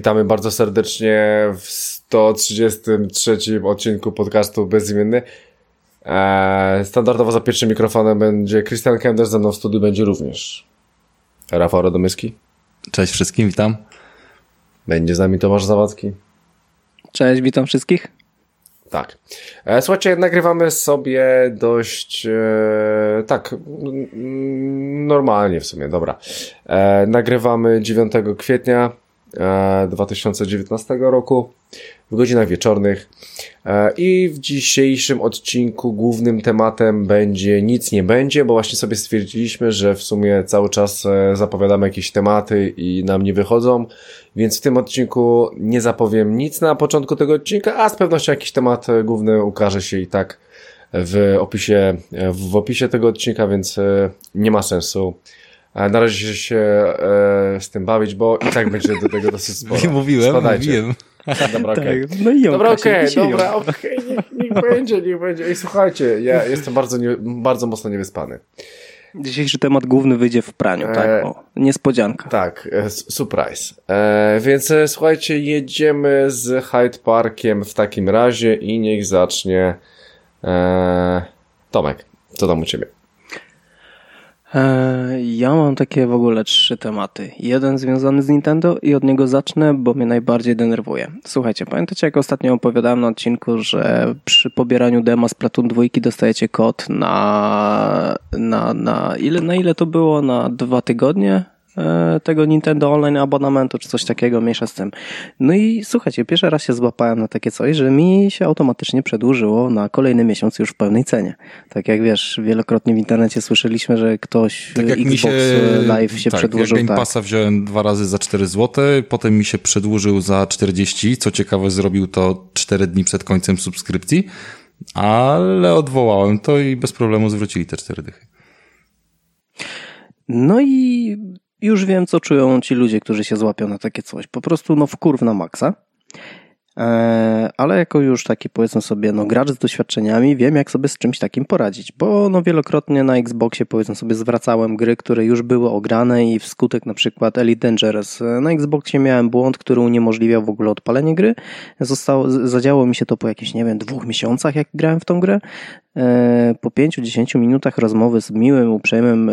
Witamy bardzo serdecznie w 133 odcinku podcastu Bezimienny. Eee, standardowo za pierwszym mikrofonem będzie Christian Kender, ze mną w studiu będzie również Rafał Radomyski. Cześć wszystkim, witam. Będzie z nami Tomasz Zawadzki. Cześć, witam wszystkich. Tak. E, słuchajcie, nagrywamy sobie dość e, tak normalnie w sumie, dobra. E, nagrywamy 9 kwietnia 2019 roku w godzinach wieczornych. E, I w dzisiejszym odcinku głównym tematem będzie nic nie będzie, bo właśnie sobie stwierdziliśmy, że w sumie cały czas e, zapowiadamy jakieś tematy i nam nie wychodzą, więc w tym odcinku nie zapowiem nic na początku tego odcinka, a z pewnością jakiś temat główny ukaże się i tak w opisie, w opisie tego odcinka, więc e, nie ma sensu na razie się e, z tym bawić, bo i tak będzie do tego dosyć sporo. Nie mówiłem, Spadajcie. mówiłem. Dobra, okej. Okay. Tak, no i dobra, okej, okay, dobra, okej, okay. niech, niech będzie, niech będzie. I słuchajcie, ja jestem bardzo, nie, bardzo mocno niewyspany. Dzisiejszy temat główny wyjdzie w praniu, tak? E, o, niespodzianka. Tak, e, surprise. E, więc e, słuchajcie, jedziemy z Hyde Parkiem w takim razie i niech zacznie e, Tomek. Co tam u ciebie? E, ja mam takie w ogóle trzy tematy. Jeden związany z Nintendo i od niego zacznę, bo mnie najbardziej denerwuje. Słuchajcie, pamiętacie jak ostatnio opowiadałem na odcinku, że przy pobieraniu dema z Platoon 2 dostajecie kod na, na, na, ile, na ile to było? Na dwa tygodnie? E, tego Nintendo Online abonamentu, czy coś takiego, mniejsza z tym. No i słuchajcie, pierwszy raz się złapałem na takie coś, że mi się automatycznie przedłużyło na kolejny miesiąc już w pełnej cenie. Tak jak wiesz, wielokrotnie w internecie słyszeliśmy, że ktoś tak Xbox się, Live się tak, przedłużył. Jak Game tak. Passa wziąłem dwa razy za 4 zł, potem mi się przedłużył za 40, co ciekawe zrobił to 4 dni przed końcem subskrypcji, ale odwołałem to i bez problemu zwrócili te 4 dychy. No i już wiem, co czują ci ludzie, którzy się złapią na takie coś. Po prostu no wkurw na maksa. E, ale jako już taki powiedzmy sobie, no gracz z doświadczeniami, wiem jak sobie z czymś takim poradzić, bo no wielokrotnie na Xboxie powiedzmy sobie zwracałem gry, które już były ograne i wskutek na przykład Elite Dangerous. E, na Xboxie miałem błąd, który uniemożliwiał w ogóle odpalenie gry. Zostało, zadziało mi się to po jakichś, nie wiem, dwóch miesiącach, jak grałem w tą grę. E, po 5-10 minutach rozmowy z miłym, uprzejmym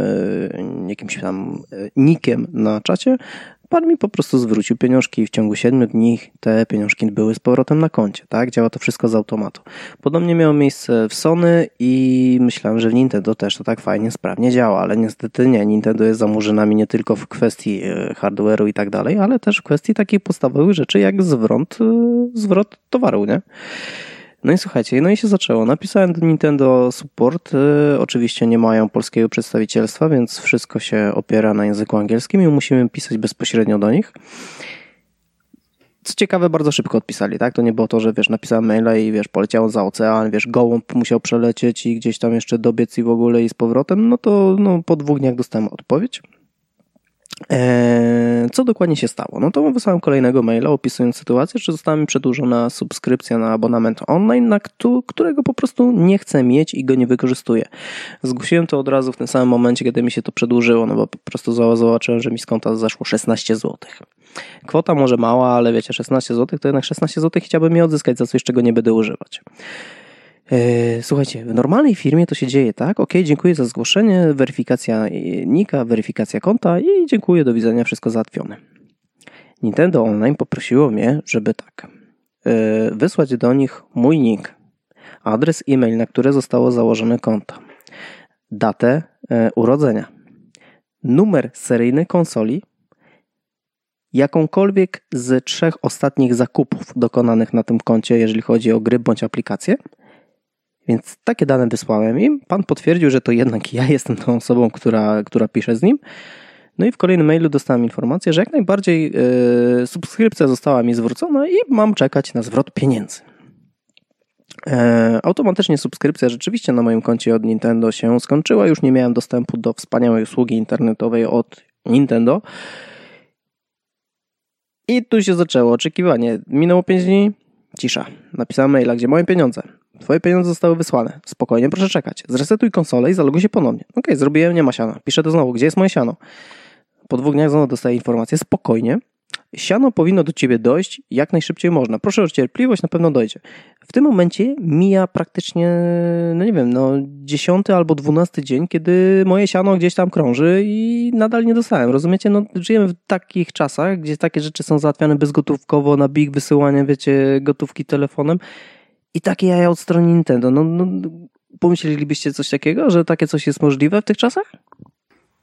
jakimś tam nikiem na czacie, Pan mi po prostu zwrócił pieniążki i w ciągu 7 dni te pieniążki były z powrotem na koncie, tak? Działa to wszystko z automatu. Podobnie miało miejsce w Sony i myślałem, że w Nintendo też to tak fajnie, sprawnie działa, ale niestety nie. Nintendo jest za murzynami nie tylko w kwestii e, hardware'u i tak dalej, ale też w kwestii takich podstawowych rzeczy jak zwrot, e, zwrot towaru, nie? No i słuchajcie, no i się zaczęło. Napisałem do Nintendo Support. Y, oczywiście nie mają polskiego przedstawicielstwa, więc wszystko się opiera na języku angielskim i musimy pisać bezpośrednio do nich. Co ciekawe, bardzo szybko odpisali, tak? To nie było to, że wiesz, napisałem maila i wiesz, poleciał za ocean, wiesz, gołąb musiał przelecieć i gdzieś tam jeszcze dobiec i w ogóle i z powrotem. No to no, po dwóch dniach dostałem odpowiedź. Eee, co dokładnie się stało? No to wysłałem kolejnego maila opisując sytuację, że została mi przedłużona subskrypcja na abonament online, na którego po prostu nie chcę mieć i go nie wykorzystuję. Zgłosiłem to od razu w tym samym momencie, kiedy mi się to przedłużyło, no bo po prostu zobaczyłem, że mi z konta zeszło 16 zł. Kwota może mała, ale wiecie, 16 zł to jednak 16 zł chciałbym je odzyskać za coś, czego nie będę używać. E, słuchajcie, w normalnej firmie to się dzieje tak, ok, dziękuję za zgłoszenie, weryfikacja nika, weryfikacja konta i dziękuję, do widzenia, wszystko załatwione. Nintendo Online poprosiło mnie, żeby tak, e, wysłać do nich mój nick, adres e-mail, na który zostało założone konto, datę e, urodzenia, numer seryjny konsoli, jakąkolwiek z trzech ostatnich zakupów dokonanych na tym koncie, jeżeli chodzi o gry bądź aplikacje – więc takie dane wysłałem im. Pan potwierdził, że to jednak ja jestem tą osobą, która, która pisze z nim. No i w kolejnym mailu dostałem informację, że jak najbardziej yy, subskrypcja została mi zwrócona i mam czekać na zwrot pieniędzy. E, automatycznie subskrypcja rzeczywiście na moim koncie od Nintendo się skończyła. Już nie miałem dostępu do wspaniałej usługi internetowej od Nintendo. I tu się zaczęło oczekiwanie. Minęło 5 dni, cisza. Napisałem maila, gdzie moje pieniądze. Twoje pieniądze zostały wysłane. Spokojnie, proszę czekać. Zresetuj konsolę i zaloguj się ponownie. Okej, okay, zrobiłem, nie ma siana. Piszę to znowu, gdzie jest moje siano? Po dwóch dniach znowu dostaję informację, spokojnie. Siano powinno do ciebie dojść jak najszybciej można. Proszę o cierpliwość, na pewno dojdzie. W tym momencie mija praktycznie, no nie wiem, no dziesiąty albo dwunasty dzień, kiedy moje siano gdzieś tam krąży i nadal nie dostałem. Rozumiecie? No żyjemy w takich czasach, gdzie takie rzeczy są załatwiane bezgotówkowo, na big wysyłanie, wiecie, gotówki telefonem i takie jaja od strony Nintendo. No, no pomyślelibyście coś takiego, że takie coś jest możliwe w tych czasach?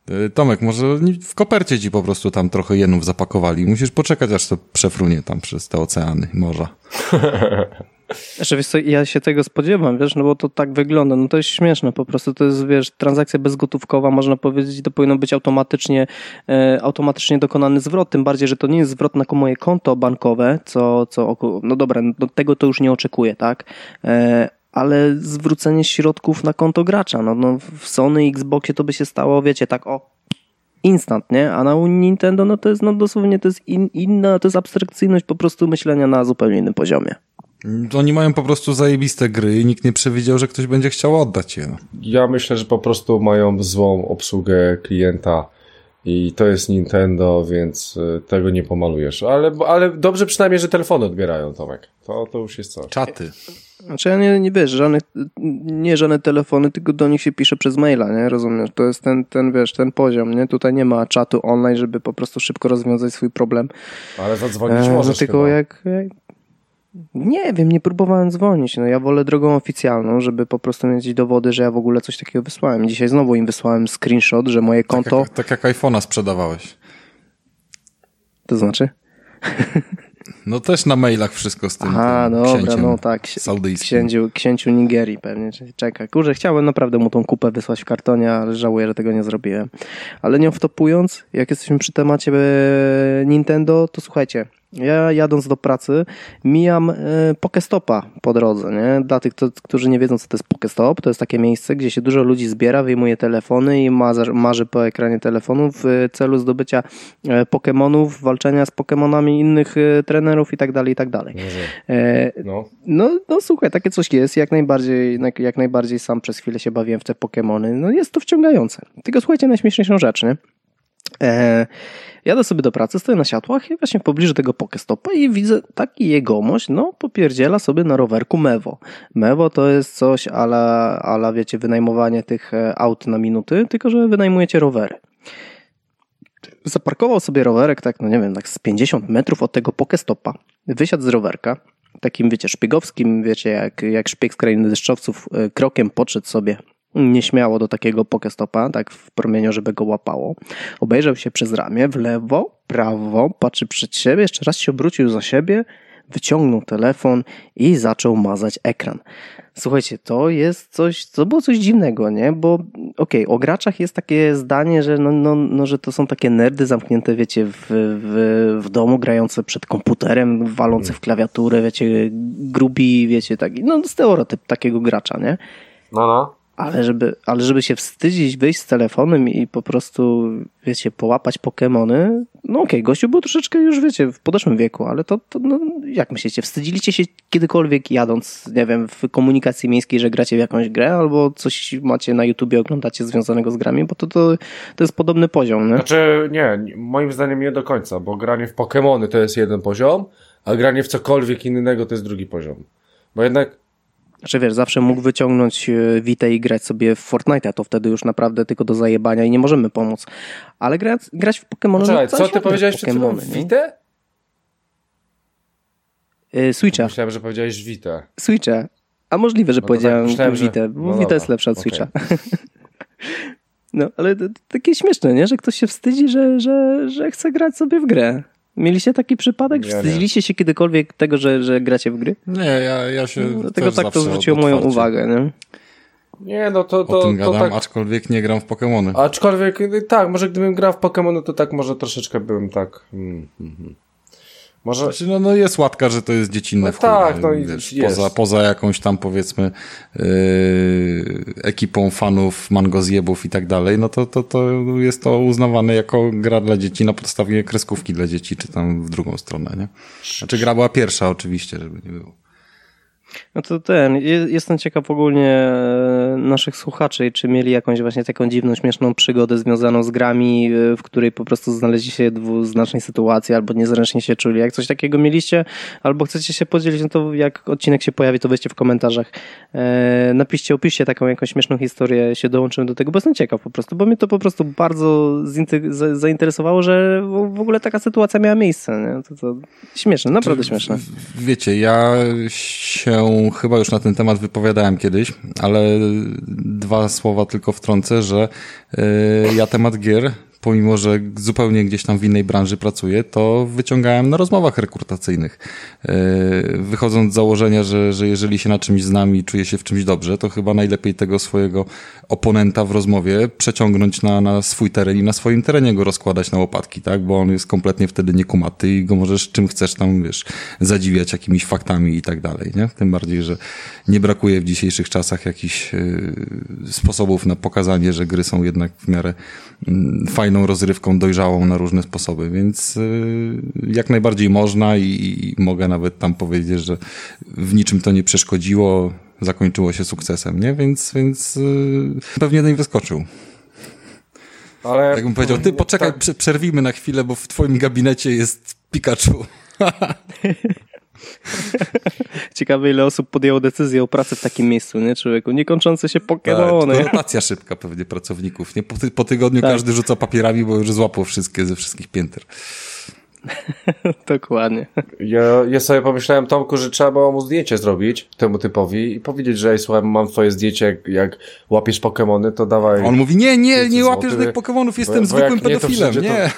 E, Tomek, może w kopercie ci po prostu tam trochę jenów zapakowali. Musisz poczekać, aż to przefrunie tam przez te oceany i morza. Znaczy, wiesz co, ja się tego spodziewam, wiesz, no bo to tak wygląda, no to jest śmieszne, po prostu to jest, wiesz, transakcja bezgotówkowa, można powiedzieć, to powinno być automatycznie, e, automatycznie dokonany zwrot, tym bardziej, że to nie jest zwrot na moje konto bankowe, co, co no dobra, no tego to już nie oczekuję, tak, e, ale zwrócenie środków na konto gracza. No, no w Sony Xboxie to by się stało, wiecie, tak o instant, nie? A na Nintendo no to jest no dosłownie to jest in, inna, to jest abstrakcyjność po prostu myślenia na zupełnie innym poziomie. Oni mają po prostu zajebiste gry i nikt nie przewidział, że ktoś będzie chciał oddać je. Ja myślę, że po prostu mają złą obsługę klienta i to jest Nintendo, więc y, tego nie pomalujesz. Ale, ale dobrze przynajmniej, że telefony odbierają, Tomek. To, to już jest coś. Czaty. Znaczy ja nie, nie wiesz, żadnych, nie żadne telefony, tylko do nich się pisze przez maila, nie? Rozumiesz? To jest ten, ten, wiesz, ten poziom, nie? Tutaj nie ma czatu online, żeby po prostu szybko rozwiązać swój problem. Ale zadzwonić e, możesz no, tylko jak, jak, nie wiem, nie próbowałem dzwonić. No ja wolę drogą oficjalną, żeby po prostu mieć dowody, że ja w ogóle coś takiego wysłałem. Dzisiaj znowu im wysłałem screenshot, że moje konto... Tak jak, tak jak iPhone'a sprzedawałeś. To znaczy? No też na mailach wszystko z tym, Aha, tym dobra, no tak. Księciu, księciu Nigerii pewnie. Czekaj, kurze, chciałem naprawdę mu tą kupę wysłać w kartonie, ale żałuję, że tego nie zrobiłem. Ale nie wtopując, jak jesteśmy przy temacie e, Nintendo, to słuchajcie, ja jadąc do pracy mijam e, Pokestopa po drodze, nie? Dla tych, którzy nie wiedzą, co to jest Pokestop, to jest takie miejsce, gdzie się dużo ludzi zbiera, wyjmuje telefony i marzy po ekranie telefonu w celu zdobycia e, Pokemonów, walczenia z Pokemonami innych e, trenerów i tak dalej, i tak dalej. No. no. No, słuchaj, takie coś jest, jak najbardziej, jak najbardziej sam przez chwilę się bawiłem w te Pokemony, no jest to wciągające. Tylko słuchajcie, najśmieszniejszą rzecz, nie? E, jadę sobie do pracy, stoję na światłach i właśnie w pobliżu tego Pokestopa i widzę taki jegomość, no popierdziela sobie na rowerku Mewo. Mewo to jest coś ala, ala wiecie, wynajmowanie tych e, aut na minuty, tylko że wynajmujecie rowery. Zaparkował sobie rowerek tak, no nie wiem, tak z 50 metrów od tego Pokestopa. Wysiadł z rowerka, takim wiecie, szpiegowskim, wiecie, jak, jak szpieg z krainy deszczowców, e, krokiem podszedł sobie nieśmiało do takiego pokestopa, tak w promieniu, żeby go łapało. Obejrzał się przez ramię w lewo, prawo, patrzy przed siebie, jeszcze raz się obrócił za siebie, wyciągnął telefon i zaczął mazać ekran. Słuchajcie, to jest coś, to było coś dziwnego, nie? Bo okej, okay, o graczach jest takie zdanie, że, no, no, no, że to są takie nerdy zamknięte, wiecie, w, w, w domu, grające przed komputerem, walące w klawiaturę, wiecie, grubi, wiecie, taki, no stereotyp takiego gracza, nie? No, no. Ale żeby, ale żeby się wstydzić, wyjść z telefonem i po prostu, wiecie, połapać Pokemony, no okej, okay, gościu był troszeczkę już, wiecie, w podeszłym wieku, ale to, to no, jak myślicie, wstydziliście się kiedykolwiek jadąc, nie wiem, w komunikacji miejskiej, że gracie w jakąś grę, albo coś macie na YouTubie, oglądacie związanego z grami, bo to, to, to jest podobny poziom, nie? Znaczy, nie, moim zdaniem nie do końca, bo granie w Pokemony to jest jeden poziom, a granie w cokolwiek innego to jest drugi poziom. Bo jednak znaczy wiesz, zawsze mógł wyciągnąć e, i grać sobie w Fortnite, a to wtedy już naprawdę tylko do zajebania i nie możemy pomóc. Ale grać, grać w Pokémon... Poczekaj, co ty powiedziałeś przed chwilą? Vita? Yy, Switcha. Myślałem, że powiedziałeś Vita. Switcha. A możliwe, że no powiedziałem tak, myślałem, Vita, bo no jest lepsza od okay. Switcha. no, ale to, to takie śmieszne, nie? Że ktoś się wstydzi, że, że, że chce grać sobie w grę. Mieliście taki przypadek? Ja Wstydziliście się kiedykolwiek tego, że, że gracie w gry? Nie, ja, ja się. No, dlatego tak to zwróciło moją uwagę, nie? Nie, no to. to o tym to gadam, tak... aczkolwiek nie gram w Pokémony. Aczkolwiek, tak, może gdybym grał w Pokémony, to tak może troszeczkę bym tak. Mm, mm, mm. Może... Znaczy, no, no jest łatka, że to jest dziecinne no tak, no i wiesz, poza, poza jakąś tam powiedzmy yy, ekipą fanów, mangozjebów i tak dalej, no to, to, to jest to uznawane jako gra dla dzieci na podstawie kreskówki dla dzieci, czy tam w drugą stronę, nie? Znaczy gra była pierwsza oczywiście, żeby nie było. No to ten, jestem ciekaw ogólnie e, naszych słuchaczy, czy mieli jakąś właśnie taką dziwną, śmieszną przygodę związaną z grami, e, w której po prostu znaleźli się w dwuznacznej sytuacji, albo niezręcznie się czuli. Jak coś takiego mieliście, albo chcecie się podzielić, no to jak odcinek się pojawi, to weźcie w komentarzach. E, napiszcie, opiszcie taką jakąś śmieszną historię, się dołączymy do tego, bo jestem ciekaw po prostu, bo mnie to po prostu bardzo zainteresowało, że w ogóle taka sytuacja miała miejsce. Nie? To, to śmieszne, naprawdę śmieszne. Wiecie, ja się chyba już na ten temat wypowiadałem kiedyś, ale dwa słowa tylko wtrącę, że y, ja temat gier pomimo że zupełnie gdzieś tam w innej branży pracuję, to wyciągałem na rozmowach rekrutacyjnych. E, wychodząc z założenia, że, że jeżeli się na czymś znam i czuję się w czymś dobrze, to chyba najlepiej tego swojego oponenta w rozmowie przeciągnąć na, na swój teren i na swoim terenie go rozkładać na łopatki, tak? Bo on jest kompletnie wtedy niekumaty i go możesz czym chcesz tam, wiesz, zadziwiać jakimiś faktami i tak dalej, nie? Tym bardziej, że nie brakuje w dzisiejszych czasach jakichś yy, sposobów na pokazanie, że gry są jednak w miarę yy, fajne fajną rozrywką dojrzałą na różne sposoby, więc y, jak najbardziej można i, mogę nawet tam powiedzieć, że w niczym to nie przeszkodziło, zakończyło się sukcesem, nie? Więc, więc y, pewnie ten wyskoczył. Ale... Jakbym powiedział, ty poczekaj, tak. przerwijmy na chwilę, bo w twoim gabinecie jest Pikachu. Ciekawe, ile osób podjęło decyzję o pracy w takim miejscu, nie, człowieku? Niekończące się Pokemony. Tak, rotacja szybka pewnie pracowników, nie? Po, ty, po tygodniu tak. każdy rzuca papierami, bo już złapał wszystkie ze wszystkich pięter. Dokładnie. Ja, ja sobie pomyślałem, Tomku, że trzeba było mu zdjęcie zrobić temu typowi i powiedzieć, że słuchaj, mam twoje zdjęcie, jak, jak łapiesz Pokemony, to dawaj. On mówi, nie, nie, nie łapiesz tych Pokemonów, jestem bo, zwykłym bo pedofilem, nie. nie.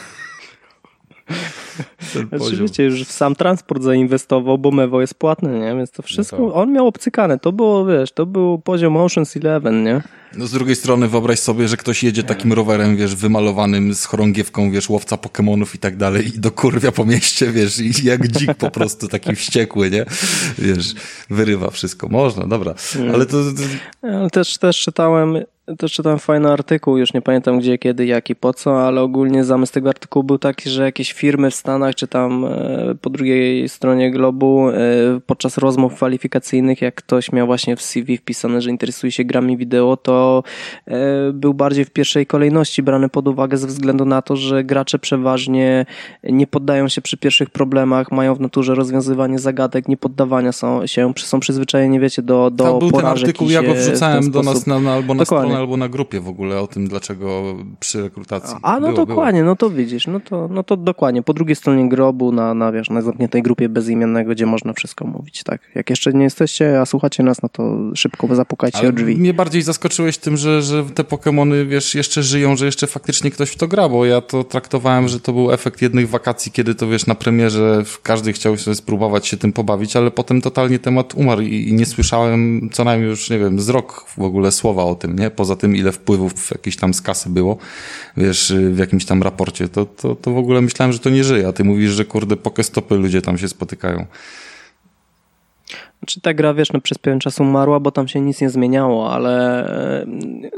Oczywiście już w sam transport zainwestował, bo Mewo jest płatny, nie? Więc to wszystko, no to... on miał obcykane. To było, wiesz, to był poziom Ocean's Eleven, nie? No z drugiej strony wyobraź sobie, że ktoś jedzie takim rowerem, wiesz, wymalowanym z chorągiewką, wiesz, łowca Pokemonów i tak dalej i do kurwia po mieście, wiesz, i jak dzik po prostu taki wściekły, nie? Wiesz, wyrywa wszystko. Można, dobra. Ale to... to... Też, też czytałem też czytałem fajny artykuł, już nie pamiętam gdzie, kiedy, jak i po co, ale ogólnie zamysł tego artykułu był taki, że jakieś firmy w Stanach, czy tam e, po drugiej stronie globu, e, podczas rozmów kwalifikacyjnych, jak ktoś miał właśnie w CV wpisane, że interesuje się grami wideo, to e, był bardziej w pierwszej kolejności brany pod uwagę ze względu na to, że gracze przeważnie nie poddają się przy pierwszych problemach, mają w naturze rozwiązywanie zagadek, nie poddawania są, się, są przyzwyczajeni, wiecie, do, do to był ten artykuł, ja go wrzucałem do nas na, na, albo na Dokładnie. stronę albo na grupie w ogóle o tym, dlaczego przy rekrutacji. A, no było, dokładnie, było. no to widzisz, no to, no to dokładnie. Po drugiej stronie grobu, na, na, wiesz, na zamkniętej grupie bezimiennego, gdzie można wszystko mówić, tak. Jak jeszcze nie jesteście, a słuchacie nas, no to szybko zapukajcie Ale o drzwi. Mnie bardziej zaskoczyłeś tym, że, że te Pokémony, wiesz, jeszcze żyją, że jeszcze faktycznie ktoś w to gra, bo ja to traktowałem, że to był efekt jednych wakacji, kiedy to, wiesz, na premierze każdy chciał sobie spróbować się tym pobawić, ale potem totalnie temat umarł i, i nie słyszałem co najmniej już, nie wiem, z rok w ogóle słowa o tym, nie? Poza tym, ile wpływów jakieś tam z kasy było, wiesz, w jakimś tam raporcie, to, to, to w ogóle myślałem, że to nie żyje, a ty mówisz, że kurde, pokestopy ludzie tam się spotykają. Czy ta gra, wiesz, no przez pewien czas umarła, bo tam się nic nie zmieniało, ale e,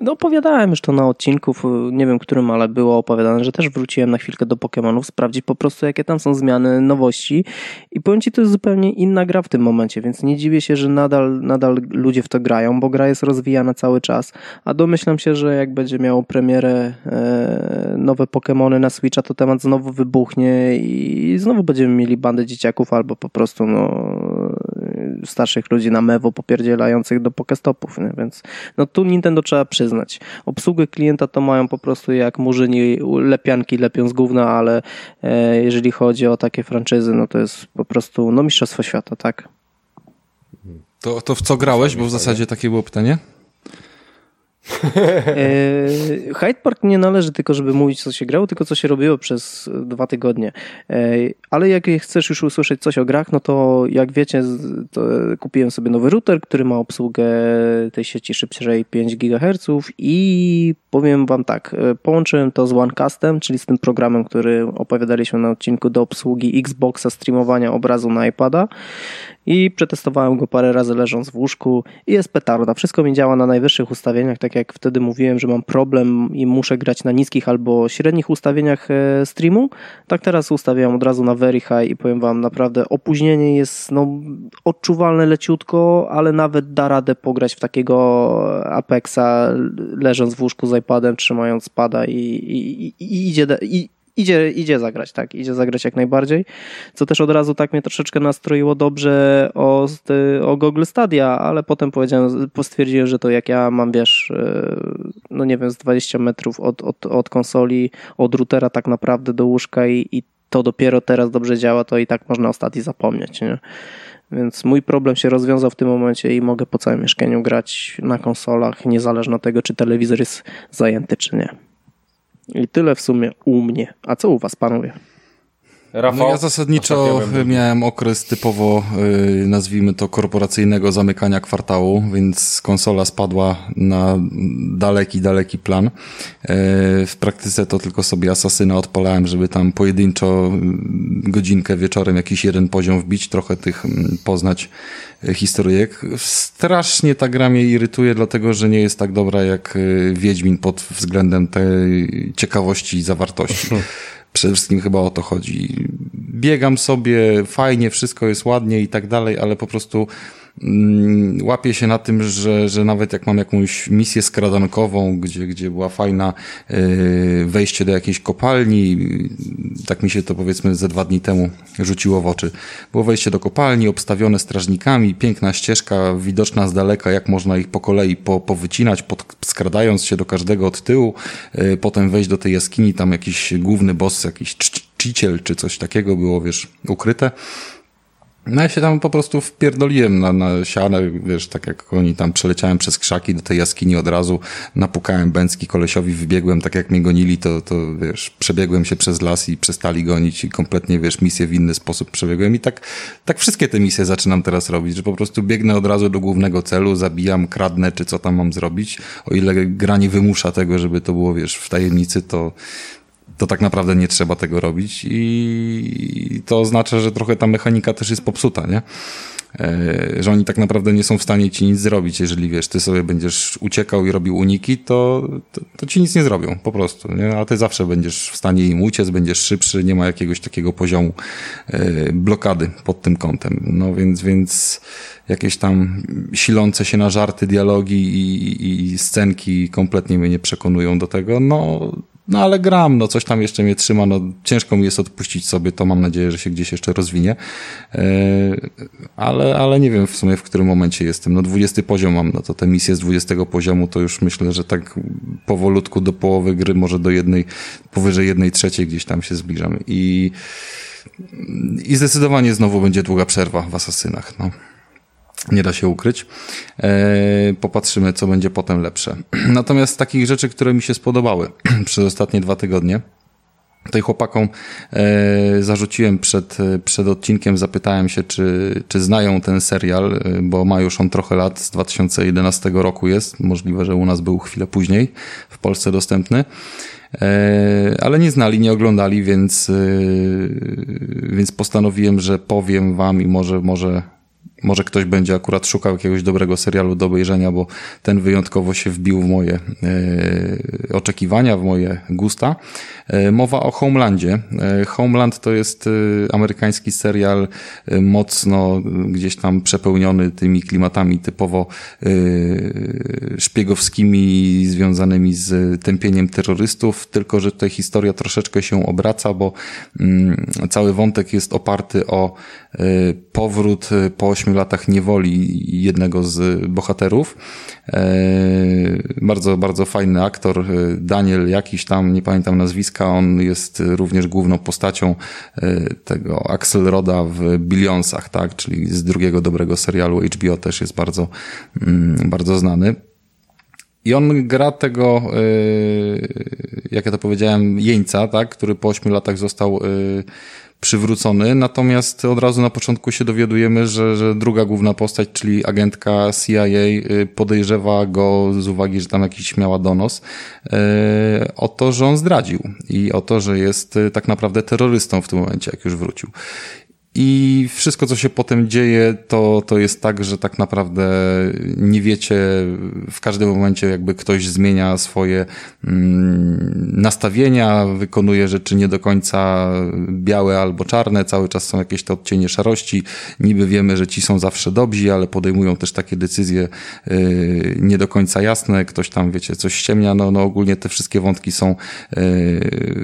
no opowiadałem już to na odcinku, nie wiem którym, ale było opowiadane, że też wróciłem na chwilkę do Pokémonów, sprawdzić po prostu jakie tam są zmiany, nowości. I powiem Ci, to jest zupełnie inna gra w tym momencie, więc nie dziwię się, że nadal, nadal ludzie w to grają, bo gra jest rozwijana cały czas, a domyślam się, że jak będzie miało premierę e, nowe Pokémony na Switcha, to temat znowu wybuchnie i znowu będziemy mieli bandę dzieciaków albo po prostu no starszych ludzi na mewo popierdzielających do pokestopów, nie? więc no tu Nintendo trzeba przyznać. Obsługę klienta to mają po prostu jak murzyni lepianki lepią z gówna, ale e, jeżeli chodzi o takie franczyzy, no to jest po prostu no mistrzostwo świata, tak? To, to w co grałeś, bo w zasadzie takie było pytanie? E, Hyde Park nie należy tylko, żeby mówić, co się grało, tylko co się robiło przez dwa tygodnie. E, ale jak chcesz już usłyszeć coś o grach, no to jak wiecie, kupiłem sobie nowy router, który ma obsługę tej sieci szybciej 5 GHz i powiem wam tak, e, połączyłem to z OneCastem, czyli z tym programem, który opowiadaliśmy na odcinku do obsługi Xboxa, streamowania obrazu na iPada i przetestowałem go parę razy leżąc w łóżku i jest petarda. Wszystko mi działa na najwyższych ustawieniach, tak jak wtedy mówiłem, że mam problem i muszę grać na niskich albo średnich ustawieniach e, streamu. Tak teraz ustawiam od razu na very high i powiem wam naprawdę opóźnienie jest no, odczuwalne leciutko, ale nawet da radę pograć w takiego Apexa leżąc w łóżku z iPadem, trzymając pada i, i, i, i idzie, i, idzie, idzie zagrać, tak, idzie zagrać jak najbardziej, co też od razu tak mnie troszeczkę nastroiło dobrze o, o Google Stadia, ale potem powiedziałem, postwierdziłem, że to jak ja mam, wiesz, e, no nie wiem, z 20 metrów od, od, od konsoli, od routera tak naprawdę do łóżka i, i to dopiero teraz dobrze działa, to i tak można o Stadii zapomnieć, nie? Więc mój problem się rozwiązał w tym momencie i mogę po całym mieszkaniu grać na konsolach, niezależnie od tego, czy telewizor jest zajęty, czy nie. I tyle w sumie u mnie. A co u was, panowie? Rafał, no ja zasadniczo miałem okres typowo, y, nazwijmy to, korporacyjnego zamykania kwartału, więc konsola spadła na daleki, daleki plan. Y, w praktyce to tylko sobie Asasyna odpalałem, żeby tam pojedynczo y, godzinkę wieczorem jakiś jeden poziom wbić, trochę tych mm, poznać historyjek. Strasznie ta gra mnie irytuje, dlatego że nie jest tak dobra jak Wiedźmin pod względem tej ciekawości i zawartości. Przede wszystkim chyba o to chodzi. Biegam sobie, fajnie, wszystko jest ładnie i tak dalej, ale po prostu Mm, łapię się na tym, że, że nawet jak mam jakąś misję skradankową, gdzie, gdzie była fajna y, wejście do jakiejś kopalni, tak mi się to powiedzmy ze dwa dni temu rzuciło w oczy. Było wejście do kopalni, obstawione strażnikami, piękna ścieżka, widoczna z daleka, jak można ich po kolei po, powycinać, pod, skradając się do każdego od tyłu, y, potem wejść do tej jaskini, tam jakiś główny boss, jakiś czciciel czy coś takiego było, wiesz, ukryte. No ja się tam po prostu wpierdoliłem na, na sianę, wiesz, tak jak oni tam przeleciałem przez krzaki do tej jaskini od razu, napukałem bęcki kolesiowi, wybiegłem, tak jak mnie gonili, to, to wiesz, przebiegłem się przez las i przestali gonić i kompletnie, wiesz, misję w inny sposób przebiegłem. I tak, tak wszystkie te misje zaczynam teraz robić, że po prostu biegnę od razu do głównego celu, zabijam, kradnę, czy co tam mam zrobić, o ile gra nie wymusza tego, żeby to było, wiesz, w tajemnicy, to to tak naprawdę nie trzeba tego robić i to oznacza, że trochę ta mechanika też jest popsuta, nie? E, że oni tak naprawdę nie są w stanie ci nic zrobić. Jeżeli wiesz, ty sobie będziesz uciekał i robił uniki, to, to, to, ci nic nie zrobią, po prostu. Nie? A ty zawsze będziesz w stanie im uciec, będziesz szybszy, nie ma jakiegoś takiego poziomu e, blokady pod tym kątem. No więc, więc jakieś tam silące się na żarty dialogi i, i, i scenki kompletnie mnie nie przekonują do tego. No, no ale gram, no coś tam jeszcze mnie trzyma, no ciężko mi jest odpuścić sobie, to mam nadzieję, że się gdzieś jeszcze rozwinie. Yy, ale, ale nie wiem w sumie w którym momencie jestem. No 20 poziom mam, no to te misje z 20 poziomu to już myślę, że tak powolutku do połowy gry, może do jednej, powyżej jednej trzeciej gdzieś tam się zbliżamy. I, i zdecydowanie znowu będzie długa przerwa w Asasynach, no. Nie da się ukryć. E, popatrzymy, co będzie potem lepsze. Natomiast z takich rzeczy, które mi się spodobały przez ostatnie dwa tygodnie, Tutaj chłopakom e, zarzuciłem przed, przed odcinkiem, zapytałem się, czy, czy znają ten serial, e, bo ma już on trochę lat, z 2011 roku jest, możliwe, że u nas był chwilę później w Polsce dostępny, e, ale nie znali, nie oglądali, więc, e, więc postanowiłem, że powiem wam i może, może może ktoś będzie akurat szukał jakiegoś dobrego serialu do obejrzenia, bo ten wyjątkowo się wbił w moje e, oczekiwania, w moje gusta. E, mowa o Homelandzie. E, Homeland to jest e, amerykański serial e, mocno gdzieś tam przepełniony tymi klimatami typowo e, szpiegowskimi związanymi z tępieniem terrorystów, tylko że tutaj historia troszeczkę się obraca, bo mm, cały wątek jest oparty o powrót po ośmiu latach niewoli jednego z bohaterów. E, bardzo, bardzo fajny aktor, Daniel jakiś tam, nie pamiętam nazwiska, on jest również główną postacią tego Axelroda w Billionsach, tak, czyli z drugiego dobrego serialu HBO też jest bardzo, mm, bardzo znany. I on gra tego, jak ja to powiedziałem, jeńca, tak, który po ośmiu latach został przywrócony, natomiast od razu na początku się dowiadujemy, że, że druga główna postać, czyli agentka CIA y, podejrzewa go z uwagi, że tam jakiś miała donos yy, o to, że on zdradził i o to, że jest y, tak naprawdę terrorystą w tym momencie, jak już wrócił. I wszystko, co się potem dzieje, to, to jest tak, że tak naprawdę nie wiecie, w każdym momencie jakby ktoś zmienia swoje mm, nastawienia, wykonuje rzeczy nie do końca białe albo czarne, cały czas są jakieś te odcienie szarości. Niby wiemy, że ci są zawsze dobrzy, ale podejmują też takie decyzje yy, nie do końca jasne. Ktoś tam, wiecie, coś ściemnia. No, no ogólnie te wszystkie wątki są yy,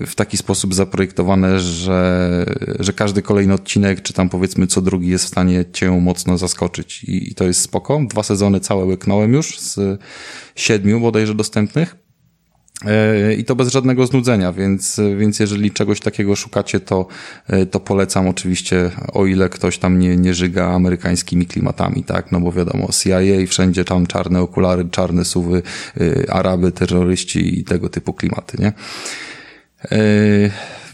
w taki sposób zaprojektowane, że, że każdy kolejny odcinek czy tam powiedzmy co drugi jest w stanie cię mocno zaskoczyć i, i to jest spoko. Dwa sezony całe łyknąłem już z siedmiu bodajże dostępnych. E, I to bez żadnego znudzenia, więc, więc jeżeli czegoś takiego szukacie, to, e, to polecam oczywiście, o ile ktoś tam nie, nie żyga amerykańskimi klimatami, tak? No bo wiadomo, CIA, wszędzie tam czarne okulary, czarne suwy, e, Araby, terroryści i tego typu klimaty, nie?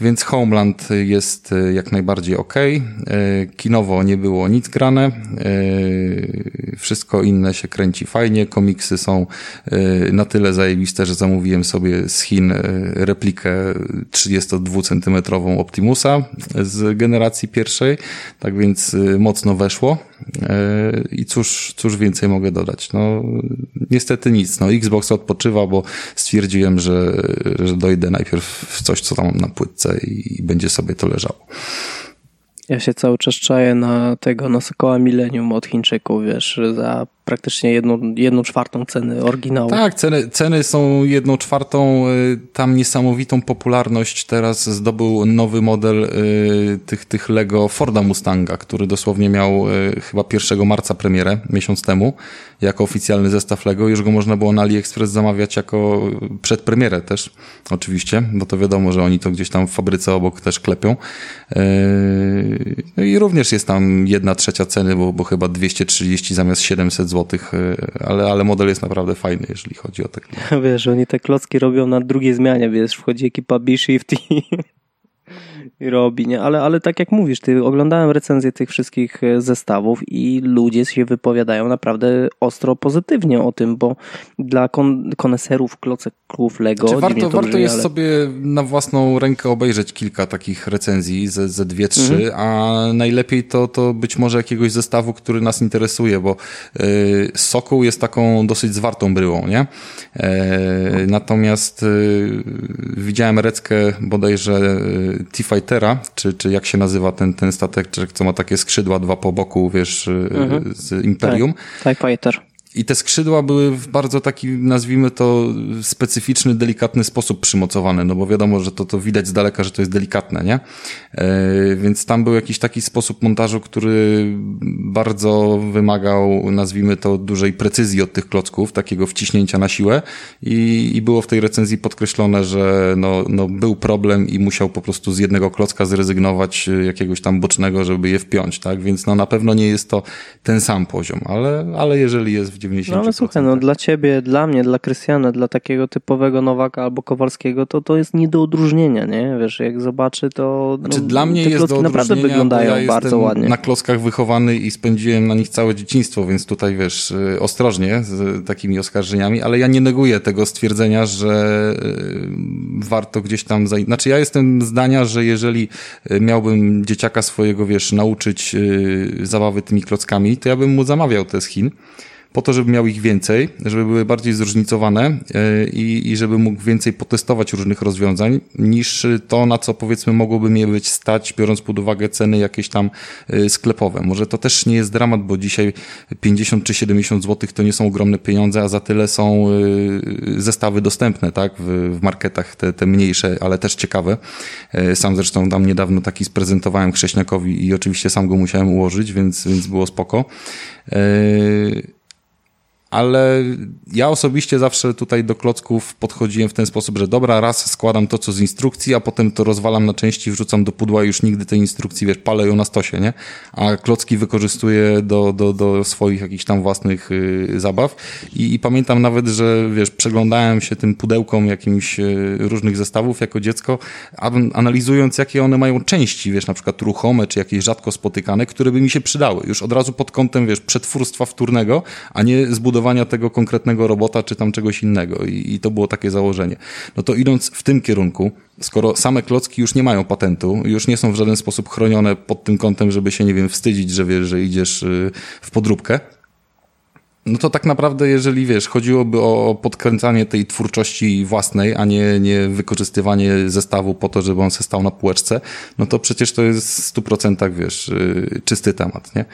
Więc Homeland jest e, jak najbardziej ok. E, kinowo nie było nic grane. E, wszystko inne się kręci fajnie. Komiksy są na tyle zajebiste, że zamówiłem sobie z Chin replikę 32 cm Optimusa z generacji pierwszej. Tak więc mocno weszło. I cóż, cóż więcej mogę dodać? No, niestety nic. No, Xbox odpoczywa, bo stwierdziłem, że, że dojdę najpierw w coś, co tam mam na płytce i będzie sobie to leżało. Ja się cały czas czaję na tego, na Sokoła Millennium od Chińczyków, wiesz, za praktycznie jedną, jedną czwartą ceny oryginału. Tak, ceny, ceny są jedną czwartą. Y, tam niesamowitą popularność teraz zdobył nowy model y, tych, tych Lego Forda Mustanga, który dosłownie miał y, chyba 1 marca premierę, miesiąc temu, jako oficjalny zestaw Lego. Już go można było na AliExpress zamawiać jako przedpremierę też, oczywiście, bo to wiadomo, że oni to gdzieś tam w fabryce obok też klepią. No i również jest tam jedna trzecia ceny, bo, bo chyba 230 zamiast 700 zł y, ale, ale model jest naprawdę fajny, jeżeli chodzi o te Wiesz, oni te klocki robią na drugiej zmianie, wiesz, wchodzi ekipa B-Shift i robi, nie? Ale, ale tak jak mówisz, ty oglądałem recenzję tych wszystkich e, zestawów i ludzie się wypowiadają naprawdę ostro pozytywnie o tym, bo dla kon koneserów kloceków Lego... Znaczy warto, warto brzmi, jest ale... sobie na własną rękę obejrzeć kilka takich recenzji, ze, ze dwie, trzy, mhm. a najlepiej to, to być może jakiegoś zestawu, który nas interesuje, bo y, Sokół jest taką dosyć zwartą bryłą, nie? E, natomiast y, widziałem reckę bodajże y, T-Fighter czy, czy jak się nazywa ten, ten statek, co ma takie skrzydła dwa po boku, wiesz, y, mhm. z Imperium. Tak, TIE Fighter. I te skrzydła były w bardzo taki, nazwijmy to, specyficzny, delikatny sposób przymocowane, no bo wiadomo, że to, to widać z daleka, że to jest delikatne, nie? E, więc tam był jakiś taki sposób montażu, który bardzo wymagał, nazwijmy to, dużej precyzji od tych klocków, takiego wciśnięcia na siłę i, i było w tej recenzji podkreślone, że no, no był problem i musiał po prostu z jednego klocka zrezygnować e, jakiegoś tam bocznego, żeby je wpiąć, tak? Więc no na pewno nie jest to ten sam poziom, ale, ale jeżeli jest w 90%. No ale słuchaj, no dla ciebie, dla mnie, dla Krystiana, dla takiego typowego Nowaka albo Kowalskiego, to to jest nie do odróżnienia, nie? Wiesz, jak zobaczy, to no, znaczy, dla mnie jest do naprawdę wyglądają ja bardzo ładnie. na klockach wychowany i spędziłem na nich całe dzieciństwo, więc tutaj wiesz, y, ostrożnie z takimi oskarżeniami, ale ja nie neguję tego stwierdzenia, że y, warto gdzieś tam... Zaj... Znaczy ja jestem zdania, że jeżeli y, miałbym dzieciaka swojego, wiesz, nauczyć zabawy tymi klockami, to ja bym mu zamawiał te z Chin po to, żeby miał ich więcej, żeby były bardziej zróżnicowane e, i, i żeby mógł więcej potestować różnych rozwiązań, niż to, na co powiedzmy mogłoby mnie być stać, biorąc pod uwagę ceny jakieś tam e, sklepowe. Może to też nie jest dramat, bo dzisiaj 50 czy 70 zł to nie są ogromne pieniądze, a za tyle są e, zestawy dostępne, tak, w, w marketach, te, te mniejsze, ale też ciekawe. Sam zresztą tam niedawno taki sprezentowałem Krześniakowi i oczywiście sam go musiałem ułożyć, więc, więc było spoko. Ale ja osobiście zawsze tutaj do klocków podchodziłem w ten sposób, że dobra, raz składam to, co z instrukcji, a potem to rozwalam na części, wrzucam do pudła i już nigdy tej instrukcji, wiesz, palę ją na stosie, nie? A klocki wykorzystuję do, do, do swoich jakichś tam własnych y, zabaw I, i pamiętam nawet, że wiesz, przeglądałem się tym pudełkom jakimś y, różnych zestawów jako dziecko, analizując jakie one mają części, wiesz, na przykład ruchome, czy jakieś rzadko spotykane, które by mi się przydały, już od razu pod kątem, wiesz, przetwórstwa wtórnego, a nie zbudowania budowania tego konkretnego robota czy tam czegoś innego i, i to było takie założenie. No to idąc w tym kierunku, skoro same klocki już nie mają patentu, już nie są w żaden sposób chronione pod tym kątem, żeby się, nie wiem, wstydzić, że wiesz, że idziesz y, w podróbkę, no to tak naprawdę, jeżeli wiesz, chodziłoby o podkręcanie tej twórczości własnej, a nie, nie wykorzystywanie zestawu po to, żeby on se stał na półeczce, no to przecież to jest w 100% wiesz, y, czysty temat, nie?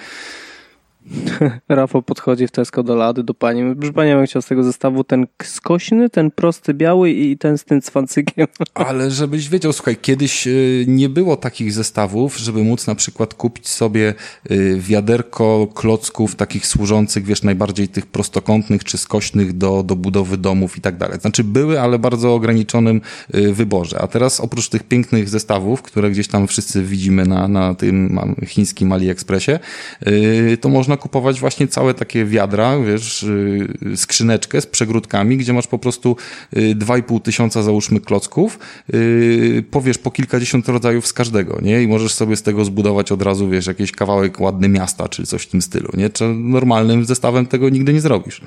Rafał podchodzi w Tesco do lady, do pani. Proszę pani, ja bym chciał z tego zestawu ten skośny, ten prosty biały i ten z tym cwancykiem. Ale żebyś wiedział, słuchaj, kiedyś y, nie było takich zestawów, żeby móc na przykład kupić sobie y, wiaderko klocków takich służących, wiesz, najbardziej tych prostokątnych czy skośnych do, do budowy domów i tak dalej. Znaczy były, ale bardzo ograniczonym y, wyborze. A teraz oprócz tych pięknych zestawów, które gdzieś tam wszyscy widzimy na, na tym chińskim AliExpressie, to można kupować właśnie całe takie wiadra, wiesz, y, skrzyneczkę z przegródkami, gdzie masz po prostu 2,5 y, tysiąca załóżmy klocków, y, powiesz po kilkadziesiąt rodzajów z każdego, nie? I możesz sobie z tego zbudować od razu, wiesz, jakiś kawałek ładny miasta, czy coś w tym stylu, nie? Czy normalnym zestawem tego nigdy nie zrobisz.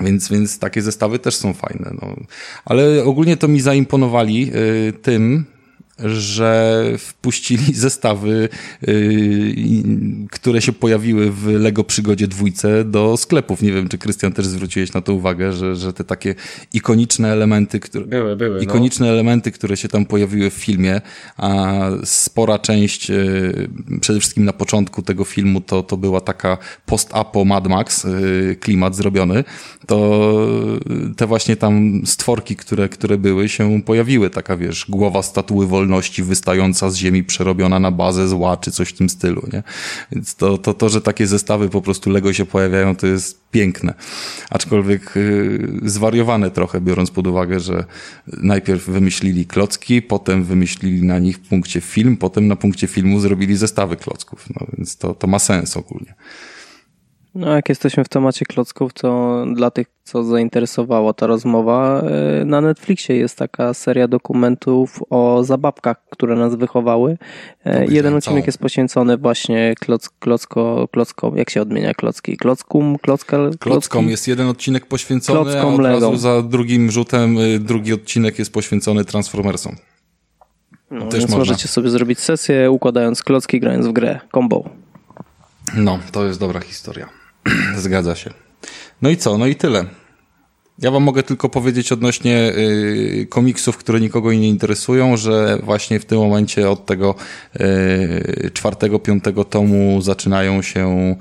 Więc, więc takie zestawy też są fajne. No. Ale ogólnie to mi zaimponowali y, tym, że wpuścili zestawy, yy, które się pojawiły w Lego Przygodzie dwójce do sklepów. Nie wiem, czy Krystian też zwróciłeś na to uwagę, że, że te takie ikoniczne elementy, które, były, były, no. ikoniczne no. elementy, które się tam pojawiły w filmie, a spora część, yy, przede wszystkim na początku tego filmu, to, to była taka post-apo Mad Max, yy, klimat zrobiony, to te właśnie tam stworki, które, które były, się pojawiły. Taka, wiesz, głowa statuły wolności wolności wystająca z ziemi, przerobiona na bazę zła, czy coś w tym stylu, nie? Więc to, to, to że takie zestawy po prostu Lego się pojawiają, to jest piękne. Aczkolwiek yy, zwariowane trochę, biorąc pod uwagę, że najpierw wymyślili klocki, potem wymyślili na nich w punkcie film, potem na punkcie filmu zrobili zestawy klocków. No więc to, to ma sens ogólnie. No, jak jesteśmy w temacie klocków, to dla tych, co zainteresowała ta rozmowa, e, na Netflixie jest taka seria dokumentów o zabawkach, które nas wychowały. E, jeden odcinek jest poświęcony właśnie kloc, klocko, klockom, jak się odmienia klocki? Klockum, klocka, klocki? Klockom jest jeden odcinek poświęcony, klockom, a od razu za drugim rzutem y, drugi odcinek jest poświęcony Transformersom. No, Też można. możecie sobie zrobić sesję układając klocki, grając w grę, combo. No, to jest dobra historia. Zgadza się. No i co? No i tyle. Ja wam mogę tylko powiedzieć odnośnie y, komiksów, które nikogo nie interesują, że właśnie w tym momencie od tego y, czwartego, piątego tomu zaczynają się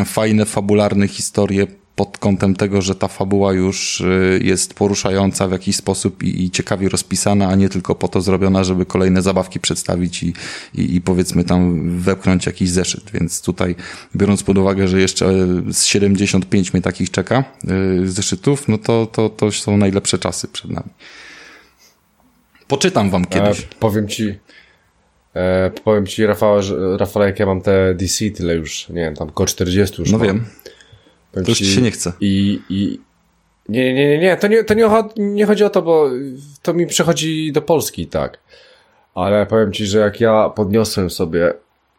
y, fajne, fabularne historie pod kątem tego, że ta fabuła już y, jest poruszająca w jakiś sposób i, i ciekawie rozpisana, a nie tylko po to zrobiona, żeby kolejne zabawki przedstawić i, i, i powiedzmy tam wepchnąć jakiś zeszyt. Więc tutaj, biorąc pod uwagę, że jeszcze z 75 mnie takich czeka yy, zeszytów, no to, to, to są najlepsze czasy przed nami. Poczytam wam kiedyś. E, powiem ci, e, powiem ci, Rafał, że, Rafał, jak ja mam te DC, tyle już, nie wiem, tam około 40 już No mam. wiem. Powiem to już ci się nie chce. I, i nie, nie, nie, nie, to, nie, to nie, nie chodzi o to, bo to mi przechodzi do Polski, tak. Ale powiem ci, że jak ja podniosłem sobie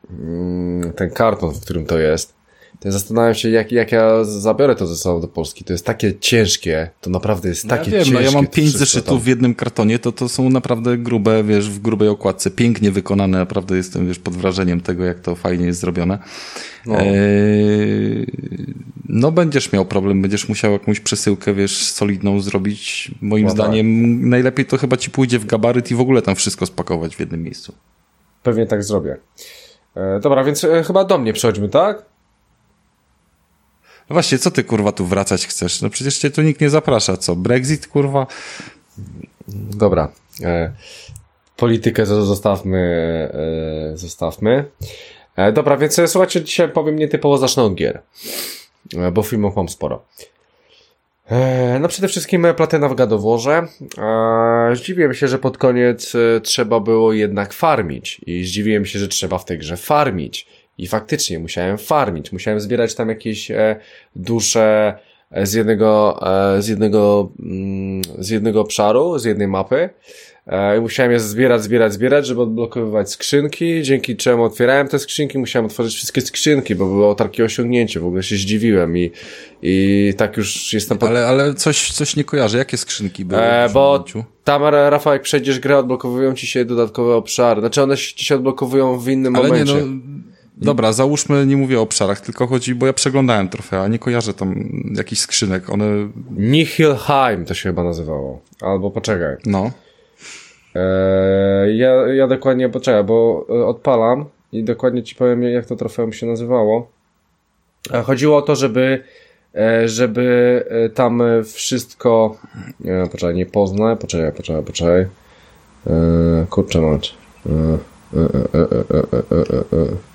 mm, ten karton, w którym to jest, to zastanawiam się, jak, jak ja zabiorę to ze sobą do Polski. To jest takie ciężkie, to naprawdę jest takie ja wiem, ciężkie. No ja mam pięć zeszytów w jednym kartonie, to to są naprawdę grube, wiesz, w grubej okładce, pięknie wykonane, naprawdę jestem, wiesz, pod wrażeniem tego, jak to fajnie jest zrobione. No. Eee, no będziesz miał problem, będziesz musiał jakąś przesyłkę, wiesz, solidną zrobić. Moim no zdaniem tak. najlepiej to chyba ci pójdzie w gabaryt i w ogóle tam wszystko spakować w jednym miejscu. Pewnie tak zrobię. E, dobra, więc e, chyba do mnie przechodźmy, tak? No właśnie, co ty kurwa tu wracać chcesz? No przecież cię tu nikt nie zaprasza, co? Brexit kurwa? Dobra. E, politykę zostawmy. E, zostawmy. E, dobra, więc e, słuchajcie, dzisiaj powiem nietypowo zacznę od gier. e, bo filmów mam sporo. E, No przede wszystkim platyna w gadoworze. Zdziwiłem się, że pod koniec trzeba było jednak farmić i zdziwiłem się, że trzeba w tej grze farmić. I faktycznie musiałem farmić, musiałem zbierać tam jakieś e, dusze e, z jednego, e, z jednego, mm, z jednego obszaru, z jednej mapy. I musiałem je zbierać, zbierać, zbierać, żeby odblokowywać skrzynki, dzięki czemu otwierałem te skrzynki, musiałem otworzyć wszystkie skrzynki, bo było takie osiągnięcie, w ogóle się zdziwiłem i, i tak już jestem pod... Ale, ale coś, coś nie kojarzę. Jakie skrzynki były? E, bo osiągnięciu? tam, Rafał, jak przejdziesz grę, odblokowują ci się dodatkowe obszary. Znaczy one ci się odblokowują w innym Ale nie, momencie. no... Dobra, załóżmy, nie mówię o obszarach, tylko chodzi, bo ja przeglądałem trofea, nie kojarzę tam jakichś skrzynek, one, Nihilheim to się chyba nazywało. Albo poczekaj. no. Eee, ja, ja dokładnie poczekaj, bo e, odpalam i dokładnie ci powiem, jak to trofeum się nazywało. E, Chodziło o to, żeby, e, żeby tam wszystko. Nie, poczekaj, nie poznaj. Poczekaj, poczekaj, poczekaj. E, kurczę, mać. E, e, e, e, e, e,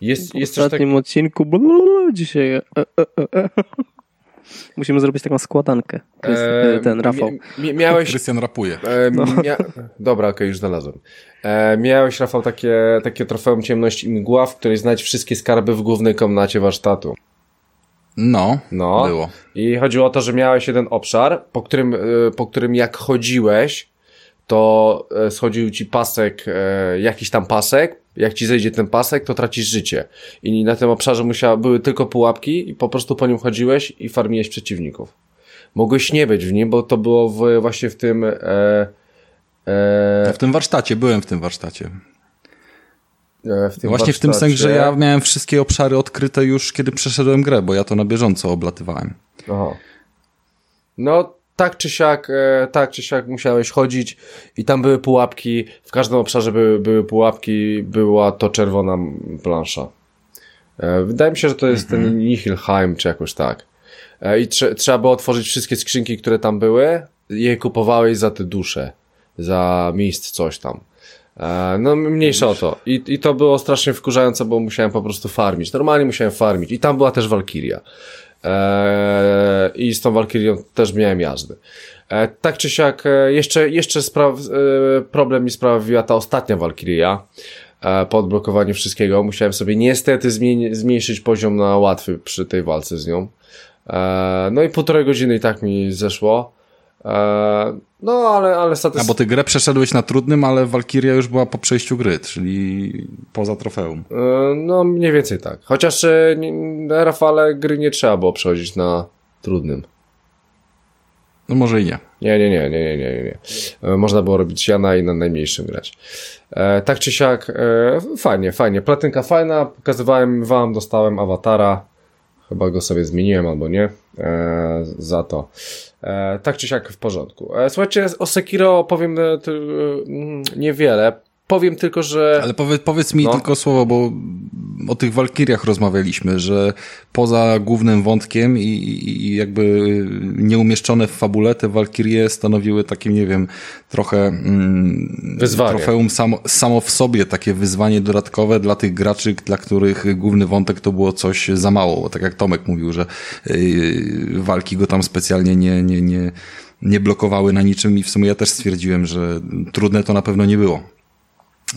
Jest, W jest coś tak, ostatnim odcinku blablabla, dzisiaj e, e, e, e. Musimy zrobić taką składankę. To jest e, e, ten Rafał. mi- mi- Miałeś, Krystian rapuje. E, mia... Dobra, okej, już znalazłem. E, miałeś, Rafał, takie, takie trofeum ciemności i mgła, w której znać wszystkie skarby w głównej komnacie warsztatu. No, No. było. I chodziło o to, że miałeś jeden obszar, po którym, e, po którym jak chodziłeś, to e, schodził ci pasek, jakiś tam pasek. Jak ci zejdzie ten pasek, to tracisz życie. I na tym obszarze musiała, były tylko pułapki i po prostu po nim chodziłeś i farmiłeś przeciwników. Mogłeś nie być w nim, bo to było w, właśnie w tym... E, e, W tym warsztacie, byłem w tym warsztacie. E, w Właśnie w tym warsztacie. sensie, że ja miałem wszystkie obszary odkryte już, kiedy przeszedłem grę, bo ja to na bieżąco oblatywałem. Aha. No, tak czy siak, e, tak czy siak musiałeś chodzić i tam były pułapki, w każdym obszarze były, były pułapki, była to czerwona plansza. E, wydaje mi się, że to jest ten Nihilheim, czy jakoś tak. E, I trze- trzeba było otworzyć wszystkie skrzynki, które tam były, i je kupowałeś za te dusze, za miejsc coś tam. E, No, mniejsza o to. I, I to było strasznie wkurzające, bo musiałem po prostu farmić. Normalnie musiałem farmić. I tam była też Walkiria. E, I z tą Walkirią też miałem jazdy. E, tak czy siak, e, jeszcze, jeszcze spraw, e, problem mi sprawiła ta ostatnia Walkiria. E, po odblokowaniu wszystkiego musiałem sobie niestety zmniejszyć poziom na łatwy przy tej walce z nią. E, no i półtorej godziny i tak mi zeszło. No ale, ale A bo ty grę przeszedłeś na trudnym, ale Walkiria już była po przejściu gry, czyli poza trofeum. E, No, mniej więcej tak. Chociaż e, na Rafale gry nie trzeba było przechodzić na trudnym. No może i nie. Nie, nie, nie, nie, nie, nie, nie. E, Można było robić siana i na najmniejszym grać. E, tak czy siak, e, fajnie, fajnie. Platynka fajna, pokazywałem wam, dostałem awatara. Chyba go sobie zmieniłem albo nie. E, za to. E, tak czy siak w porządku. E, słuchajcie, o Sekiro powiem e, ty, mm, niewiele. Powiem tylko, że... Ale powiedz, powiedz mi No. tylko słowo, bo o tych Walkiriach rozmawialiśmy, że poza głównym wątkiem i, i, jakby nieumieszczone w fabule te Walkirie stanowiły takie, nie wiem, trochę mm, Wyzwanie. trofeum samo, samo w sobie, takie wyzwanie dodatkowe dla tych graczy, dla których główny wątek to było coś za mało. Bo tak jak Tomek mówił, że yy, walki go tam specjalnie nie, nie, nie, nie blokowały na niczym i w sumie ja też stwierdziłem, że trudne to na pewno nie było.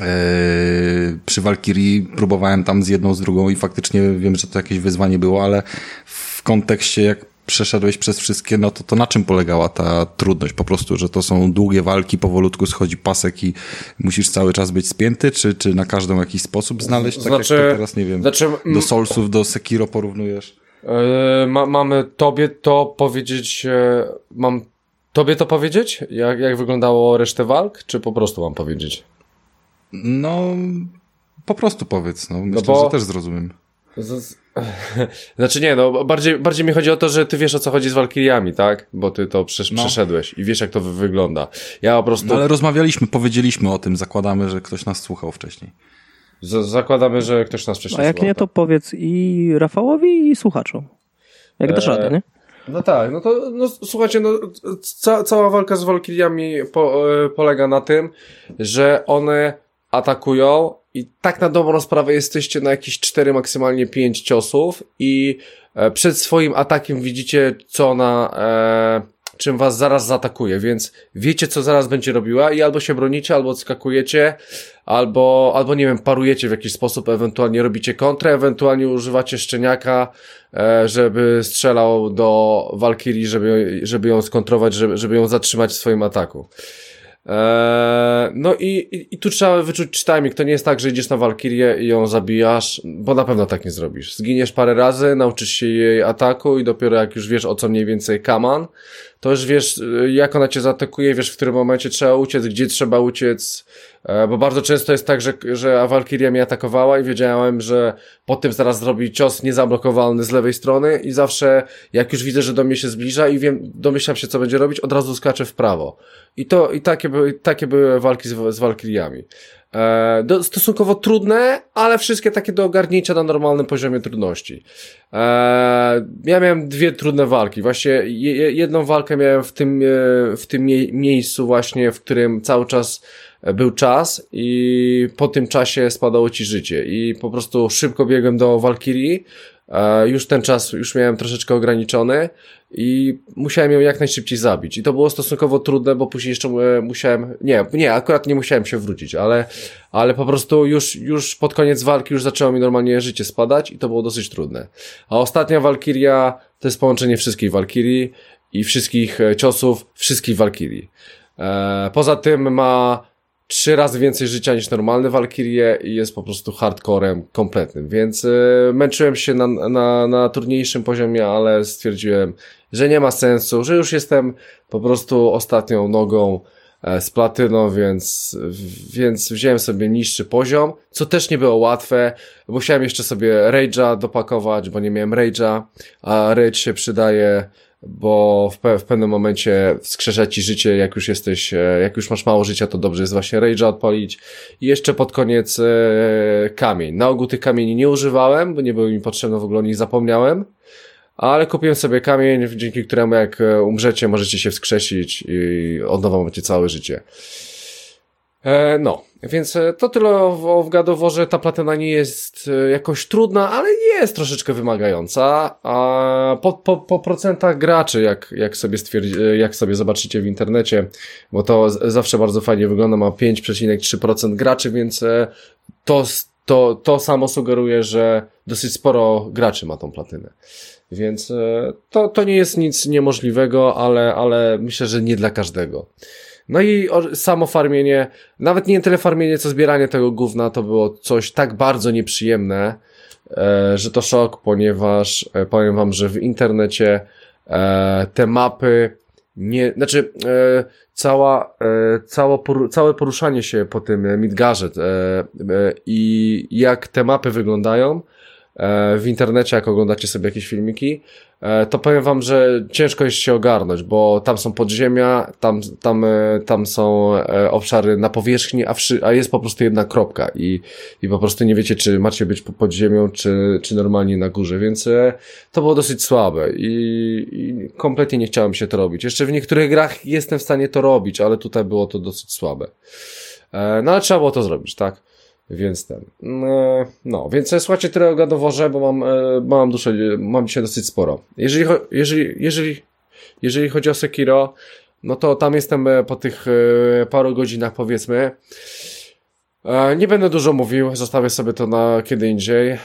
Eee, przy Valkyrii próbowałem tam z jedną, z drugą i faktycznie wiem, że to jakieś wyzwanie było, ale w kontekście jak przeszedłeś przez wszystkie, no to, to na czym polegała ta trudność? Po prostu, że to są długie walki, powolutku schodzi pasek i musisz cały czas być spięty, czy, czy na każdą jakiś sposób znaleźć? Tak Znaczy- jak to teraz, nie wiem, znaczy, do Soulsów, do Sekiro porównujesz? E, ma, mamy tobie to powiedzieć. E, mam tobie to powiedzieć? Jak, jak wyglądało resztę walk? Czy po prostu mam powiedzieć? No, po prostu powiedz, no, myślę, bo- że też zrozumiem. Z, znaczy nie, no bardziej, bardziej mi chodzi o to, że ty wiesz o co chodzi z Walkiriami, tak? Bo ty to przesz, No. przeszedłeś i wiesz jak to wy, wygląda. Ja po prostu No, ale rozmawialiśmy, powiedzieliśmy o tym, zakładamy, że ktoś nas słuchał wcześniej. z, zakładamy, że ktoś nas wcześniej A jak słuchał, nie, to powiedz i Rafałowi, i słuchaczom. Jak dasz Eee, radę, nie? No tak, no to no, słuchajcie, no, ca, cała walka z Walkiriami po, e, polega na tym, że one atakują i tak na dobrą sprawę jesteście na jakieś 4, maksymalnie 5 ciosów i e, przed swoim atakiem widzicie, co ona, e, czym was zaraz zaatakuje, więc wiecie, co zaraz będzie robiła i albo się bronicie, albo odskakujecie, albo, albo nie wiem, parujecie w jakiś sposób, ewentualnie robicie kontrę, ewentualnie używacie szczeniaka, e, żeby strzelał do Valkyrii, żeby, żeby ją skontrować, żeby, żeby ją zatrzymać w swoim ataku. Eee, no i, i, i, tu trzeba wyczuć timing. To nie jest tak, że idziesz na Walkirię i ją zabijasz, bo na pewno tak nie zrobisz. Zginiesz parę razy, nauczysz się jej ataku i dopiero jak już wiesz o co mniej więcej kaman, to już wiesz jak ona cię zaatakuje, wiesz w którym momencie trzeba uciec, gdzie trzeba uciec, bo bardzo często jest tak, że, że Valkyria mnie atakowała i wiedziałem, że po tym zaraz zrobi cios niezablokowalny z lewej strony i zawsze jak już widzę, że do mnie się zbliża i wiem, domyślam się co będzie robić, od razu skaczę w prawo. I to, i takie były, takie były walki z, z Valkyriami. E, do, stosunkowo trudne, ale wszystkie takie do ogarnięcia na normalnym poziomie trudności. E, ja miałem dwie trudne walki. Właśnie je, jedną walkę miałem w tym, e, w tym mie miejscu właśnie, w którym cały czas był czas i po tym czasie spadało ci życie i po prostu szybko biegłem do Valkyrii, E, już ten czas już miałem troszeczkę ograniczony i musiałem ją jak najszybciej zabić. I to było stosunkowo trudne, bo później jeszcze e, musiałem, nie, nie, akurat nie musiałem się wrócić, ale, ale po prostu już, już pod koniec walki już zaczęło mi normalnie życie spadać i to było dosyć trudne. A ostatnia Walkiria to jest połączenie wszystkich Walkirii i wszystkich e, ciosów wszystkich Walkirii. Poza tym ma trzy razy więcej życia niż normalny Valkyrie i jest po prostu hardcorem kompletnym, więc y, męczyłem się na, na, na trudniejszym poziomie, ale stwierdziłem, że nie ma sensu, że już jestem po prostu ostatnią nogą e, z platyną, więc, więc wziąłem sobie niższy poziom, co też nie było łatwe. Musiałem jeszcze sobie Rage'a dopakować, bo nie miałem Rage'a, a Rage się przydaje bo w, w pewnym momencie wskrzesza ci życie, jak już jesteś, e, jak już masz mało życia, to dobrze jest właśnie Rage'a odpalić. I jeszcze pod koniec e, kamień. Na ogół tych kamieni nie używałem, bo nie były mi potrzebne, w ogóle o nich zapomniałem. Ale kupiłem sobie kamień, dzięki któremu jak e, umrzecie, możecie się wskrzesić i od nowa macie całe życie. E, no, więc e, to tyle o, w gadoworze. Ta platyna nie jest e, jakoś trudna, ale jest troszeczkę wymagająca. A po, po, po procentach graczy, jak, jak, sobie stwierdzi, jak sobie zobaczycie w internecie, bo to zawsze bardzo fajnie wygląda, ma 5,3% graczy, więc to, to, to samo sugeruje, że dosyć sporo graczy ma tą platynę. Więc to, to nie jest nic niemożliwego, ale, ale myślę, że nie dla każdego. No i samo farmienie, nawet nie tyle farmienie, co zbieranie tego gówna, to było coś tak bardzo nieprzyjemne, e, że to szok, ponieważ e, powiem wam, że w internecie e, te mapy nie, znaczy cała, cała całe poruszanie się po tym Midgarze i jak te mapy wyglądają, w internecie, jak oglądacie sobie jakieś filmiki, e, to powiem wam, że ciężko jest się ogarnąć, bo tam są podziemia, tam, tam, e, tam są obszary na powierzchni, a, wszy, a jest po prostu jedna kropka i, i po prostu nie wiecie, czy macie być pod ziemią, czy, czy normalnie na górze, więc to było dosyć słabe i, i kompletnie nie chciałem się to robić. Jeszcze w niektórych grach jestem w stanie to robić, ale tutaj było to dosyć słabe. No ale trzeba było to zrobić, tak? Więc ten. No, no więc słuchajcie tyle o gadoworze, bo mam, e, mam duszę, mam dzisiaj dosyć sporo. Jeżeli, jeżeli, jeżeli, jeżeli chodzi o Sekiro, no to tam jestem e, po tych e, paru godzinach powiedzmy. Nie będę dużo mówił, zostawię sobie to na kiedy indziej.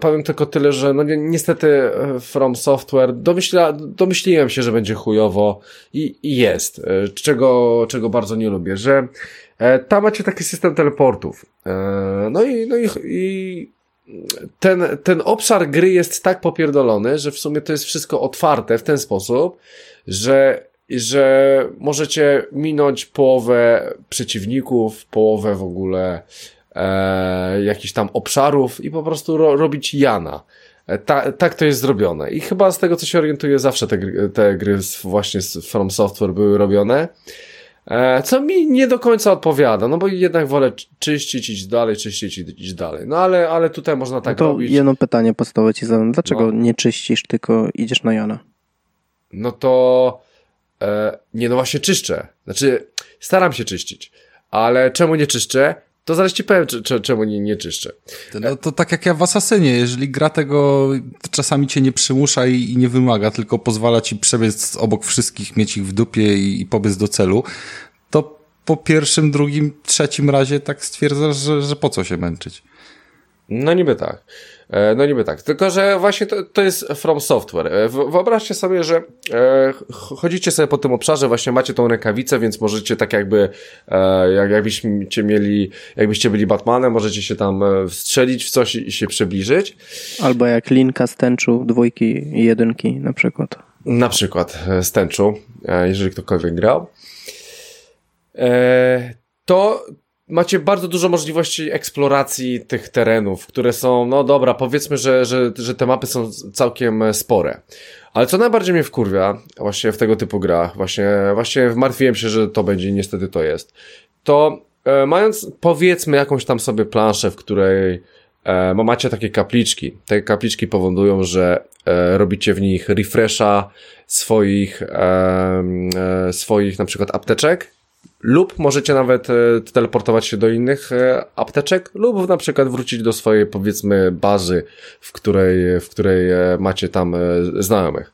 powiem tylko tyle, że no ni niestety From Software domyśla, domyśliłem się, że będzie chujowo i, i jest, czego, czego bardzo nie lubię, że E, tam macie taki system teleportów. E, no i, no i, i ten, ten obszar gry jest tak popierdolony, że w sumie to jest wszystko otwarte w ten sposób, że, że możecie minąć połowę przeciwników, połowę w ogóle e, jakichś tam obszarów i po prostu ro, robić Jana. E, ta, tak to jest zrobione. I chyba z tego, co się orientuję, zawsze te, te gry właśnie z From Software były robione. E, co mi nie do końca odpowiada, no bo jednak wolę czyścić, iść dalej, czyścić, iść dalej. No ale, ale tutaj można tak no to robić. jedno pytanie podstawowe ci zadam. Dlaczego no. nie czyścisz, tylko idziesz na Jana? No to e, nie, no właśnie czyszczę. Znaczy, staram się czyścić. Ale czemu nie czyszczę? To zaraz ci powiem, czy, czy, czemu nie, nie czyszczę. No to tak jak ja w Asasynie, jeżeli gra tego czasami cię nie przymusza i, i nie wymaga, tylko pozwala ci przebiec obok wszystkich, mieć ich w dupie i, i pobiec do celu, to po pierwszym, drugim, trzecim razie tak stwierdzasz, że, że po co się męczyć. No niby tak. E, no niby tak. Tylko, że właśnie to, to jest From Software. E, wyobraźcie sobie, że e, chodzicie sobie po tym obszarze, właśnie macie tą rękawicę, więc możecie tak jakby, jak, jakbyście mieli, jakbyście byli Batmanem, możecie się tam strzelić w coś i, się przybliżyć. Albo jak linka z tęczu dwójki i jedynki na przykład. Na przykład z tęczu, jeżeli ktokolwiek grał. To macie bardzo dużo możliwości eksploracji tych terenów, które są, no dobra, powiedzmy, że, że, że te mapy są całkiem spore. Ale co najbardziej mnie wkurwia właśnie w tego typu grach, właśnie, właśnie martwiłem się, że to będzie niestety to jest, to e, mając powiedzmy jakąś tam sobie planszę, w której e, macie takie kapliczki, te kapliczki powodują, że e, robicie w nich refresha swoich, e, swoich na przykład apteczek, lub możecie nawet e, teleportować się do innych e, apteczek, lub na przykład wrócić do swojej, powiedzmy, bazy, w której, w której e, macie tam znajomych.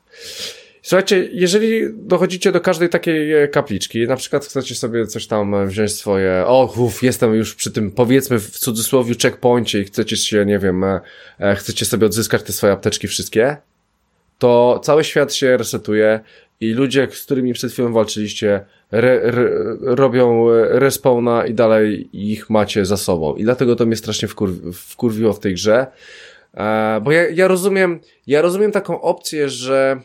Słuchajcie, jeżeli dochodzicie do każdej takiej kapliczki, na przykład chcecie sobie coś tam wziąć swoje, o, uf, jestem już przy tym, powiedzmy w cudzysłowie checkpoincie i chcecie się, nie wiem, chcecie sobie odzyskać te swoje apteczki wszystkie, to cały świat się resetuje i ludzie, z którymi przed chwilą walczyliście, re, re, robią respawna i dalej ich macie za sobą. I dlatego to mnie strasznie wkur, wkurwiło w tej grze. E, bo ja, ja rozumiem, ja rozumiem taką opcję, że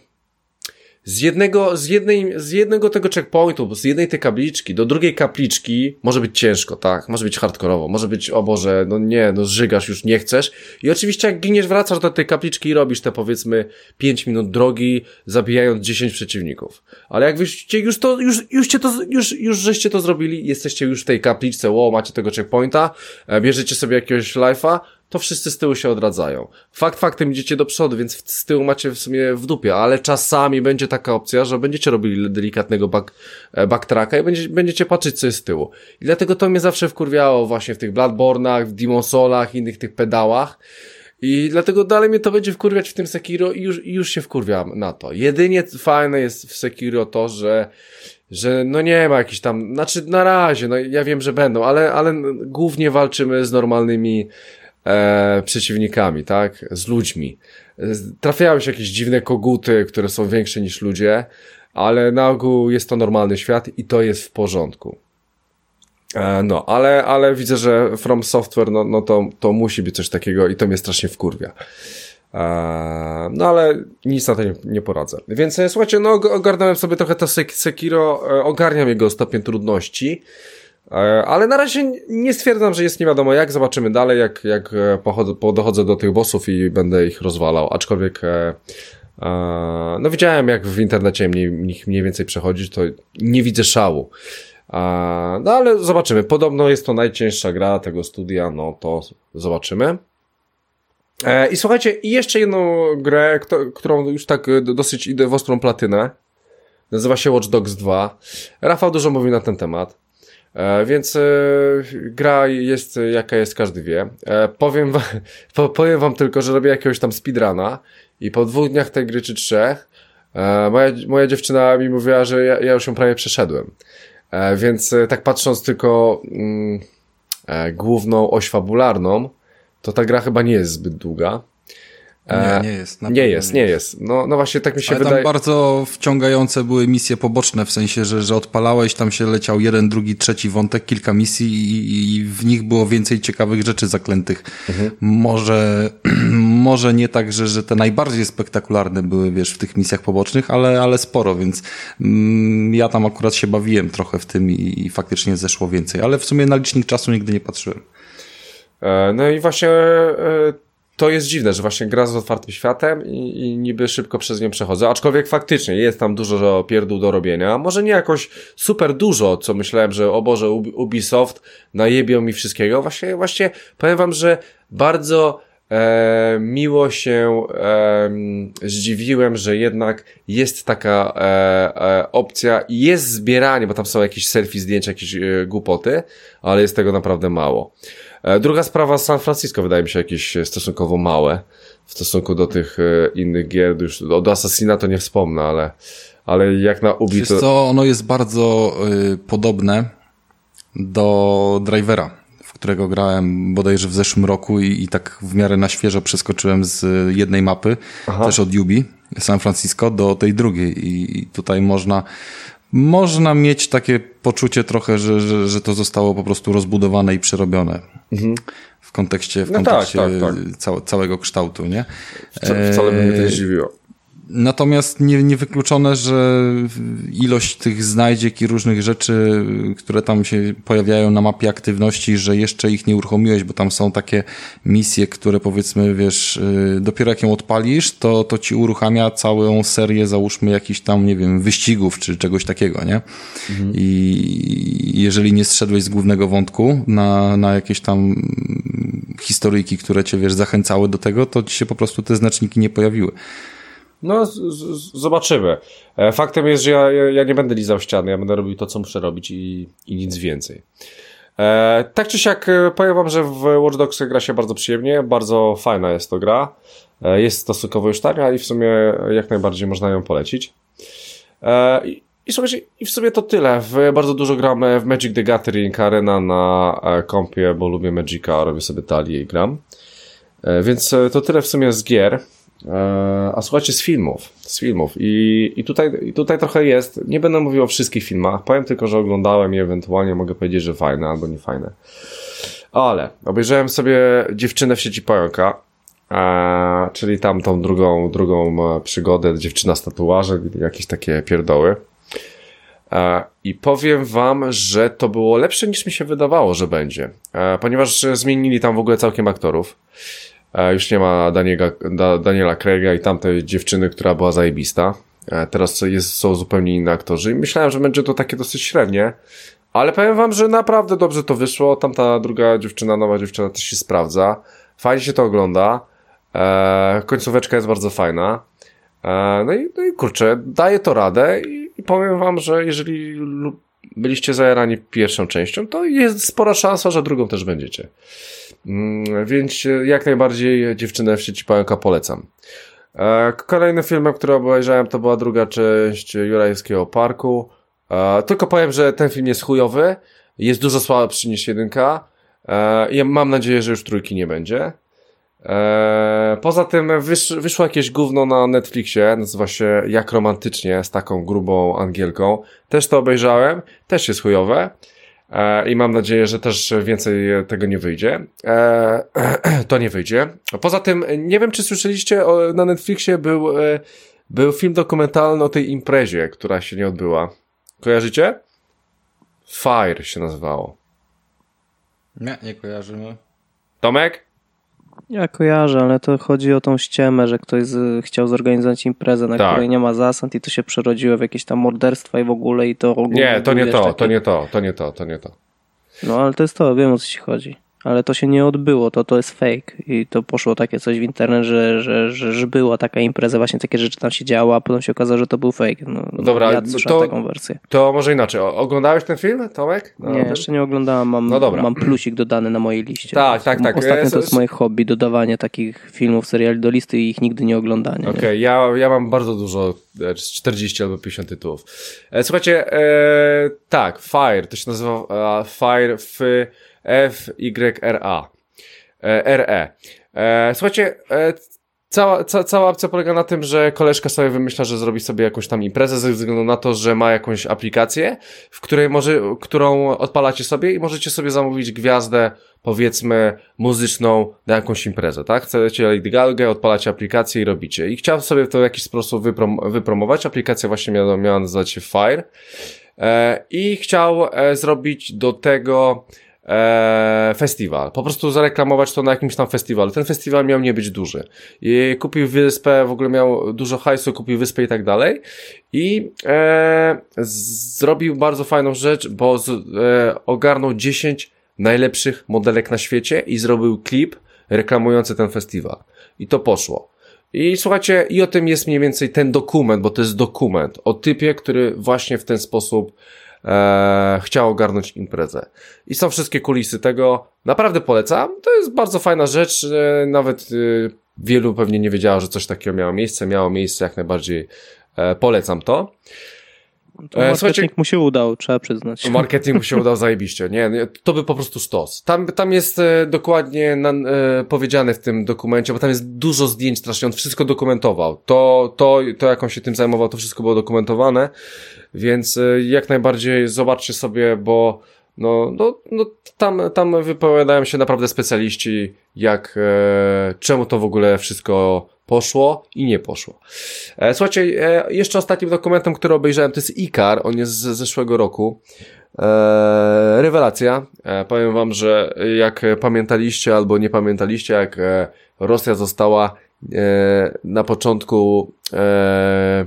z jednego, z jednej, z jednego tego checkpointu, z jednej tej kapliczki do drugiej kapliczki może być ciężko, tak? Może być hardkorowo, może być, o Boże, no nie, no zżygasz, już nie chcesz. I oczywiście jak giniesz, wracasz do tej kapliczki i robisz te powiedzmy 5 minut drogi, zabijając 10 przeciwników. Ale jak wyście już to, już, już cię to, już, już żeście to zrobili, jesteście już w tej kapliczce, ło, macie tego checkpointa, e, bierzecie sobie jakiegoś life'a, to wszyscy z tyłu się odradzają. Fakt faktem idziecie do przodu, więc z tyłu macie w sumie w dupie, ale czasami będzie taka opcja, że będziecie robili delikatnego back, e, backtracka i będziecie, będziecie patrzeć co jest z tyłu. I dlatego to mnie zawsze wkurwiało właśnie w tych Bloodborne'ach, w Demon Soulach, innych tych pedałach. I dlatego dalej mnie to będzie wkurwiać w tym Sekiro i już, już się wkurwiam na to. Jedynie fajne jest w Sekiro to, że że no nie ma jakichś tam, znaczy na razie, no ja wiem, że będą, ale, ale głównie walczymy z normalnymi e, przeciwnikami, tak? Z ludźmi. Trafiają się jakieś dziwne koguty, które są większe niż ludzie, ale na ogół jest to normalny świat i to jest w porządku. E, no, ale, ale widzę, że From Software, no, no to, to musi być coś takiego i to mnie strasznie wkurwia. E, no ale nic na to nie, nie poradzę. Więc e, słuchajcie, no ogarnąłem sobie trochę to Sekiro, e, ogarniam jego stopień trudności. E, ale na razie nie stwierdzam, że jest nie wiadomo jak. Zobaczymy dalej, jak, jak e, dochodzę do tych bossów i będę ich rozwalał. Aczkolwiek e, no widziałem jak w internecie mniej, mniej więcej przechodzić, to nie widzę szału. no ale zobaczymy. Podobno jest to najcięższa gra tego studia, no to zobaczymy. I słuchajcie, i jeszcze jedną grę, którą już tak dosyć idę w ostrą platynę. Nazywa się Watch Dogs 2. Rafał dużo mówi na ten temat. E, więc e, gra jest jaka jest, każdy wie. E, powiem, wam, powiem wam tylko, że robię jakiegoś tam speedruna i po dwóch dniach tej gry czy trzech moja, moja dziewczyna mi mówiła, że ja, ja już ją prawie przeszedłem. Więc tak patrząc tylko mm, główną oś fabularną, to ta gra chyba nie jest zbyt długa. Nie, nie jest. Nie jest, nie jest. No, no właśnie tak mi się Ale wydaje. tam bardzo wciągające były misje poboczne, w sensie, że, że odpalałeś, tam się leciał jeden, drugi, trzeci wątek, kilka misji i, i w nich było więcej ciekawych rzeczy zaklętych. Mhm. Może, może nie tak, że, że te najbardziej spektakularne były, wiesz, w tych misjach pobocznych, ale, ale sporo, więc mm, ja tam akurat się bawiłem trochę w tym i, i faktycznie zeszło więcej, ale w sumie na licznik czasu nigdy nie patrzyłem. E, no i właśnie e, to jest dziwne, że właśnie gra z otwartym światem i, i niby szybko przez nią przechodzę, aczkolwiek faktycznie jest tam dużo pierdół do robienia, może nie jakoś super dużo, co myślałem, że o Boże Ubisoft najebią mi wszystkiego, właśnie, właśnie powiem wam, że bardzo e, miło się e, zdziwiłem, że jednak jest taka e, e, opcja i jest zbieranie, bo tam są jakieś selfie, zdjęcia, jakieś e, głupoty, ale jest tego naprawdę mało. E, druga sprawa, San Francisco wydaje mi się jakieś stosunkowo małe w stosunku do tych e, innych gier. Już od Assassina to nie wspomnę, ale, ale jak na Ubi Wiesz to... co, ono jest bardzo y, podobne do Drivera, w którego grałem bodajże w zeszłym roku i, i tak w miarę na świeżo przeskoczyłem z jednej mapy, Aha. też od Ubi, San Francisco, do tej drugiej i, i tutaj można można mieć takie poczucie trochę, że, że, że to zostało po prostu rozbudowane i przerobione. W kontekście, w Mhm. No tak, kontekście tak, tak. Całe, całego kształtu, nie? Wca- Wcale by mnie to nie Eee, zdziwiło. Natomiast nie, niewykluczone, że ilość tych znajdziek i różnych rzeczy, które tam się pojawiają na mapie aktywności, że jeszcze ich nie uruchomiłeś, bo tam są takie misje, które powiedzmy, wiesz, y, dopiero jak ją odpalisz, to, to ci uruchamia całą serię, załóżmy, jakichś tam, nie wiem, wyścigów czy czegoś takiego, nie? I jeżeli nie zszedłeś z głównego wątku na, na jakieś tam historyjki, które cię, wiesz, zachęcały do tego, to ci się po prostu te znaczniki nie pojawiły. No, z, z, zobaczymy. E, Faktem jest, że ja, ja nie będę lizał ściany, ja będę robił to, co muszę robić i, i nic więcej. E, tak czy siak e, powiem wam, że w Watch Dogs gra się bardzo przyjemnie, bardzo fajna jest to gra. E, jest stosunkowo już tania i w sumie jak najbardziej można ją polecić. E, i, i, w sumie to tyle. W, bardzo dużo gramy w Magic the Gathering Arena na e, kompie, bo lubię Magica, robię sobie talię i gram. Więc to tyle w sumie z gier. E, A słuchajcie, z filmów. Z filmów. I, i, tutaj, I tutaj trochę jest. Nie będę mówił o wszystkich filmach. Powiem tylko, że oglądałem i ewentualnie mogę powiedzieć, że fajne albo nie fajne. Ale obejrzałem sobie Dziewczynę w sieci pająka. E, czyli tam tą drugą, drugą e, przygodę, dziewczyna z tatuażem, jakieś takie pierdoły. I powiem wam, że to było lepsze niż mi się wydawało, że będzie. Ponieważ zmienili tam w ogóle całkiem aktorów. E, Już nie ma Daniela, da, Daniela Craiga i tamtej dziewczyny, która była zajebista. E, Teraz jest, są zupełnie inni aktorzy i myślałem, że będzie to takie dosyć średnie. Ale powiem wam, że naprawdę dobrze to wyszło. Tamta druga dziewczyna, nowa dziewczyna też się sprawdza. Fajnie się to ogląda. E, końcóweczka jest bardzo fajna. E, no, i, no i kurczę, daje to radę i, i powiem wam, że jeżeli byliście zajarani pierwszą częścią, to jest spora szansa, że drugą też będziecie. Mm, więc e, jak najbardziej dziewczynę w sieci pająka polecam. E, Kolejnym filmem, który obejrzałem, to była druga część Jurajskiego Parku. E, Tylko powiem, że ten film jest chujowy, jest dużo słabszy niż jedynka mam nadzieję, że już trójki nie będzie. Poza tym wysz, wyszło jakieś gówno na Netflixie, nazywa się Jak romantycznie, z taką grubą Angielką. Też to obejrzałem, też jest chujowe. E, I mam nadzieję, że też więcej tego nie wyjdzie. E, to nie wyjdzie. Poza tym, nie wiem, czy słyszeliście, na Netflixie był, e, był film dokumentalny o tej imprezie, która się nie odbyła. Kojarzycie? Fire się nazywało. Nie, nie kojarzymy. Tomek? Ja kojarzę, ale to chodzi o tą ściemę, że ktoś z, chciał zorganizować imprezę, na Tak. której nie ma zasad i to się przerodziło w jakieś tam morderstwa i w ogóle i to ogólnie... Nie, to nie to, takie- to nie to, to nie to, to nie to. No ale to jest to, wiem o co ci chodzi. Ale to się nie odbyło, to to jest fake i to poszło takie coś w internet, że, że, że, że była taka impreza, właśnie takie rzeczy tam się działo, a potem się okazało, że to był fake. No, Dobra, ja to- taką wersję. To może inaczej. Oglądałeś ten film, Tomek? No, Nie, ten? jeszcze nie oglądałem, mam, No dobra. mam plusik dodany na mojej liście. Tak, tak, tak. Ostatnio to jest moje hobby, dodawanie takich filmów, seriali do listy i ich nigdy nie oglądanie. Okej, nie? ja, ja mam bardzo dużo, e, 40 albo 50 tytułów. E, słuchajcie, e, tak, Fire, to się nazywa e, Fire F, F, Y, R, A. E, E. Słuchajcie, e, cała, ca, cała opcja polega na tym, że koleżka sobie wymyśla, że zrobi sobie jakąś tam imprezę ze względu na to, że ma jakąś aplikację, w której może, którą odpalacie sobie i możecie sobie zamówić gwiazdę, powiedzmy, muzyczną na jakąś imprezę, tak? Chcecie Lady Gaga, odpalacie aplikację i robicie. I chciałem sobie to w jakiś sposób wyprom wypromować. Aplikacja właśnie miała, miała nazywać się Fire. I chciał zrobić do tego e, festiwal. Po prostu zareklamować to na jakimś tam festiwalu. Ten festiwal miał nie być duży. I kupił wyspę, w ogóle miał dużo hajsu, kupił wyspę i tak dalej. I e, zrobił bardzo fajną rzecz, bo z, e, ogarnął 10 najlepszych modelek na świecie i zrobił klip reklamujące ten festiwal. I to poszło. I słuchajcie, i o tym jest mniej więcej ten dokument, bo to jest dokument o typie, który właśnie w ten sposób e, chciał ogarnąć imprezę. I są wszystkie kulisy tego. Naprawdę polecam. To jest bardzo fajna rzecz. E, nawet e, wielu pewnie nie wiedziało, że coś takiego miało miejsce. Miało miejsce, jak najbardziej e, polecam to. To marketing Słuchajcie, mu się udał, trzeba przyznać. Marketing mu się udał zajebiście. Nie, to by po prostu stos. Tam, tam jest e, dokładnie na, e, powiedziane w tym dokumencie, bo tam jest dużo zdjęć strasznie, on wszystko dokumentował. To, to, to jak on się tym zajmował, to wszystko było dokumentowane, więc e, jak najbardziej zobaczcie sobie, bo no, no, no tam, tam wypowiadają się naprawdę specjaliści, jak, e, czemu to w ogóle wszystko poszło i nie poszło. E, słuchajcie, e, jeszcze ostatnim dokumentem, który obejrzałem, to jest Ikar, on jest z zeszłego roku. E, rewelacja. E, powiem wam, że jak pamiętaliście albo nie pamiętaliście, jak e, Rosja została e, na początku e,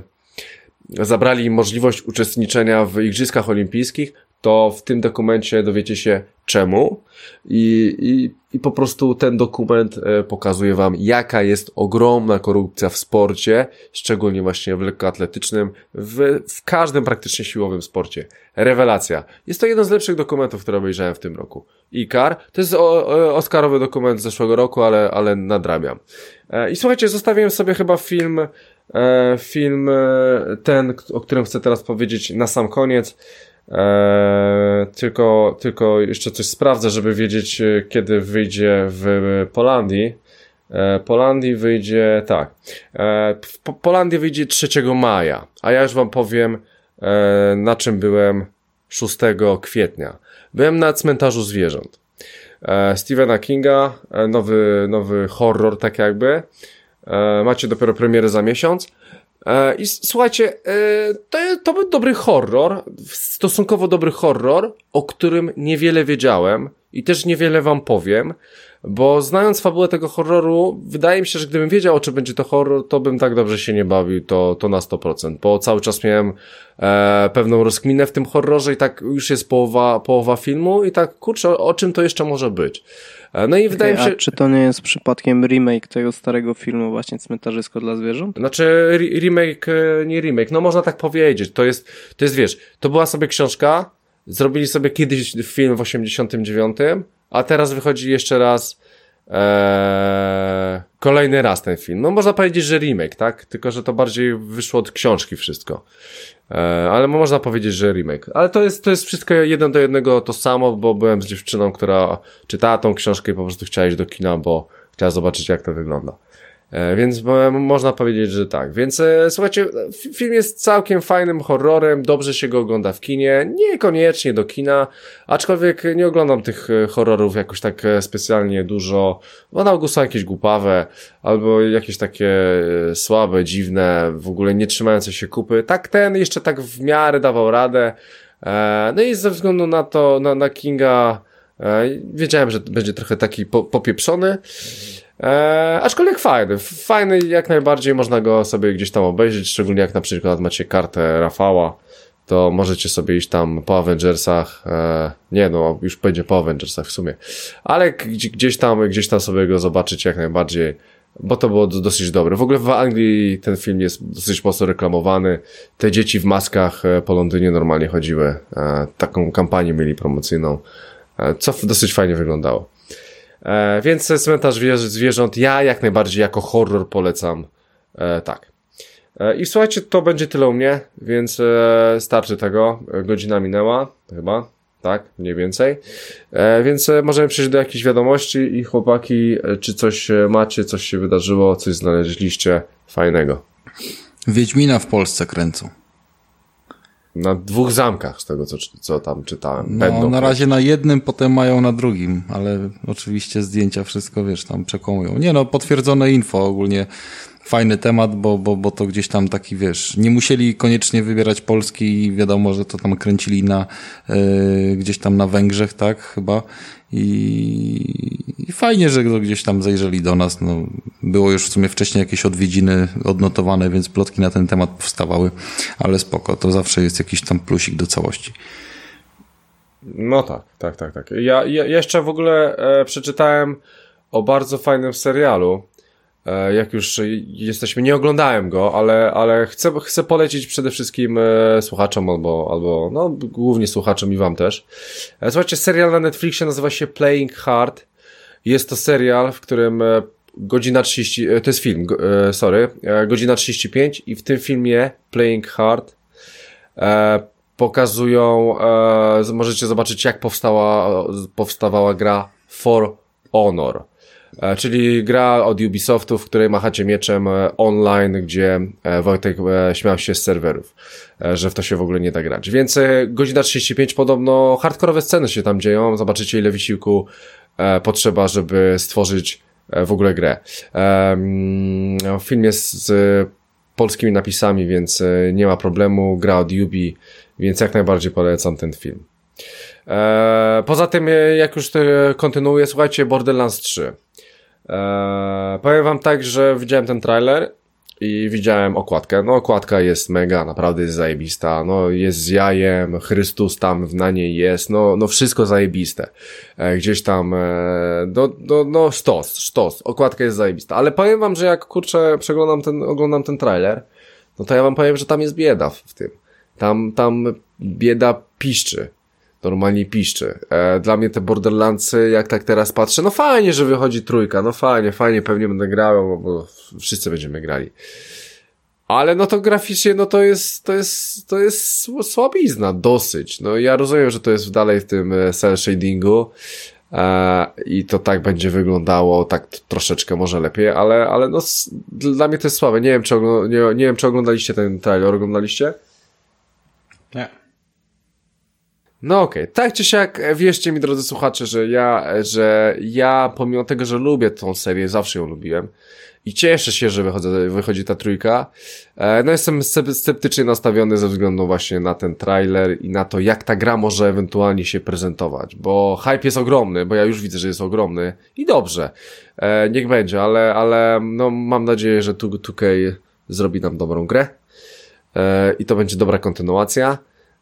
zabrali możliwość uczestniczenia w Igrzyskach Olimpijskich, to w tym dokumencie dowiecie się czemu i, i, i po prostu ten dokument e, pokazuje wam, jaka jest ogromna korupcja w sporcie, szczególnie właśnie w lekkoatletycznym, w, w każdym praktycznie siłowym sporcie. Rewelacja. Jest to jeden z lepszych dokumentów, które obejrzałem w tym roku. IKAR, to jest o, o, Oscarowy dokument z zeszłego roku, ale, ale nadrabiam. E, I słuchajcie, zostawiłem sobie chyba film, e, film ten, o którym chcę teraz powiedzieć na sam koniec. Eee, tylko, tylko jeszcze coś sprawdzę, żeby wiedzieć, e, kiedy wyjdzie w Polandii. Eee, Polandii wyjdzie, tak. Eee, w Polandii wyjdzie 3 maja, a ja już wam powiem, na czym byłem 6 kwietnia. Byłem na cmentarzu zwierząt. Stephena Kinga, e, nowy, nowy horror, tak jakby. Macie dopiero premierę za miesiąc. E, I słuchajcie, e, to, to był dobry horror, stosunkowo dobry horror, o którym niewiele wiedziałem i też niewiele wam powiem, bo znając fabułę tego horroru, wydaje mi się, że gdybym wiedział, o czym będzie to horror, to bym tak dobrze się nie bawił, to, to na 100%, bo cały czas miałem e, pewną rozkminę w tym horrorze i tak już jest połowa, połowa filmu i tak, kurczę, o, o czym to jeszcze może być. No i okay, wydaje mi się... A czy to nie jest przypadkiem remake tego starego filmu właśnie Cmentarzysko dla zwierząt? Znaczy remake, e, nie remake, no można tak powiedzieć. To jest, to jest wiesz, to była sobie książka, zrobili sobie kiedyś film w 89, a teraz wychodzi jeszcze raz Eee, kolejny raz ten film. No można powiedzieć, że remake, tak? Tylko, że to bardziej wyszło od książki wszystko. Eee, ale można powiedzieć, że remake. Ale to jest, to jest wszystko jeden do jednego to samo, bo byłem z dziewczyną, która czytała tą książkę i po prostu chciała iść do kina, bo chciała zobaczyć, jak to wygląda. E, więc można powiedzieć, że tak. Więc e, słuchajcie, film jest całkiem fajnym horrorem, dobrze się go ogląda w kinie, niekoniecznie do kina, aczkolwiek nie oglądam tych e, horrorów jakoś tak specjalnie dużo, bo na ogół są jakieś głupawe, albo jakieś takie słabe, dziwne, w ogóle nie trzymające się kupy. Tak ten jeszcze tak w miarę dawał radę. No i ze względu na to, na, na Kinga, wiedziałem, że będzie trochę taki po, popieprzony, Eee, aczkolwiek fajny, fajny jak najbardziej można go sobie gdzieś tam obejrzeć, szczególnie jak na przykład macie kartę Rafała, to możecie sobie iść tam po Avengersach, eee, nie no, już będzie po Avengersach w sumie, ale gdzieś tam, gdzieś tam sobie go zobaczyć jak najbardziej, bo to było dosyć dobre. W ogóle w Anglii ten film jest dosyć mocno reklamowany, te dzieci w maskach e, po Londynie normalnie chodziły, eee, taką kampanię mieli promocyjną, e, co dosyć fajnie wyglądało. E, więc cmentarz zwierząt ja jak najbardziej jako horror polecam. E, tak. E, I słuchajcie, to będzie tyle u mnie, więc e, starczy tego. Godzina minęła, chyba. Tak, mniej więcej. E, więc e, możemy przejść do jakichś wiadomości i chłopaki, e, czy coś e, macie, coś się wydarzyło, coś znaleźliście fajnego. Wiedźmina w Polsce kręcą. Na dwóch zamkach, z tego co, co tam czytałem. No, Będą na razie na jednym, potem mają na drugim, ale oczywiście zdjęcia, wszystko wiesz, tam przekonują. Nie no, potwierdzone info ogólnie fajny temat, bo, bo, bo to gdzieś tam taki, wiesz, nie musieli koniecznie wybierać Polski i wiadomo, że to tam kręcili na, yy, gdzieś tam na Węgrzech, tak, chyba. I, I, fajnie, że gdzieś tam zajrzeli do nas. No, było już w sumie wcześniej jakieś odwiedziny odnotowane, więc plotki na ten temat powstawały, ale spoko, to zawsze jest jakiś tam plusik do całości. No tak, tak, tak, tak. Ja, ja jeszcze w ogóle e, przeczytałem o bardzo fajnym serialu. E, jak już jesteśmy, nie oglądałem go, ale, ale chcę, chcę polecić przede wszystkim e, słuchaczom albo, albo no, głównie słuchaczom i wam też. E, słuchajcie, serial na Netflixie nazywa się Playing Hard. Jest to serial, w którym godzina 30, to jest film, sorry, godzina 35 i w tym filmie Playing Hard pokazują, możecie zobaczyć jak powstała, powstawała gra For Honor. E, czyli gra od Ubisoftu, w której machacie mieczem e, online, gdzie e, Wojtek śmiał się z serwerów, że w to się w ogóle nie da grać. Więc godzina 35 podobno hardkorowe sceny się tam dzieją, zobaczycie ile wysiłku potrzeba, żeby stworzyć w ogóle grę. Film jest z polskimi napisami, więc nie ma problemu, gra od Ubi, więc jak najbardziej polecam ten film. Poza tym, jak już kontynuuję, słuchajcie, Borderlands 3. Eee, powiem wam tak, że widziałem ten trailer i widziałem okładkę. No okładka jest mega, naprawdę jest zajebista. No jest z jajem, Chrystus tam na niej jest, no, no wszystko zajebiste. E, gdzieś tam, e, no, no, no sztos, sztos. Okładka jest zajebista. Ale powiem wam, że jak kurczę przeglądam ten, oglądam ten trailer, no to ja wam powiem, że tam jest bieda w tym. Tam, tam bieda piszczy normalnie piszczy. E, dla mnie te Borderlandsy, jak tak teraz patrzę, no fajnie, że wychodzi trójka, no fajnie, fajnie, pewnie będę grał, bo wszyscy będziemy grali. Ale no to graficznie, no to jest, to jest, to jest słabizna, dosyć. No ja rozumiem, że to jest dalej w tym e, cel shadingu, e, i to tak będzie wyglądało, tak troszeczkę może lepiej, ale, ale no dla mnie to jest słabe. Nie wiem, czy, nie, nie wiem, czy oglądaliście ten trailer, oglądaliście? Nie. No okej, okay. tak czy siak, wierzcie mi drodzy słuchacze, że ja, że ja pomimo tego, że lubię tą serię, zawsze ją lubiłem i cieszę się, że wychodzi, wychodzi ta trójka, e, no jestem sceptycznie nastawiony ze względu właśnie na ten trailer i na to, jak ta gra może ewentualnie się prezentować, bo hype jest ogromny, bo ja już widzę, że jest ogromny i dobrze, e, niech będzie, ale, ale no mam nadzieję, że 2K zrobi nam dobrą grę e, i to będzie dobra kontynuacja.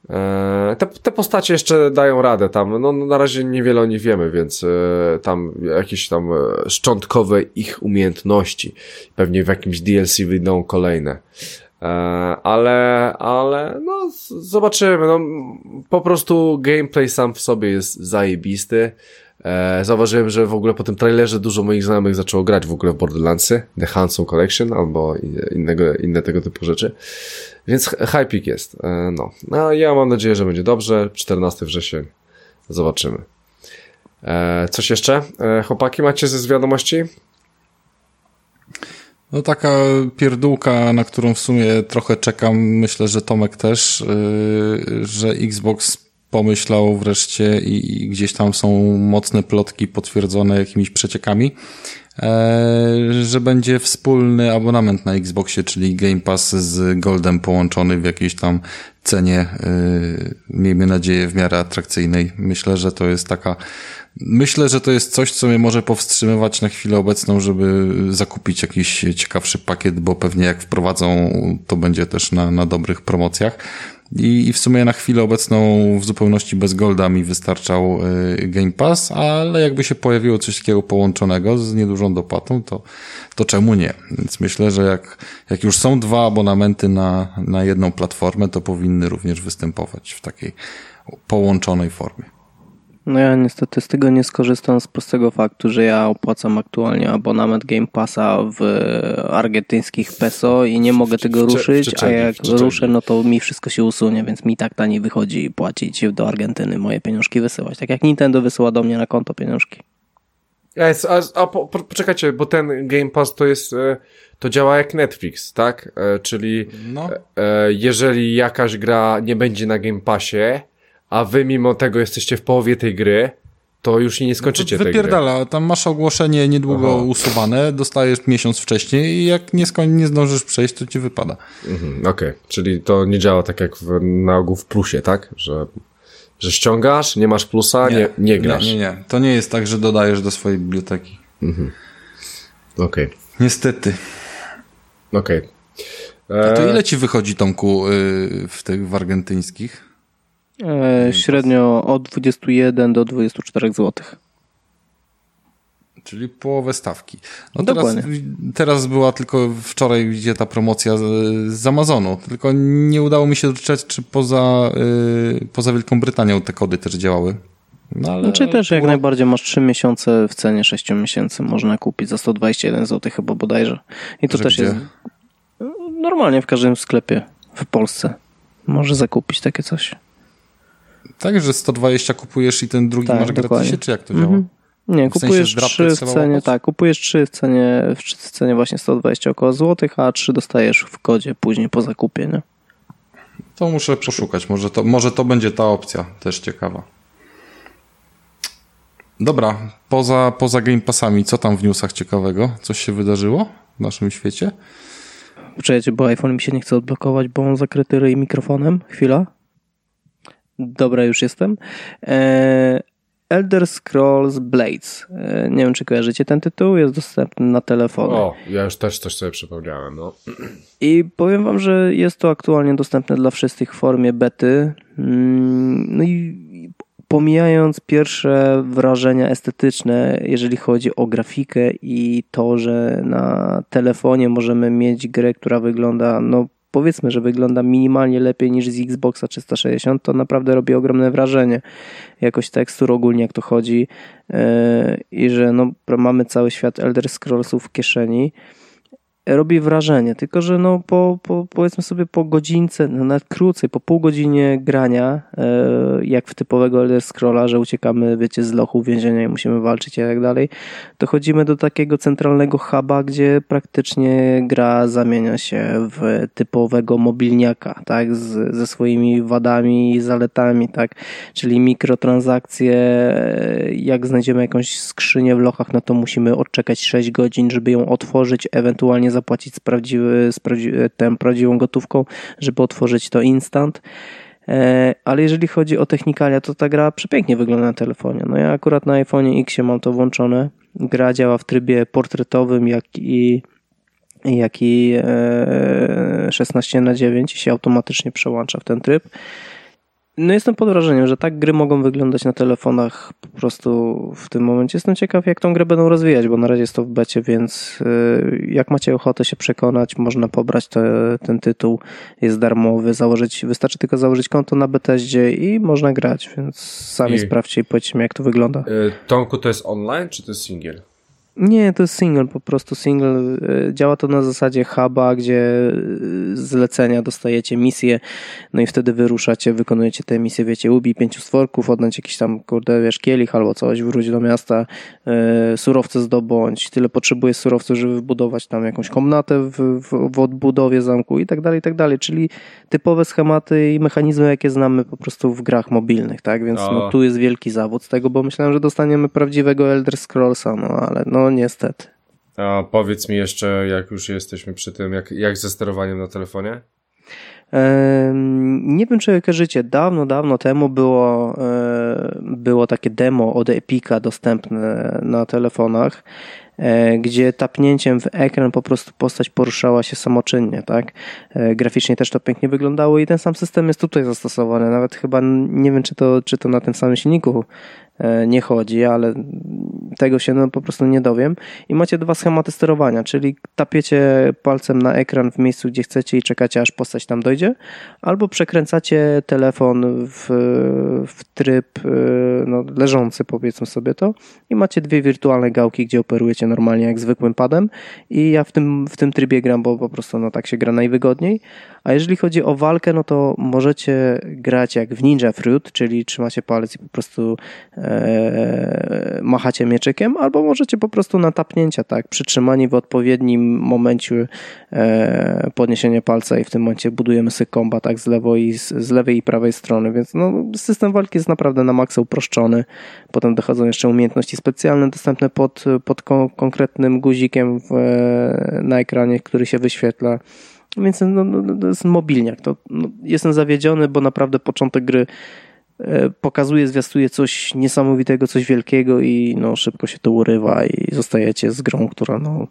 E, te, te postacie jeszcze dają radę tam, no na razie niewiele o nich wiemy, więc e, tam jakieś tam e, szczątkowe ich umiejętności, pewnie w jakimś DLC wyjdą kolejne. Ale, ale, no, zobaczymy, no, po prostu gameplay sam w sobie jest zajebisty. Zauważyłem, że w ogóle po tym trailerze dużo moich znajomych zaczęło grać w ogóle w Borderlandsy, The Handsome Collection albo innego, inne tego typu rzeczy. Więc hypik jest. E, no. no, ja mam nadzieję, że będzie dobrze. 14 wrzesień. Zobaczymy. E, coś jeszcze? E, chłopaki, macie ze wiadomości? No taka pierdółka, na którą w sumie trochę czekam, myślę, że Tomek też, że Xbox pomyślał wreszcie i, i gdzieś tam są mocne plotki potwierdzone jakimiś przeciekami, że będzie wspólny abonament na Xboxie, czyli Game Pass z Goldem połączony w jakiejś tam cenie, e, miejmy nadzieję, w miarę atrakcyjnej. Myślę, że to jest taka, myślę, że to jest coś, co mnie może powstrzymywać na chwilę obecną, żeby zakupić jakiś ciekawszy pakiet, bo pewnie jak wprowadzą, to będzie też na, na dobrych promocjach. I, I w sumie na chwilę obecną w zupełności bez golda mi wystarczał y, Game Pass, ale jakby się pojawiło coś takiego połączonego z niedużą dopłatą, to, to czemu nie? Więc myślę, że jak, jak już są dwa abonamenty na, na jedną platformę, to powinny również występować w takiej połączonej formie. No ja niestety z tego nie skorzystam z prostego faktu, że ja opłacam aktualnie abonament Game Passa w argentyńskich peso i nie mogę tego ruszyć, a jak ruszę, no to mi wszystko się usunie, więc mi tak taniej wychodzi płacić do Argentyny moje pieniążki wysyłać. Tak jak Nintendo wysyła do mnie na konto pieniążki. A, a, a po, po, poczekajcie, bo ten Game Pass to jest, e, to działa jak Netflix, tak? E, czyli no. E, jeżeli jakaś gra nie będzie na Game Passie, a wy mimo tego jesteście w połowie tej gry, to już nie skończycie no wypierdala. Tam masz ogłoszenie niedługo Aha. usuwane, dostajesz miesiąc wcześniej i jak nie, skoń, nie zdążysz przejść, to ci wypada. Mhm, Okej, okay. czyli to nie działa tak jak w, na ogół w plusie, tak? Że, że ściągasz, nie masz plusa, nie, nie, nie grasz. Nie, nie, nie. To nie jest tak, że dodajesz do swojej biblioteki. Mhm. Okej. Okay. Niestety. Okej. Okay. To ile ci wychodzi, Tomku, y, w tych w argentyńskich? E, średnio od 21 do 24 zł. Czyli połowę stawki. No teraz, teraz była tylko wczoraj gdzie ta promocja z, z, Amazonu, tylko nie udało mi się doczytać, czy poza, yy, poza Wielką Brytanią te kody też działały. No, ale czy też jak najbardziej masz 3 miesiące w cenie 6 miesięcy można kupić za 121 zł chyba bodajże. I to Że też gdzie? jest normalnie w każdym sklepie w Polsce. Może zakupić takie coś. Tak, że 120 kupujesz i ten drugi tak, masz gratisie, czy jak to działa? Mhm. Nie, w kupujesz sensie trzy w cenie, tak, kupujesz trzy w cenie, w cenie właśnie 120 około złotych, a trzy dostajesz w kodzie później po zakupie, nie? To muszę poszukać, może to, może to będzie ta opcja, też ciekawa. Dobra, poza, poza Game Passami, co tam w newsach ciekawego? Coś się wydarzyło w naszym świecie? Poczekajcie, bo iPhone mi się nie chce odblokować, bo on zakryty ryj mikrofonem. Chwila. Dobra, już jestem. Eee, Elder Scrolls Blades. Eee, nie wiem, czy kojarzycie ten tytuł. Jest dostępny na telefon. O, ja już też coś sobie przypomniałem. No. I powiem wam, że jest to aktualnie dostępne dla wszystkich w formie bety. Mm, no i pomijając pierwsze wrażenia estetyczne, jeżeli chodzi o grafikę i to, że na telefonie możemy mieć grę, która wygląda, no powiedzmy, że wygląda minimalnie lepiej niż z Xboxa 360, to naprawdę robi ogromne wrażenie. Jakość tekstur ogólnie jak to chodzi yy, i że no, mamy cały świat Elder Scrollsów w kieszeni robi wrażenie, tylko że no po, po, powiedzmy sobie po godzince, no nawet krócej, po pół godzinie grania, e, jak w typowego Elder Scrolla, że uciekamy, wiecie, z lochu więzienia i musimy walczyć i tak dalej, dochodzimy do takiego centralnego huba, gdzie praktycznie gra zamienia się w typowego mobilniaka, tak, z, ze swoimi wadami i zaletami, tak, czyli mikrotransakcje, jak znajdziemy jakąś skrzynię w lochach, no to musimy odczekać 6 godzin, żeby ją otworzyć, ewentualnie zapłacić z, prawdziwy, z prawdzi tę prawdziwą gotówką, żeby otworzyć to instant. E, ale jeżeli chodzi o technikalia, to ta gra przepięknie wygląda na telefonie. No ja akurat na iPhone X mam to włączone. Gra działa w trybie portretowym, jak i jak i 16 e, na 9 się automatycznie przełącza w ten tryb. No jestem pod wrażeniem, że tak gry mogą wyglądać na telefonach po prostu w tym momencie. Jestem ciekaw, jak tą grę będą rozwijać, bo na razie jest to w becie, więc y, jak macie ochotę się przekonać, można pobrać te, ten tytuł, jest darmowy, założyć, wystarczy tylko założyć konto na Bethesdzie i można grać, więc sami I... sprawdźcie i powiedzcie mi, jak to wygląda. Y, Tomku, to jest online, czy to jest single? Nie, to jest single, po prostu single. E, działa to na zasadzie huba, gdzie e, zlecenia dostajecie misje, no i wtedy wyruszacie, wykonujecie te misje, wiecie, ubij pięciu stworków, odnać jakiś tam, kurde, wiesz, kielich albo coś, wróć do miasta, e, surowce zdobądź, tyle potrzebuje surowców, żeby wybudować tam jakąś komnatę w, w, w odbudowie zamku i tak dalej, i tak dalej, czyli typowe schematy i mechanizmy, jakie znamy po prostu w grach mobilnych, tak, więc no, tu jest wielki zawód z tego, bo myślałem, że dostaniemy prawdziwego Elder Scrollsa, no ale no no niestety. A powiedz mi jeszcze, jak już jesteśmy przy tym, jak, jak ze sterowaniem na telefonie? Nie wiem, czy kojarzycie, dawno, dawno temu było, e, było takie demo od Epika dostępne na telefonach, e, gdzie tapnięciem w ekran po prostu postać poruszała się samoczynnie, tak? E, graficznie też to pięknie wyglądało i ten sam system jest tutaj zastosowany. Nawet chyba nie wiem, czy to, czy to na tym samym silniku nie chodzi, ale tego się no po prostu nie dowiem. I macie dwa schematy sterowania, czyli tapiecie palcem na ekran w miejscu, gdzie chcecie i czekacie, aż postać tam dojdzie, albo przekręcacie telefon w, w tryb e, no, leżący, powiedzmy sobie to, i macie dwie wirtualne gałki, gdzie operujecie normalnie jak zwykłym padem. I ja w tym, w tym trybie gram, bo po prostu no, tak się gra najwygodniej. A jeżeli chodzi o walkę, no to możecie grać jak w Ninja Fruit, czyli trzymacie palec i po prostu e, machacie mieczykiem, albo możecie po prostu na tapnięcia, tak, przytrzymani w odpowiednim momencie e, podniesienie palca i w tym momencie budujemy sobie komba, tak, z, lewo i, z, z lewej i prawej strony, więc no, system walki jest naprawdę na maksa uproszczony. Potem dochodzą jeszcze umiejętności specjalne dostępne pod, pod kon konkretnym guzikiem w, na ekranie, który się wyświetla. Więc no, no, no, to jest mobilniak. To, no, jestem zawiedziony, bo naprawdę początek gry e, pokazuje, zwiastuje coś niesamowitego, coś wielkiego i no, szybko się to urywa i zostajecie z grą, która no,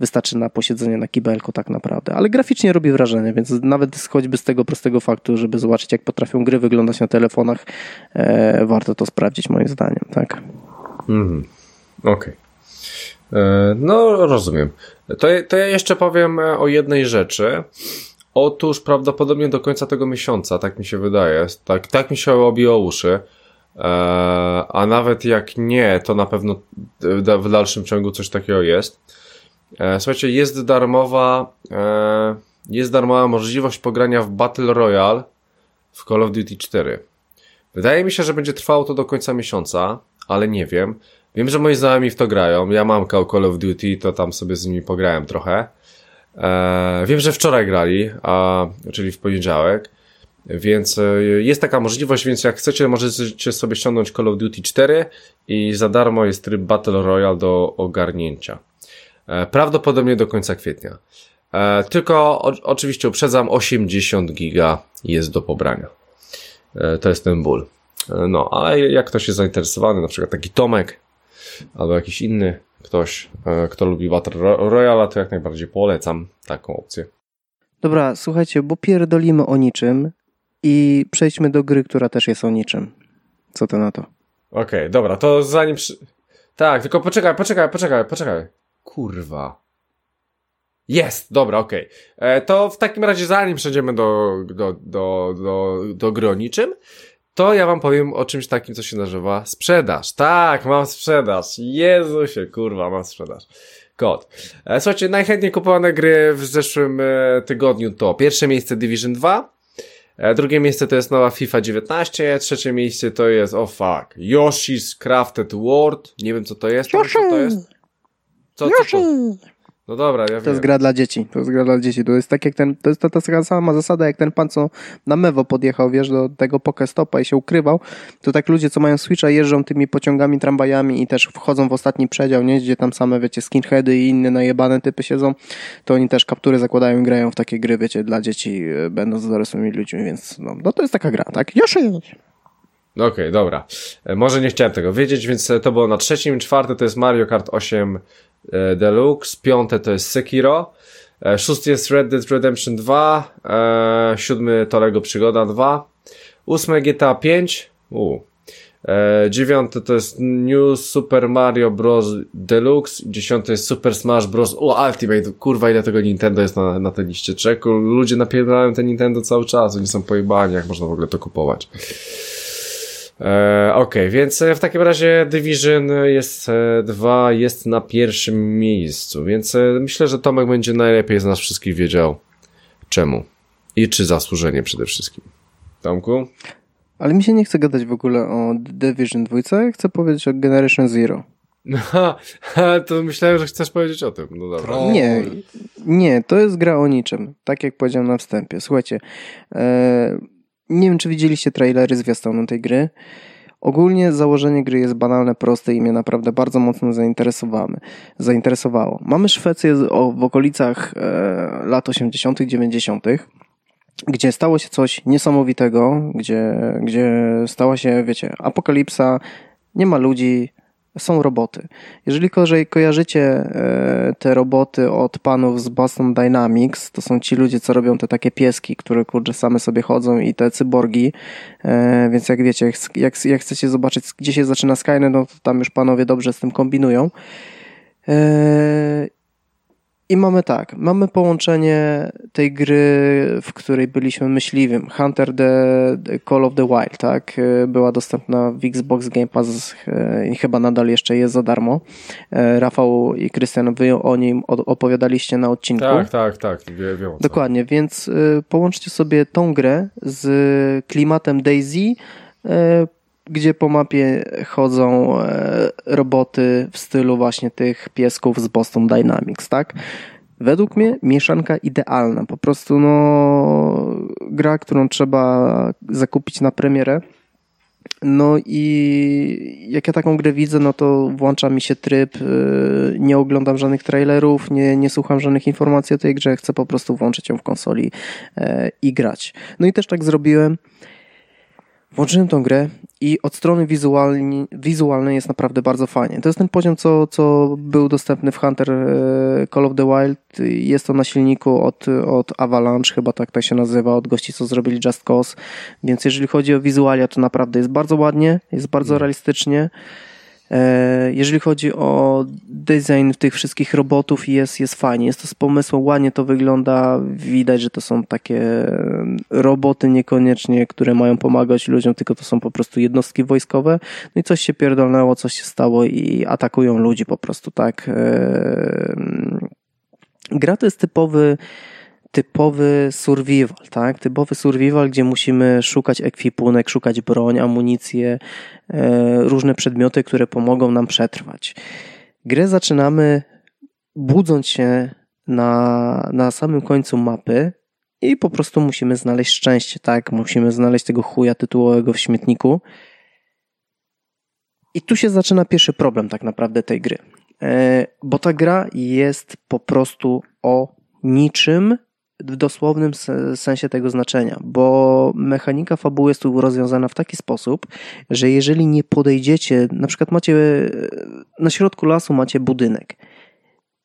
wystarczy na posiedzenie na kibelku tak naprawdę. Ale graficznie robi wrażenie, więc nawet choćby z tego prostego faktu, żeby zobaczyć jak potrafią gry wyglądać na telefonach, e, warto to sprawdzić moim zdaniem, tak? Mhm. Okej. Okay. E, no, rozumiem. To, to ja jeszcze powiem e, o jednej rzeczy. Otóż prawdopodobnie do końca tego miesiąca, tak mi się wydaje, tak, tak mi się obiło uszy, e, a nawet jak nie, to na pewno w dalszym ciągu coś takiego jest. Słuchajcie, jest darmowa, jest darmowa możliwość pogrania w Battle Royale w Call of Duty 4. Wydaje mi się, że będzie trwało to do końca miesiąca, ale nie wiem. Wiem, że moi znajomi w to grają. Ja mam Call of Duty, to tam sobie z nimi pograłem trochę. Eee, wiem, że wczoraj grali, a, czyli w poniedziałek. Więc e, jest taka możliwość, więc jak chcecie, możecie sobie ściągnąć Call of Duty 4 i za darmo jest tryb Battle Royale do ogarnięcia. E, prawdopodobnie do końca kwietnia. E, tylko o, oczywiście uprzedzam, 80 giga jest do pobrania. E, to jest ten ból. E, no, a jak ktoś jest zainteresowany, na przykład taki Tomek, albo jakiś inny ktoś, e, kto lubi Battle Royale, to jak najbardziej polecam taką opcję. Dobra, słuchajcie, bo pierdolimy o niczym i przejdźmy do gry, która też jest o niczym. Co to na to? Okej, okay, dobra, to zanim... Przy... Tak, tylko poczekaj, poczekaj, poczekaj, poczekaj. Kurwa. Jest, dobra, okej. Okay. E, to w takim razie zanim przejdziemy do, do, do, do, do gry o niczym, to ja wam powiem o czymś takim, co się nazywa sprzedaż. Tak, mam sprzedaż. Jezusie, kurwa, mam sprzedaż. Kod. E, słuchajcie, najchętniej kupowane gry w zeszłym e, tygodniu to pierwsze miejsce Division 2, e, drugie miejsce to jest nowa FIFA 19, trzecie miejsce to jest, oh fuck, Yoshi's Crafted World. Nie wiem co to jest. Yoshi! Co to jest? Co, co, co? No dobra, ja To wiem. jest gra dla dzieci. To jest gra dla dzieci. To jest tak jak ten, to jest ta, ta sama zasada, jak ten pan, co na Mewo podjechał, wiesz, do tego Pokestopa i się ukrywał, to tak ludzie, co mają Switcha, jeżdżą tymi pociągami, tramwajami i też wchodzą w ostatni przedział, nie? Gdzie tam same, wiecie, skinheady i inne najebane typy siedzą, to oni też kaptury zakładają i grają w takie gry, wiecie, dla dzieci, e, będąc dorosłymi ludźmi, więc no, no to jest taka gra, tak? Yoshi! Okej, okay, dobra. E, może nie chciałem tego wiedzieć, więc to było na trzecim. Czwarte to jest Mario Kart 8 E, Deluxe, piąte to jest Sekiro, e, szósty jest Red Dead Redemption 2, e, siódmy to Lego Przygoda 2, ósme GTA 5, u, dziewiąte to jest New Super Mario Bros. Deluxe, dziesiąte jest Super Smash Bros. O, Ultimate, kurwa ile tego Nintendo jest na, na tej liście, czeku, ludzie napierdalają ten Nintendo cały czas, oni są pojebani, jak można w ogóle to kupować. E, Okej, okay, więc e, w takim razie Division jest e, dwa, jest na pierwszym miejscu, więc e, myślę, że Tomek będzie najlepiej z nas wszystkich wiedział czemu i czy zasłużenie przede wszystkim. Tomku? Ale mi się nie chce gadać w ogóle o Division 2, chcę powiedzieć o Generation Zero. No, to myślałem, że chcesz powiedzieć o tym. No dobra. Nie, nie, to jest gra o niczym. Tak jak powiedziałem na wstępie. Słuchajcie, e, nie wiem, czy widzieliście trailery zwiastunu tej gry. Ogólnie założenie gry jest banalne, proste i mnie naprawdę bardzo mocno zainteresowało. Mamy Szwecję w okolicach e, lat 80., 90., gdzie stało się coś niesamowitego, gdzie, gdzie stała się, wiecie, apokalipsa, nie ma ludzi, są roboty. Jeżeli kojarzycie e, te roboty od panów z Boston Dynamics, to są ci ludzie, co robią te takie pieski, które kurczę same sobie chodzą i te cyborgi, e, więc jak wiecie, jak, jak chcecie zobaczyć, gdzie się zaczyna Skynet, no to tam już panowie dobrze z tym kombinują. E, i mamy tak, mamy połączenie tej gry, w której byliśmy myśliwym. Hunter the, Call of the Wild, tak? Była dostępna w Xbox Game Pass e, i chyba nadal jeszcze jest za darmo. E, Rafał i Krystian, wy o nim opowiadaliście na odcinku. Tak, tak, tak. Wiem, Dokładnie, więc e, połączcie sobie tą grę z klimatem Daisy, gdzie po mapie chodzą e, roboty w stylu właśnie tych piesków z Boston Dynamics, tak? Według mnie mieszanka idealna. Po prostu no gra, którą trzeba zakupić na premierę. No i jak ja taką grę widzę, no to włącza mi się tryb, e, nie oglądam żadnych trailerów, nie, nie słucham żadnych informacji o tej grze, chcę po prostu włączyć ją w konsoli e, i grać. No i też tak zrobiłem. Włączyłem tą grę i od strony wizualni, wizualnej jest naprawdę bardzo fajnie. To jest ten poziom, co, co był dostępny w Hunter e, Call of the Wild. Jest to na silniku od, od Avalanche, chyba tak to się nazywa, od gości, co zrobili Just Cause. Więc jeżeli chodzi o wizualia, to naprawdę jest bardzo ładnie, jest bardzo mm. realistycznie. E, jeżeli chodzi o design tych wszystkich robotów, jest, jest fajnie. Jest to z pomysłem, ładnie to wygląda. Widać, że to są takie roboty niekoniecznie, które mają pomagać ludziom, tylko to są po prostu jednostki wojskowe. No i coś się pierdolnęło, coś się stało i atakują ludzi po prostu, tak. E, gra to jest typowy typowy survival, tak? Typowy survival, gdzie musimy szukać ekwipunek, szukać broń, amunicję, e, różne przedmioty, które pomogą nam przetrwać. Grę zaczynamy budząc się na, na samym końcu mapy i po prostu musimy znaleźć szczęście, tak? Musimy znaleźć tego chuja tytułowego w śmietniku. I tu się zaczyna pierwszy problem tak naprawdę tej gry. E, bo ta gra jest po prostu o niczym w dosłownym sensie tego znaczenia, bo mechanika fabuły jest tu rozwiązana w taki sposób, że jeżeli nie podejdziecie, na przykład macie na środku lasu macie budynek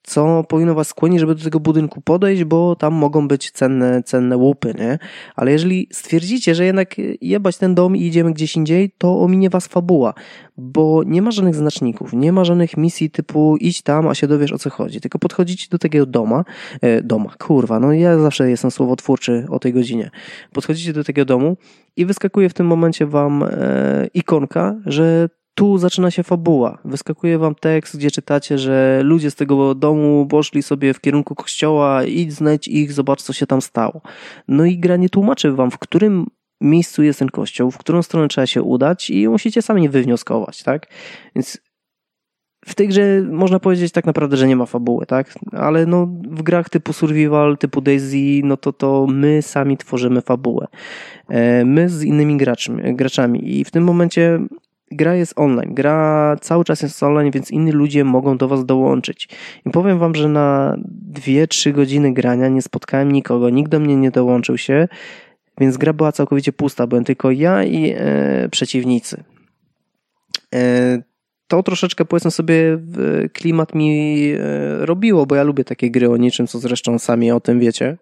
co powinno was skłonić, żeby do tego budynku podejść, bo tam mogą być cenne, cenne łupy, nie? Ale jeżeli stwierdzicie, że jednak jebać ten dom i idziemy gdzieś indziej, to ominie was fabuła, bo nie ma żadnych znaczników, nie ma żadnych misji typu idź tam, a się dowiesz o co chodzi, tylko podchodzicie do takiego doma, e, doma, kurwa, no ja zawsze jestem słowotwórczy o tej godzinie, podchodzicie do takiego domu i wyskakuje w tym momencie wam e, ikonka, że tu zaczyna się fabuła. Wyskakuje wam tekst, gdzie czytacie, że ludzie z tego domu poszli sobie w kierunku kościoła, idź znajdź ich, zobacz co się tam stało. No i gra nie tłumaczy wam, w którym miejscu jest ten kościół, w którą stronę trzeba się udać i musicie sami wywnioskować, tak? Więc w tej grze można powiedzieć tak naprawdę, że nie ma fabuły, tak? Ale no w grach typu survival, typu Daisy, no to to my sami tworzymy fabułę. E, my z innymi graczami, graczami i w tym momencie gra jest online, gra cały czas jest online, więc inni ludzie mogą do was dołączyć. I powiem wam, że na 2-3 godziny grania nie spotkałem nikogo, nikt do mnie nie dołączył się, więc gra była całkowicie pusta, byłem tylko ja i e, przeciwnicy. E, to troszeczkę, powiedzmy sobie, klimat mi e, robiło, bo ja lubię takie gry o niczym, co zresztą sami o tym wiecie.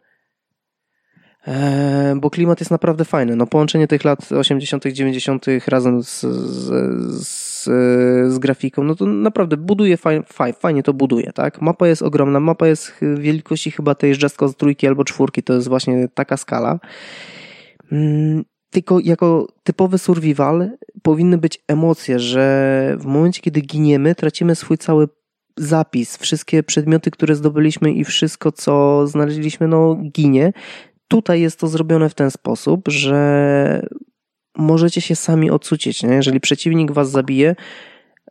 E, bo klimat jest naprawdę fajny. No, połączenie tych lat 80., 90. razem z, z, z, z, grafiką, no to naprawdę buduje faj, faj, fajnie to buduje, tak? Mapa jest ogromna, mapa jest wielkości chyba tej Just z trójki albo czwórki, to jest właśnie taka skala. Mm, tylko jako typowy survival powinny być emocje, że w momencie, kiedy giniemy, tracimy swój cały zapis, wszystkie przedmioty, które zdobyliśmy i wszystko, co znaleźliśmy, no ginie. Tutaj jest to zrobione w ten sposób, że możecie się sami odsucić. Nie? Jeżeli przeciwnik was zabije,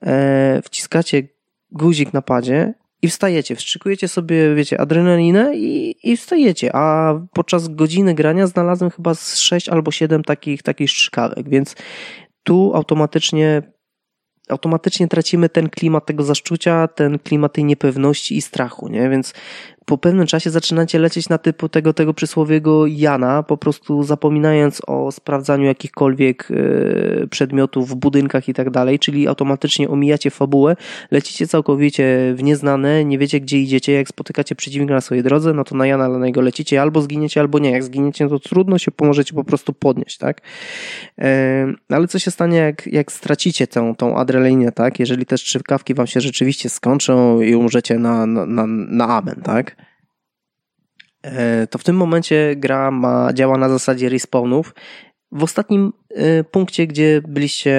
e, wciskacie guzik na padzie i wstajecie, wstrzykujecie sobie, wiecie, adrenalinę i, i wstajecie, a podczas godziny grania znalazłem chyba z 6 albo 7 takich, takich strzykawek, więc tu automatycznie automatycznie tracimy ten klimat tego zaszczucia, ten klimat tej niepewności i strachu, nie? Więc po pewnym czasie zaczynacie lecieć na typu tego, tego przysłowiego Jana, po prostu zapominając o sprawdzaniu jakichkolwiek e, przedmiotów w budynkach i tak dalej, czyli automatycznie omijacie fabułę, lecicie całkowicie w nieznane, nie wiecie gdzie idziecie, jak spotykacie przeciwnika na swojej drodze, no to na Jana na niego lecicie, albo zginiecie, albo nie. Jak zginiecie, no to trudno się pomożecie po prostu podnieść, tak? E, ale co się stanie, jak, jak stracicie tą, tą adrenalinę, tak? Jeżeli te strzykawki wam się rzeczywiście skończą i umrzecie na, na, na, na amen, tak? E, to w tym momencie gra ma, działa na zasadzie respawnów. W ostatnim e, punkcie, gdzie byliście,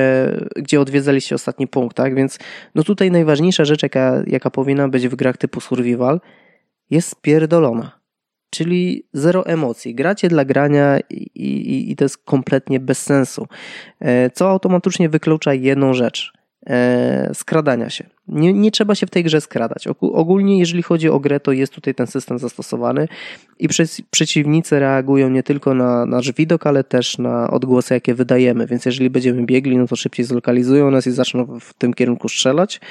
gdzie odwiedzaliście ostatni punkt, tak? Więc no tutaj najważniejsza rzecz, jaka, jaka powinna być w grach typu survival, jest spierdolona. Czyli zero emocji. Gracie dla grania i, i, i to jest kompletnie bez sensu. E, co automatycznie wyklucza jedną rzecz skradania się. Nie, nie trzeba się w tej grze skradać. Ogólnie, jeżeli chodzi o grę, to jest tutaj ten system zastosowany i przeciwnicy reagują nie tylko na nasz widok, ale też na odgłosy, jakie wydajemy. Więc jeżeli będziemy biegli, no to szybciej zlokalizują nas i zaczną w tym kierunku strzelać.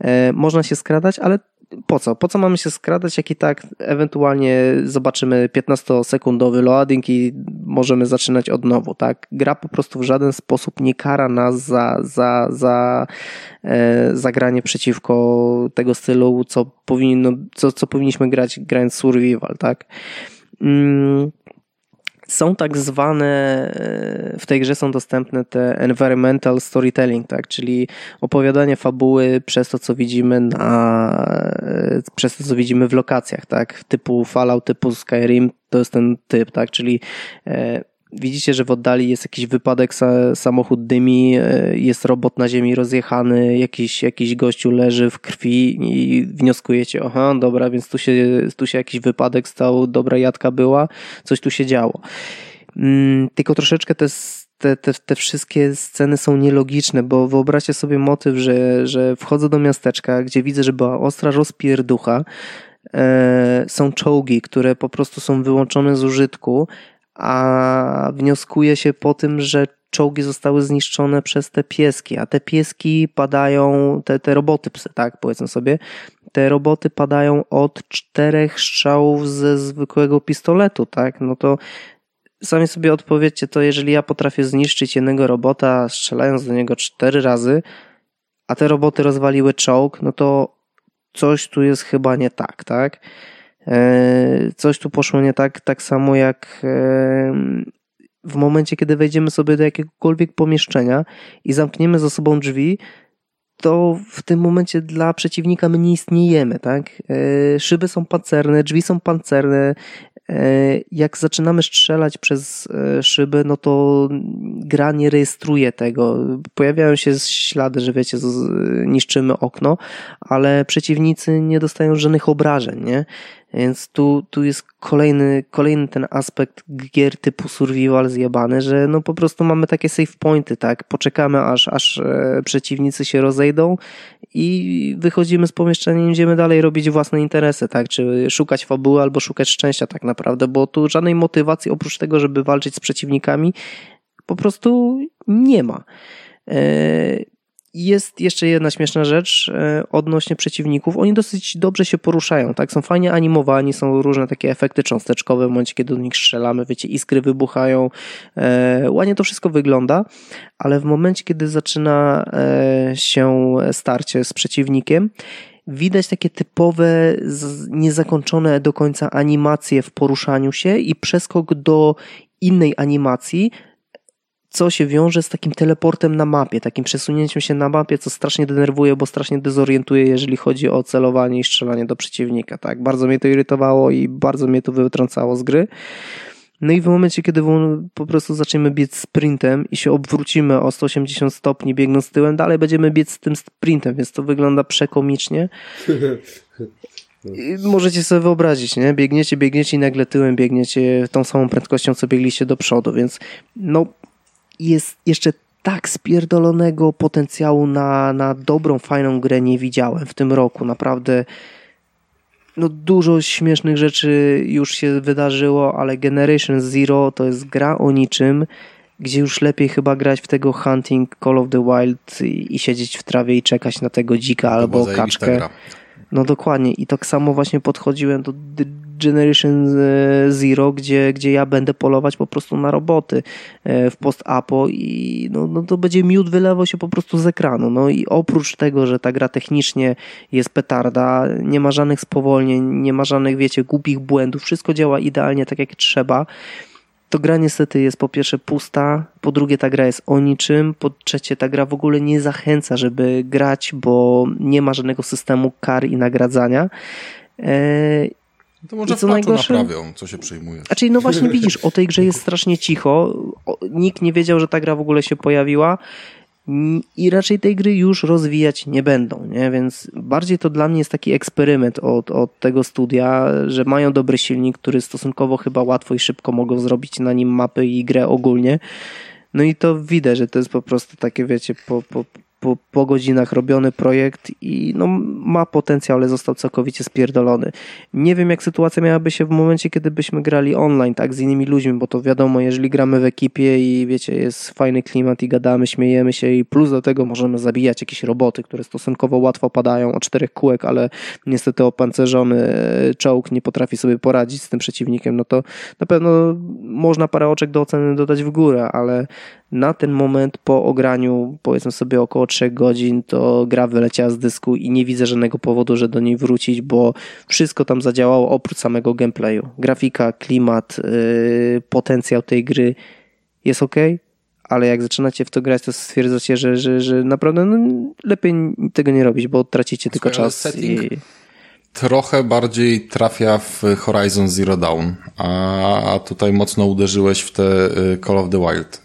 E, można się skradać, ale po co? Po co mamy się skradać, jak i tak ewentualnie zobaczymy 15-sekundowy loading i możemy zaczynać od nowo, tak? Gra po prostu w żaden sposób nie kara nas za, za, za e, zagranie przeciwko tego stylu, co, powinno, co, co powinniśmy grać grając survival, tak? Mm. Są tak zwane, e, w tej grze są dostępne te environmental storytelling, tak, czyli opowiadanie fabuły przez to, co widzimy na, e, przez to, co widzimy w lokacjach, tak, typu Fallout, typu Skyrim, to jest ten typ, tak, czyli e, widzicie, że w oddali jest jakiś wypadek, samochód dymi, jest robot na ziemi rozjechany, jakiś, jakiś gościu leży w krwi i wnioskujecie, aha, dobra, więc tu się, tu się jakiś wypadek stał, dobra jadka była, coś tu się działo. Mm, tylko troszeczkę te, te, te, te wszystkie sceny są nielogiczne, bo wyobraźcie sobie motyw, że, że wchodzę do miasteczka, gdzie widzę, że była ostra rozpierducha, e, są czołgi, które po prostu są wyłączone z użytku, a wnioskuje się po tym, że czołgi zostały zniszczone przez te pieski, a te pieski padają, te, te roboty, psy, tak, powiedzmy sobie, te roboty padają od czterech strzałów ze zwykłego pistoletu, tak, no to sami sobie odpowiedzcie to, jeżeli ja potrafię zniszczyć jednego robota strzelając do niego cztery razy, a te roboty rozwaliły czołg, no to coś tu jest chyba nie tak, tak? E, coś tu poszło nie tak, tak samo jak e, w momencie, kiedy wejdziemy sobie do jakiegokolwiek pomieszczenia i zamkniemy za sobą drzwi, to w tym momencie dla przeciwnika my nie istniejemy, tak? E, szyby są pancerne, drzwi są pancerne, jak zaczynamy strzelać przez szyby, no to gra nie rejestruje tego. Pojawiają się ślady, że wiecie, niszczymy okno, ale przeciwnicy nie dostają żadnych obrażeń, nie? Więc tu, tu jest kolejny, kolejny ten aspekt gier typu survival zjebany, że no po prostu mamy takie save pointy, tak? Poczekamy aż, aż e, przeciwnicy się rozejdą i wychodzimy z pomieszczenia i idziemy dalej robić własne interesy, tak? Czy szukać fabuły albo szukać szczęścia tak naprawdę, bo tu żadnej motywacji oprócz tego, żeby walczyć z przeciwnikami po prostu nie ma. Jest jeszcze jedna śmieszna rzecz e, odnośnie przeciwników. Oni dosyć dobrze się poruszają, tak? Są fajnie animowani, są różne takie efekty cząsteczkowe w momencie, kiedy do nich strzelamy, wiecie, iskry wybuchają. E, ładnie to wszystko wygląda, ale w momencie, kiedy zaczyna e, się starcie z przeciwnikiem, widać takie typowe, niezakończone do końca animacje w poruszaniu się i przeskok do innej animacji, co się wiąże z takim teleportem na mapie, takim przesunięciem się na mapie, co strasznie denerwuje, bo strasznie dezorientuje, jeżeli chodzi o celowanie i strzelanie do przeciwnika. Tak, bardzo mnie to irytowało i bardzo mnie to wytrącało z gry. No i w momencie, kiedy po prostu zaczniemy biec sprintem i się obwrócimy o 180 stopni biegnąc tyłem, dalej będziemy biec z tym sprintem, więc to wygląda przekomicznie. I możecie sobie wyobrazić, nie? Biegniecie, biegniecie i nagle tyłem biegniecie tą samą prędkością, co biegliście do przodu, więc no jest jeszcze tak spierdolonego potencjału na, na dobrą, fajną grę nie widziałem w tym roku. Naprawdę no dużo śmiesznych rzeczy już się wydarzyło, ale Generation Zero to jest gra o niczym, gdzie już lepiej chyba grać w tego Hunting Call of the Wild i, i siedzieć w trawie i czekać na tego dzika to albo kaczkę. No dokładnie i tak samo właśnie podchodziłem do Generation e, Zero, gdzie, gdzie ja będę polować po prostu na roboty e, w post-apo i no, no to będzie miód wylewał się po prostu z ekranu. No i oprócz tego, że ta gra technicznie jest petarda, nie ma żadnych spowolnień, nie ma żadnych, wiecie, głupich błędów, wszystko działa idealnie tak jak trzeba, to gra niestety jest po pierwsze pusta, po drugie ta gra jest o niczym, po trzecie ta gra w ogóle nie zachęca, żeby grać, bo nie ma żadnego systemu kar i nagradzania. E, to może co w najgorsze... naprawią, co się przejmuje. A czyli no właśnie widzisz, o tej grze jest strasznie cicho. Nikt nie wiedział, że ta gra w ogóle się pojawiła i raczej tej gry już rozwijać nie będą, nie? Więc bardziej to dla mnie jest taki eksperyment od, od tego studia, że mają dobry silnik, który stosunkowo chyba łatwo i szybko mogą zrobić na nim mapy i grę ogólnie. No i to widać, że to jest po prostu takie, wiecie, po, po, po, po godzinach robiony projekt i no, ma potencjał, ale został całkowicie spierdolony. Nie wiem, jak sytuacja miałaby się w momencie, kiedy byśmy grali online, tak, z innymi ludźmi, bo to wiadomo, jeżeli gramy w ekipie i wiecie, jest fajny klimat i gadamy, śmiejemy się i plus do tego możemy zabijać jakieś roboty, które stosunkowo łatwo padają o czterech kółek, ale niestety opancerzony czołg nie potrafi sobie poradzić z tym przeciwnikiem, no to na pewno można parę oczek do oceny dodać w górę, ale na ten moment po ograniu, powiedzmy sobie około 3 godzin, to gra wyleciała z dysku i nie widzę żadnego powodu, że do niej wrócić, bo wszystko tam zadziałało oprócz samego gameplayu. Grafika, klimat, yy, potencjał tej gry jest ok, ale jak zaczynacie w to grać, to stwierdzacie, że, że, że naprawdę no, lepiej tego nie robić, bo tracicie tylko czas. I... Trochę bardziej trafia w Horizon Zero Dawn, a tutaj mocno uderzyłeś w te y, Call of the Wild,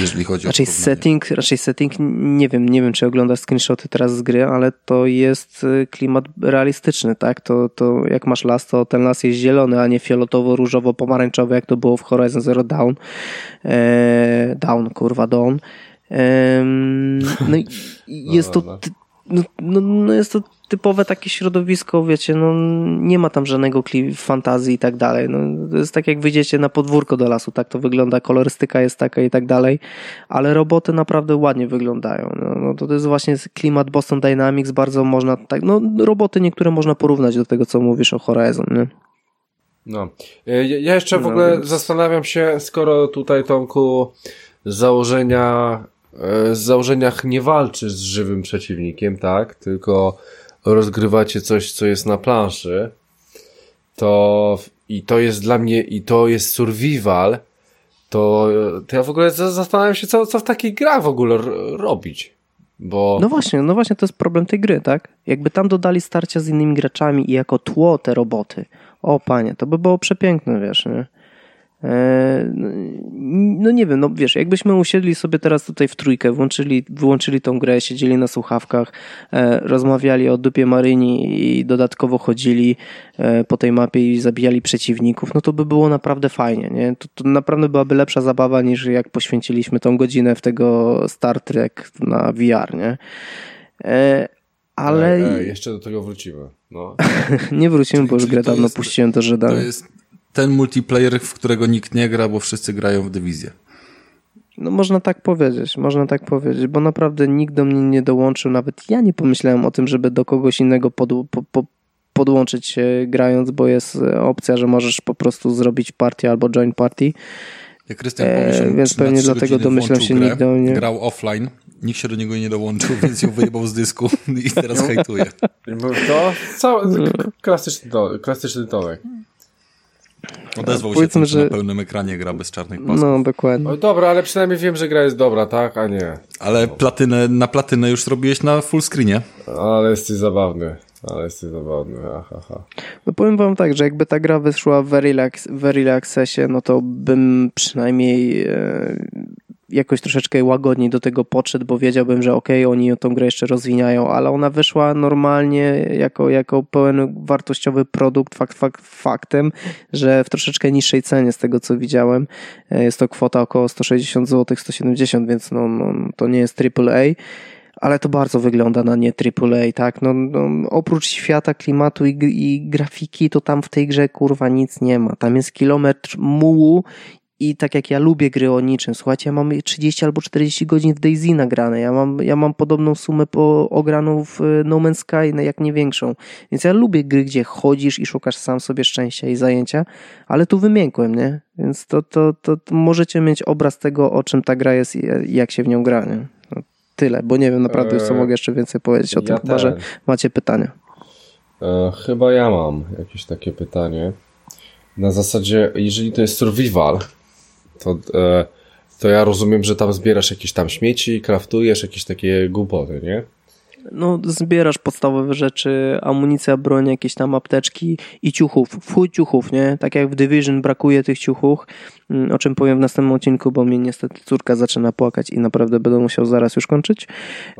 jeżeli chodzi Raczej o setting, raczej setting, nie wiem, nie wiem, czy oglądasz screenshoty teraz z gry, ale to jest y, klimat realistyczny, tak? To, to jak masz las, to ten las jest zielony, a nie fioletowo-różowo-pomarańczowy, jak to było w Horizon Zero Dawn. Eee, down, kurwa, Dawn. Ehm, no i i jest to, ty, no, no, no jest to typowe takie środowisko, wiecie, no nie ma tam żadnego fantazji i tak dalej. No, to jest tak jak wyjdziecie na podwórko do lasu, tak to wygląda, kolorystyka jest taka i tak dalej, ale roboty naprawdę ładnie wyglądają. No, no to, to jest właśnie klimat Boston Dynamics, bardzo można, tak, no roboty niektóre można porównać do tego, co mówisz o Horizon, nie? No. Ja jeszcze w No, ogóle więc- zastanawiam się, skoro tutaj Tomku z założenia, e, z założeniach nie walczysz z żywym przeciwnikiem, tak? Tylko rozgrywacie coś, co jest na planszy, to i to jest dla mnie, i to jest survival, to, to ja w ogóle za- zastanawiam się, co, co w takiej grach w ogóle robić. Bo No właśnie, no właśnie to jest problem tej gry, tak? Jakby tam dodali starcia z innymi graczami i jako tło te roboty, o panie, to by było przepiękne, wiesz, nie? Eee, no nie wiem, no wiesz, jakbyśmy usiedli sobie teraz tutaj w trójkę, włączyli, wyłączyli tą grę, siedzieli na słuchawkach, e, rozmawiali o dupie Maryni i dodatkowo chodzili e, po tej mapie i zabijali przeciwników, no to by było naprawdę fajnie, nie? To, to naprawdę byłaby lepsza zabawa niż jak poświęciliśmy tą godzinę w tego Star Trek na VR, nie? E, ale Ej, ej, jeszcze do tego wrócimy. No. nie wrócimy, bo już grę to dawno jest- puściłem do To Żydana. jest ten multiplayer, w którego nikt nie gra, bo wszyscy grają w dywizję. No można tak powiedzieć, można tak powiedzieć, bo naprawdę nikt do mnie nie dołączył, nawet ja nie pomyślałem o tym, żeby do kogoś innego pod, po, po, podłączyć się grając, bo jest e, opcja, że możesz po prostu zrobić partię albo join party. Jak Krystian pomyślał, więc czy na pewnie dlatego domyślam się, grę, nikt do mnie- grał offline, nikt się do niego nie dołączył, więc ją wyjebał z dysku i teraz hejtuje. Bo To cały, klasyczny, to, klasyczny Tomek. Odezwał się Powiedzmy, tym, że na pełnym ekranie gra bez czarnej paski. No, dokładnie. O, dobra, ale przynajmniej wiem, że gra jest dobra, tak? A nie. Ale platynę, na platynę już zrobiłeś na full screenie. Ale jesteś zabawny. Ale jesteś zabawny. Aha, aha. No powiem wam tak, że jakby ta gra wyszła w Early, w early Accessie, no to bym przynajmniej e, jakoś troszeczkę łagodniej do tego podszedł, bo wiedziałbym, że okej, oni tą grę jeszcze rozwiniają, ale ona wyszła normalnie jako, jako pełen wartościowy produkt, fakt, fakt, faktem, że w troszeczkę niższej cenie z tego, co widziałem. E, Jest to kwota około 160 zł, 170, więc no, no, to nie jest AAA ale to bardzo wygląda na nie AAA, tak? No, no, oprócz świata, klimatu i, i grafiki, to tam w tej grze kurwa nic nie ma. Tam jest kilometr mułu i tak jak ja lubię gry o niczym, słuchajcie, ja mam 30 albo 40 godzin w Daisy nagrane, ja mam, ja mam podobną sumę po, ograną w e, No Man's Sky, no, jak nie większą. Więc ja lubię gry, gdzie chodzisz i szukasz sam sobie szczęścia i zajęcia, ale tu wymiękłem, nie? Więc to, to, to, to możecie mieć obraz tego, o czym ta gra jest i i jak się w nią gra, nie? No, tyle, bo nie wiem naprawdę, co Eee, mogę jeszcze więcej powiedzieć o tym, ja chyba, że ten. macie pytania. E, chyba ja mam jakieś takie pytanie. Na zasadzie, jeżeli to jest survival, to, e, to ja rozumiem, że tam zbierasz jakieś tam śmieci, kraftujesz jakieś takie głupoty, nie? No, zbierasz podstawowe rzeczy, amunicja, broń, jakieś tam apteczki i ciuchów. W chuj ciuchów, nie? Tak jak w Division brakuje tych ciuchów, mm, o czym powiem w następnym odcinku, bo mnie niestety córka zaczyna płakać i naprawdę będę musiał zaraz już kończyć.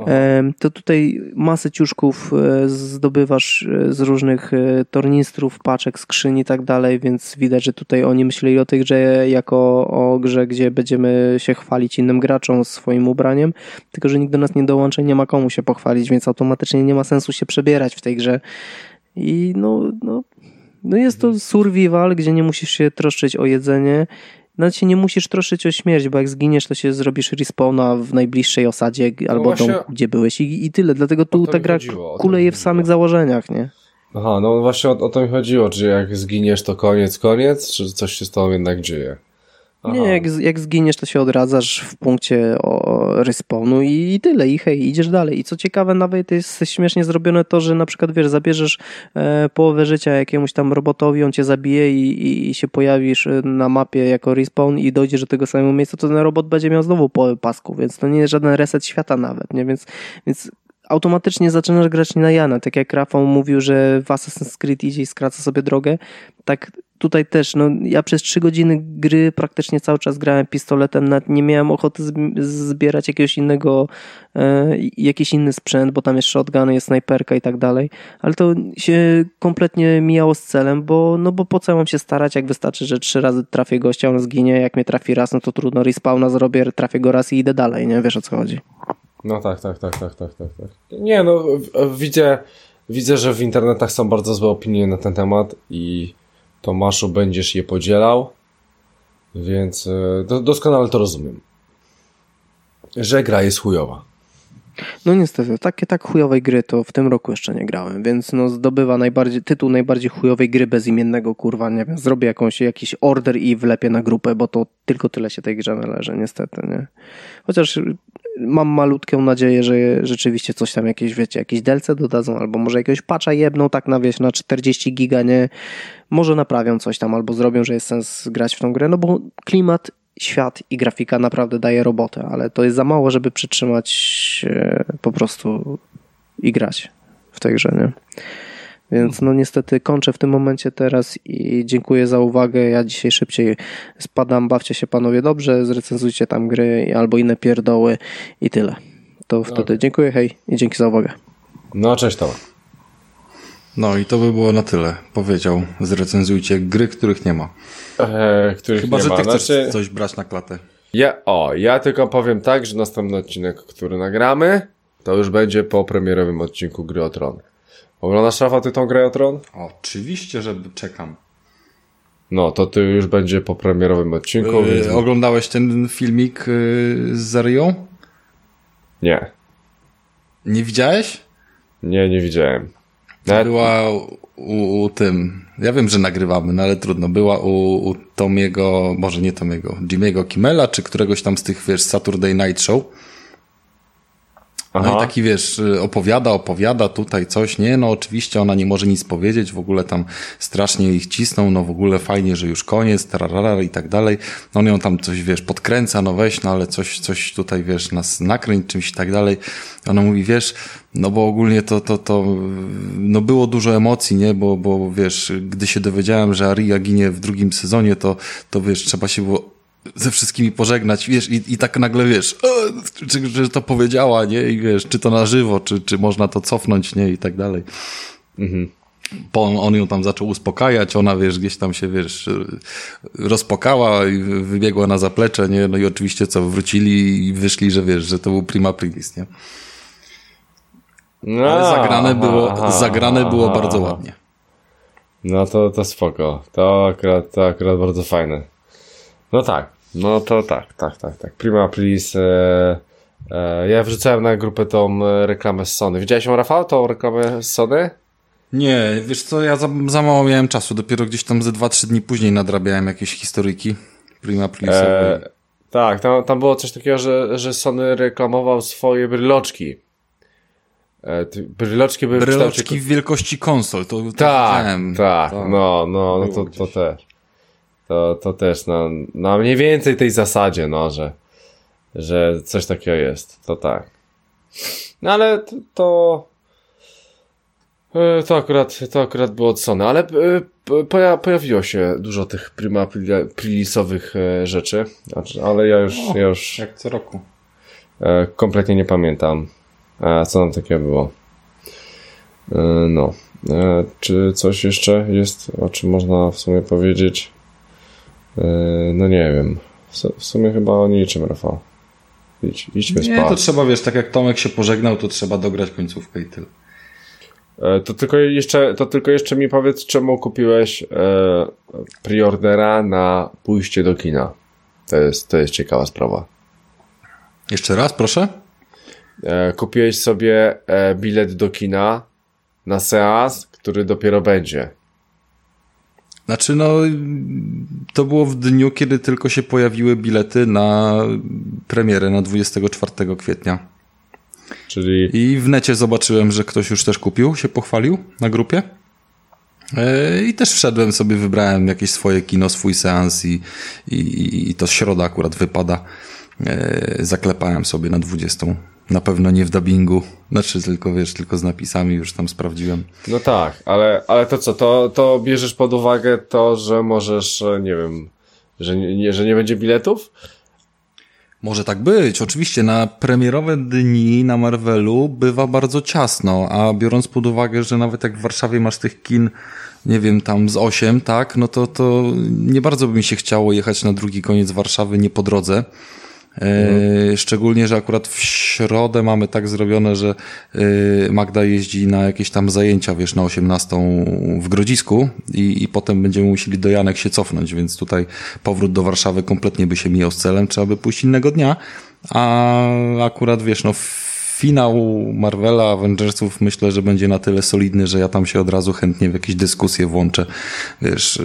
Em, To tutaj masę ciuszków e, zdobywasz e, z różnych e, tornistrów, paczek, skrzyń i tak dalej, więc widać, że tutaj oni myśleli o tej grze jako o grze, gdzie będziemy się chwalić innym graczom swoim ubraniem, tylko że nikt do nas nie dołącza i nie ma komu się pochwalić, więc automatycznie nie ma sensu się przebierać w tej grze. I no, no, no jest to survival, gdzie nie musisz się troszczyć o jedzenie, nawet się nie musisz troszczyć o śmierć, bo jak zginiesz, to się zrobisz respawna w najbliższej osadzie albo właśnie- domku, gdzie byłeś i, i tyle. Dlatego tu ta gra chodziło, kuleje w samych założeniach, nie? Aha, no właśnie o, o to mi chodziło, czy jak zginiesz, to koniec, koniec, czy coś się z tobą jednak dzieje? Aha. Nie, jak, jak zginiesz, to się odradzasz w punkcie o, respawnu i, tyle, i hej, idziesz dalej. I co ciekawe, nawet jest śmiesznie zrobione to, że na przykład, wiesz, zabierzesz e, połowę życia jakiemuś tam robotowi, on cię zabije i, i, i, się pojawisz na mapie jako respawn i dojdziesz do tego samego miejsca, to ten robot będzie miał znowu połowę pasku, więc to nie jest żaden reset świata nawet, nie? Więc, więc automatycznie zaczynasz grać na Jana. Tak jak Rafał mówił, że w Assassin's Creed idzie i skraca sobie drogę, tak tutaj też, no ja przez trzy godziny gry praktycznie cały czas grałem pistoletem, nawet nie miałem ochoty zbierać jakiegoś innego, e, jakiś inny sprzęt, bo tam jest shotgun, jest snajperka i tak dalej, ale to się kompletnie mijało z celem, bo, no bo po co mam się starać, jak wystarczy, że trzy razy trafię gościa, on zginie, jak mnie trafi raz, no to trudno, respawna zrobię, trafię go raz i idę dalej, nie? Wiesz o co chodzi. No tak, tak, tak, tak, tak, tak. tak. Nie, no widzę, widzę, że w internetach są bardzo złe opinie na ten temat i Tomaszu będziesz je podzielał, więc e, do, doskonale to rozumiem. Że gra jest chujowa. No niestety, takie tak chujowej gry to w tym roku jeszcze nie grałem, więc no zdobywa najbardziej, tytuł najbardziej chujowej gry bezimiennego, kurwa, nie wiem, zrobię jakąś, jakiś order i wlepię na grupę, bo to tylko tyle się tej grze należy, niestety, nie. Chociaż mam malutką nadzieję, że rzeczywiście coś tam jakieś, wiecie, jakieś delce dodadzą, albo może jakiegoś patcha jebną tak na, wieś na 40 giga, nie. Może naprawią coś tam, albo zrobią, że jest sens grać w tą grę, no bo klimat świat i grafika naprawdę daje robotę, ale to jest za mało, żeby przytrzymać po prostu i grać w tej grze, nie? Więc no niestety kończę w tym momencie teraz i dziękuję za uwagę. Ja dzisiaj szybciej spadam. Bawcie się panowie dobrze, zrecenzujcie tam gry albo inne pierdoły i tyle. To wtedy okay. dziękuję, hej i dzięki za uwagę. No, cześć to. No i to by było na tyle. Powiedział, zrecenzujcie gry, których nie ma. Eee, których Chyba, nie że ty ma. chcesz znaczy... coś brać na klatę. Ja, o, ja tylko powiem tak, że następny odcinek, który nagramy, to już będzie po premierowym odcinku Gry o Tron. Oglądasz, Rafa, ty tą grę o Tron? Oczywiście, że czekam. No, to ty już będzie po premierowym odcinku. Yy, więc... Oglądałeś ten filmik yy, z Zarią? Nie. Nie widziałeś? Nie, nie widziałem. Nawet... Była u, u, tym, ja wiem, że nagrywamy, no ale trudno, była u, u Tomiego, może nie Tomiego, Jimmy'ego Kimmela, czy któregoś tam z tych, wiesz, Saturday Night Show. No i taki wiesz, opowiada, opowiada tutaj coś, nie, no oczywiście ona nie może nic powiedzieć, w ogóle tam strasznie ich cisną, no w ogóle fajnie, że już koniec, tararara i tak dalej. No on ją tam coś, wiesz, podkręca, no weź, no ale coś, coś tutaj, wiesz, nas nakręć czymś i tak dalej. Ona mówi, wiesz, no bo ogólnie to, to, to, no było dużo emocji, nie, bo, bo wiesz, gdy się dowiedziałem, że Aria ginie w drugim sezonie, to, to wiesz, trzeba się było ze wszystkimi pożegnać, wiesz, i, i tak nagle, wiesz, czy, że to powiedziała, nie, i wiesz, czy to na żywo, czy, czy można to cofnąć, nie, i tak dalej. Mhm. On, on ją tam zaczął uspokajać, ona, wiesz, gdzieś tam się, wiesz, rozpokała i wybiegła na zaplecze, nie, no i oczywiście co, wrócili i wyszli, że wiesz, że to był prima primis, nie. No, Ale zagrane aha, było, aha, zagrane aha, było bardzo ładnie. No to, to spoko. To akurat, to akurat bardzo fajne. No tak, no to tak, tak, tak, tak. Prima please. E, e, ja wrzucałem na grupę tą e, reklamę z Sony. Widziałeś ją, Rafał, tą reklamę z Sony? Nie, wiesz co, ja za, za mało miałem czasu. Dopiero gdzieś tam ze 2-3 dni później nadrabiałem jakieś historyki. Prima please. E, tak, tam, tam było coś takiego, że, że Sony reklamował swoje bryloczki. E, bryloczki były Bryloczki w, w wielkości konsol, to, to tak, tak, to, no, no, no to, to też. To, to też na, na mniej więcej tej zasadzie, no, że, że coś takiego jest. To tak. No ale to, to, e, to akurat, to akurat było od Sony, ale e, pojawiło się dużo tych prima prilisowych e, rzeczy, znaczy, ale ja już, o, ja już jak co roku. kompletnie nie pamiętam, co nam takiego było. No. Czy coś jeszcze jest, o czym można w sumie powiedzieć? E, no nie wiem. W sumie chyba o niczym, Rafał. Idź, idźmy nie, spać. to trzeba, wiesz, tak jak Tomek się pożegnał, to trzeba dograć końcówkę i tyle. E, to tylko jeszcze, to tylko jeszcze mi powiedz, czemu kupiłeś e, preordera na pójście do kina. To jest, to jest ciekawa sprawa. Jeszcze raz, proszę? E, kupiłeś sobie e, bilet do kina na seans, który dopiero będzie. Znaczy, no, to było w dniu, kiedy tylko się pojawiły bilety na premierę na 24 kwietnia. Czyli... I w necie zobaczyłem, że ktoś już też kupił, się pochwalił na grupie. E, I też wszedłem sobie, wybrałem jakieś swoje kino, swój seans i, i, i to środa akurat wypada. E, zaklepałem sobie na 20. Na pewno nie w dubbingu, znaczy tylko wiesz, tylko z napisami już tam sprawdziłem. No tak, ale, ale to co, to, to bierzesz pod uwagę to, że możesz, e, nie wiem, że nie, że nie będzie biletów? Może tak być. Oczywiście na premierowe dni na Marvelu bywa bardzo ciasno, a biorąc pod uwagę, że nawet jak w Warszawie masz tych kin, nie wiem, tam z 8, tak, no to, to nie bardzo by mi się chciało jechać na drugi koniec Warszawy nie po drodze. Mhm. Szczególnie, że akurat w środę mamy tak zrobione, że e, Magda jeździ na jakieś tam zajęcia, wiesz, na 18 w Grodzisku i, i potem będziemy musieli do Janek się cofnąć, więc tutaj powrót do Warszawy kompletnie by się mijał z celem, trzeba by pójść innego dnia, a akurat, wiesz, no finał Marvela, Avengersów myślę, że będzie na tyle solidny, że ja tam się od razu chętnie w jakieś dyskusje włączę, wiesz,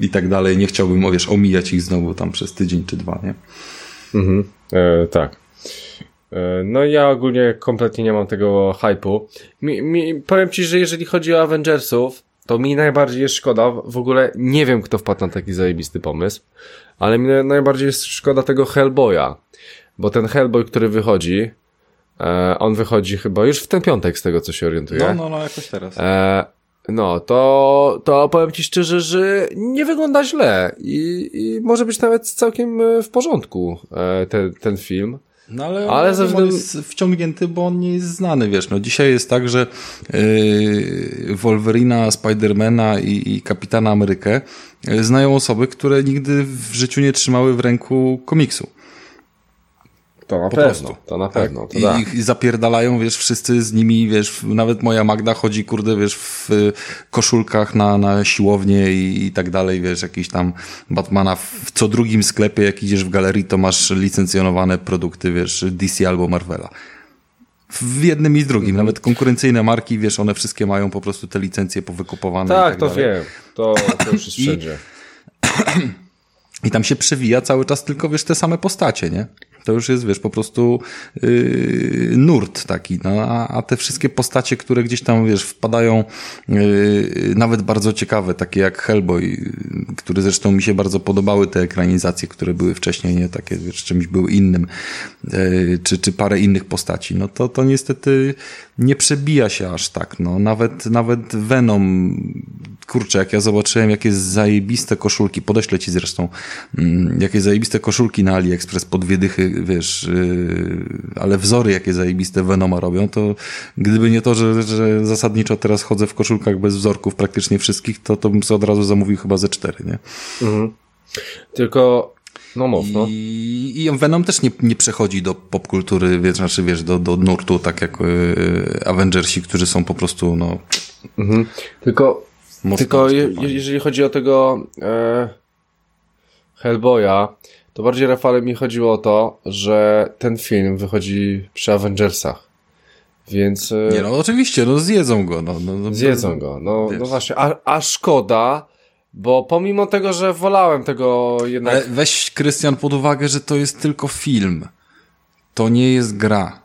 i tak dalej. Nie chciałbym, wiesz, omijać ich znowu tam przez tydzień czy dwa, nie? Mhm, e, tak. E, no ja ogólnie kompletnie nie mam tego hypu. Mi, mi, powiem ci, że jeżeli chodzi o Avengersów, to mi najbardziej jest szkoda, w ogóle nie wiem kto wpadł na taki zajebisty pomysł, ale mi najbardziej jest szkoda tego Hellboya, bo ten Hellboy, który wychodzi, e, on wychodzi chyba już w ten piątek z tego co się orientuję. No, no, no, jakoś teraz. E, no, to, to powiem ci szczerze, że nie wygląda źle i, i może być nawet całkiem e, w porządku e, ten, ten film. No ale, ale ze względu... jest wciągnięty, bo on nie jest znany, wiesz. No dzisiaj jest tak, że yy, Wolverina, Spidermana i, i Kapitana Amerykę znają osoby, które nigdy w życiu nie trzymały w ręku komiksu. To na po pewno, prostu. to na pewno. To tak. I, I zapierdalają, wiesz, wszyscy z nimi, wiesz, nawet moja Magda chodzi, kurde, wiesz, w koszulkach na, na siłownię i, i tak dalej, wiesz, jakiś tam Batmana w co drugim sklepie, jak idziesz w galerii, to masz licencjonowane produkty, wiesz, DC albo Marvela. W jednym i w drugim. Nawet konkurencyjne marki, wiesz, one wszystkie mają po prostu te licencje powykupowane. Tak, tak to dalej. wiem. To, to już jest wszędzie. I, I tam się przewija cały czas tylko, wiesz, te same postacie, nie? To już jest, wiesz, po prostu yy, nurt taki, no, a, a te wszystkie postacie, które gdzieś tam, wiesz, wpadają yy, nawet bardzo ciekawe, takie jak Hellboy, które zresztą mi się bardzo podobały, te ekranizacje, które były wcześniej, nie, takie, wiesz, czymś były innym, yy, czy, czy parę innych postaci, no to, to niestety nie przebija się aż tak, no, nawet, nawet Venom, kurczę, jak ja zobaczyłem, jakie zajebiste koszulki, podeślę ci zresztą, mm, jakie zajebiste koszulki na AliExpress po dwie dychy wiesz, yy, ale wzory jakie zajebiste Venoma robią, to gdyby nie to, że, że zasadniczo teraz chodzę w koszulkach bez wzorków praktycznie wszystkich, to, to bym sobie od razu zamówił chyba ze cztery, nie? Mhm. Tylko no mów, no. I, I Venom też nie, nie przechodzi do popkultury, wiesz, znaczy wiesz, do, do nurtu, tak jak yy, Avengersi, którzy są po prostu, no... Mhm. Tylko, tylko je, jeżeli chodzi o tego e, Hellboya, to bardziej Rafale mi chodziło o to, że ten film wychodzi przy Avengersach. Więc. E, Nie, no oczywiście, no zjedzą go. No, no, no zjedzą go. No, no właśnie, a, a szkoda, bo pomimo tego, że wolałem tego jednak. Ale weź, Krystian, pod uwagę, że to jest tylko film. To nie jest gra.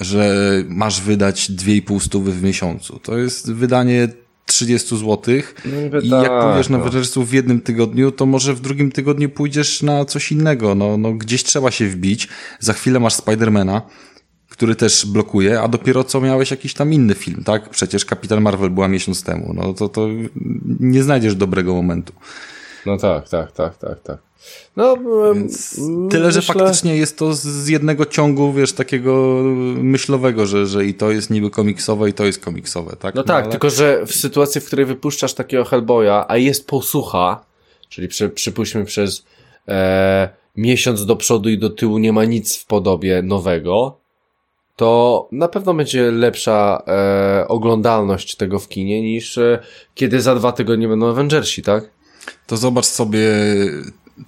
Że masz wydać 2,5 stówy w miesiącu. To jest wydanie 30 zł no i jak tak, pójdziesz na no. Avengersów w jednym tygodniu, to może w drugim tygodniu pójdziesz na coś innego. No, no gdzieś trzeba się wbić. Za chwilę masz Spidermana, który też blokuje, a dopiero co miałeś jakiś tam inny film, tak? Przecież Kapitan Marvel była miesiąc temu. No to, to nie znajdziesz dobrego momentu. No tak, tak, tak, tak, tak. No, Więc tyle, myślę... że faktycznie jest to z jednego ciągu, wiesz, takiego myślowego, że, że i to jest niby komiksowe, i to jest komiksowe, tak? No, no tak, ale... tylko że w sytuacji, w której wypuszczasz takiego Hellboya, a jest posłucha, czyli przy, przypuśćmy przez e, miesiąc do przodu i do tyłu nie ma nic w podobie nowego, to na pewno będzie lepsza e, oglądalność tego w kinie niż e, kiedy za dwa tygodnie będą Avengersi, tak? To zobacz sobie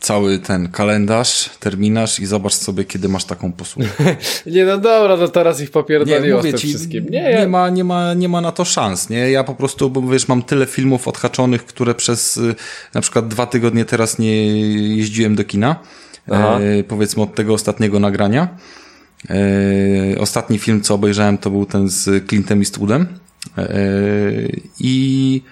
cały ten kalendarz, terminarz i zobacz sobie, kiedy masz taką posługę. Nie, no dobra, no teraz ich Nie, popierdoliło z mówię tym ci, wszystkim. nie, Nie, ja... ma, nie, ma, nie ma na to szans, nie? Ja po prostu, bo wiesz, mam tyle filmów odhaczonych, które przez y, na przykład dwa tygodnie teraz nie jeździłem do kina. E, powiedzmy od tego ostatniego nagrania. E, ostatni film, co obejrzałem, to był ten z Clintem Eastwoodem. E, I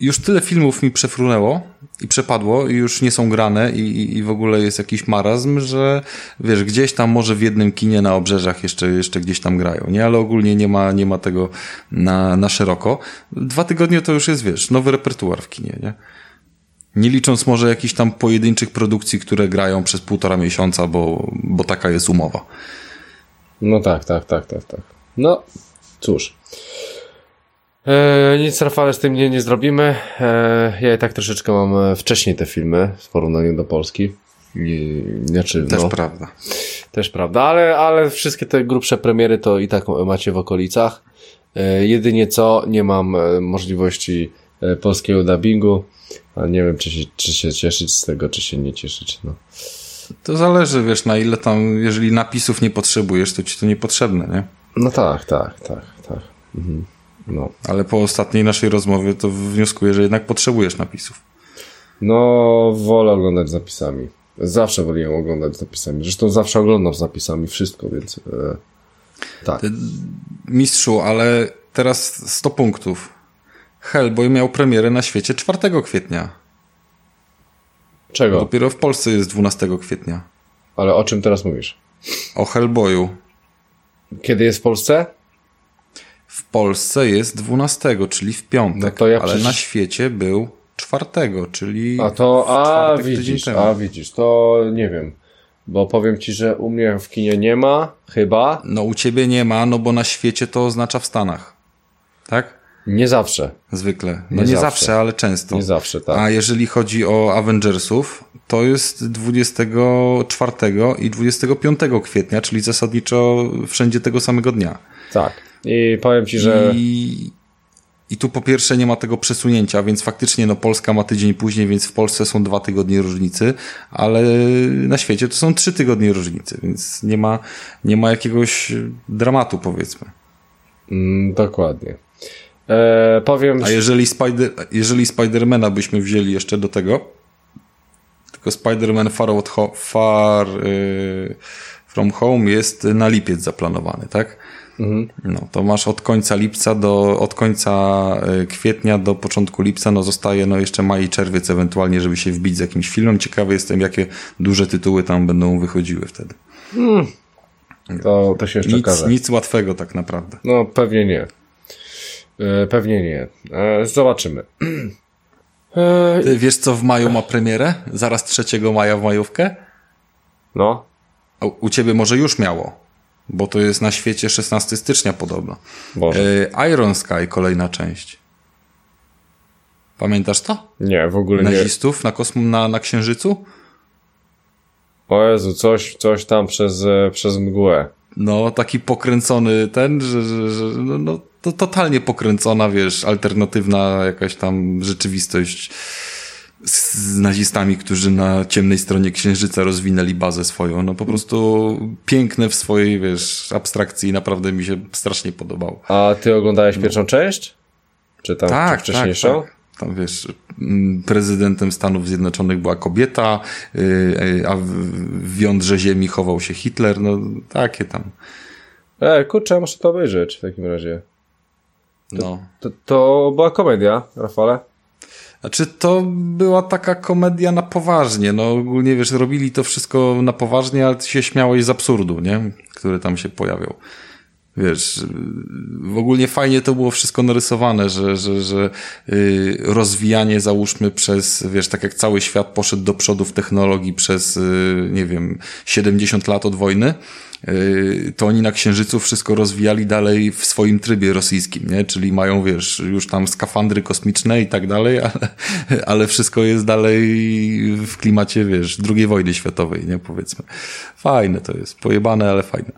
już tyle filmów mi przefrunęło i przepadło i już nie są grane i, i w ogóle jest jakiś marazm, że wiesz, gdzieś tam może w jednym kinie na obrzeżach jeszcze, jeszcze gdzieś tam grają, nie? Ale ogólnie nie ma, nie ma tego na, na szeroko. Dwa tygodnie to już jest, wiesz, nowy repertuar w kinie, nie? Nie licząc może jakichś tam pojedynczych produkcji, które grają przez półtora miesiąca, bo, bo taka jest umowa. No tak, tak, tak, tak, tak. No, cóż. E, nic Rafale z tym nie, nie zrobimy. E, ja i tak troszeczkę mam e, wcześniej te filmy w porównaniu do Polski. I, znaczy, Też no, prawda. też prawda, ale, ale wszystkie te grubsze premiery to i tak macie w okolicach. E, jedynie co, nie mam e, możliwości e, polskiego dubbingu. A nie wiem, czy się, czy się cieszyć z tego, czy się nie cieszyć. No. To zależy, wiesz, na ile tam, jeżeli napisów nie potrzebujesz, to ci to niepotrzebne, nie? no tak, tak, tak, tak. Mhm. No. Ale po ostatniej naszej rozmowie to wnioskuję, że jednak potrzebujesz napisów. No, wolę oglądać zapisami. Zawsze woliłem oglądać zapisami. Zresztą zawsze oglądam z zapisami wszystko, więc e, tak. Ty, mistrzu, ale teraz 100 punktów. Hellboy miał premierę na świecie 4 kwietnia. Czego? Dopiero w Polsce jest 12 kwietnia. Ale o czym teraz mówisz? O Hellboyu. Kiedy jest w Polsce? W Polsce jest 12, czyli w piątek, No ja ale przecież- na świecie był 4, czyli A to, a widzisz, a widzisz, to nie wiem. Bo powiem ci, że u mnie w kinie nie ma, chyba. No u ciebie nie ma, no bo na świecie to oznacza w Stanach. Tak? Nie zawsze. Zwykle. No Nie nie, zawsze. zawsze. ale często. Nie zawsze, tak. A jeżeli chodzi o Avengersów, to jest 24 i 25 kwietnia, czyli zasadniczo wszędzie tego samego dnia. Tak. I powiem ci, że. I, I tu po pierwsze nie ma tego przesunięcia, więc faktycznie no Polska ma tydzień później, więc w Polsce są dwa tygodnie różnicy, ale na świecie to są trzy tygodnie różnicy, więc nie ma, nie ma jakiegoś dramatu powiedzmy. Mm, dokładnie. E, powiem. A jeżeli, Spider, jeżeli Spidermana byśmy wzięli jeszcze do tego, tylko Spider-Man Far, Out Ho- Far y, From Home jest na lipiec zaplanowany, tak? Mhm. No, to masz od końca lipca do, od końca y, kwietnia do początku lipca, no zostaje no jeszcze maj i czerwiec ewentualnie, żeby się wbić z jakimś filmem. Ciekawy jestem, jakie duże tytuły tam będą wychodziły wtedy. To, to się jeszcze Nic, nic łatwego tak naprawdę. No, pewnie nie. E, pewnie nie. E, zobaczymy. E, Ty wiesz, co w maju ma premierę? Zaraz 3 maja w majówkę? no. U ciebie może już miało, bo to jest na świecie 16 stycznia podobno. Boże. E, Iron Sky, kolejna część. Pamiętasz to? Nie, w ogóle nie. Nazistów na, kosm- na, na Księżycu? O Jezu, coś, coś tam przez, e, przez mgłę. No, taki pokręcony ten, że, że, że no, no, to totalnie pokręcona, wiesz, alternatywna jakaś tam rzeczywistość z, nazistami, którzy na ciemnej stronie Księżyca rozwinęli bazę swoją. No po prostu piękne w swojej, wiesz, abstrakcji. Naprawdę mi się strasznie podobało. A ty oglądałeś pierwszą część? Czy tam Tak, czy wcześniejszą? tak, tak. Tam wiesz, mm, prezydentem Stanów Zjednoczonych była kobieta, yy, a w, jądrze ziemi chował się Hitler, no takie tam. E, kurczę, muszę to obejrzeć w takim razie. No. To, to była komedia, Rafale? Znaczy, to była taka komedia na poważnie. No, ogólnie wiesz, robili to wszystko na poważnie, ale ty się śmiałeś z absurdu, nie? Który tam się pojawiał. Wiesz, w ogóle fajnie to było wszystko narysowane, że, że, że yy, rozwijanie załóżmy przez, wiesz, tak jak cały świat poszedł do przodu w technologii przez, yy, nie wiem, 70 lat od wojny, yy, to oni na Księżycu wszystko rozwijali dalej w swoim trybie rosyjskim, nie? Czyli mają, wiesz, już tam skafandry kosmiczne i tak dalej, ale, ale wszystko jest dalej w klimacie, wiesz, II wojny światowej, nie? Powiedzmy. Fajne to jest. Pojebane, ale fajne.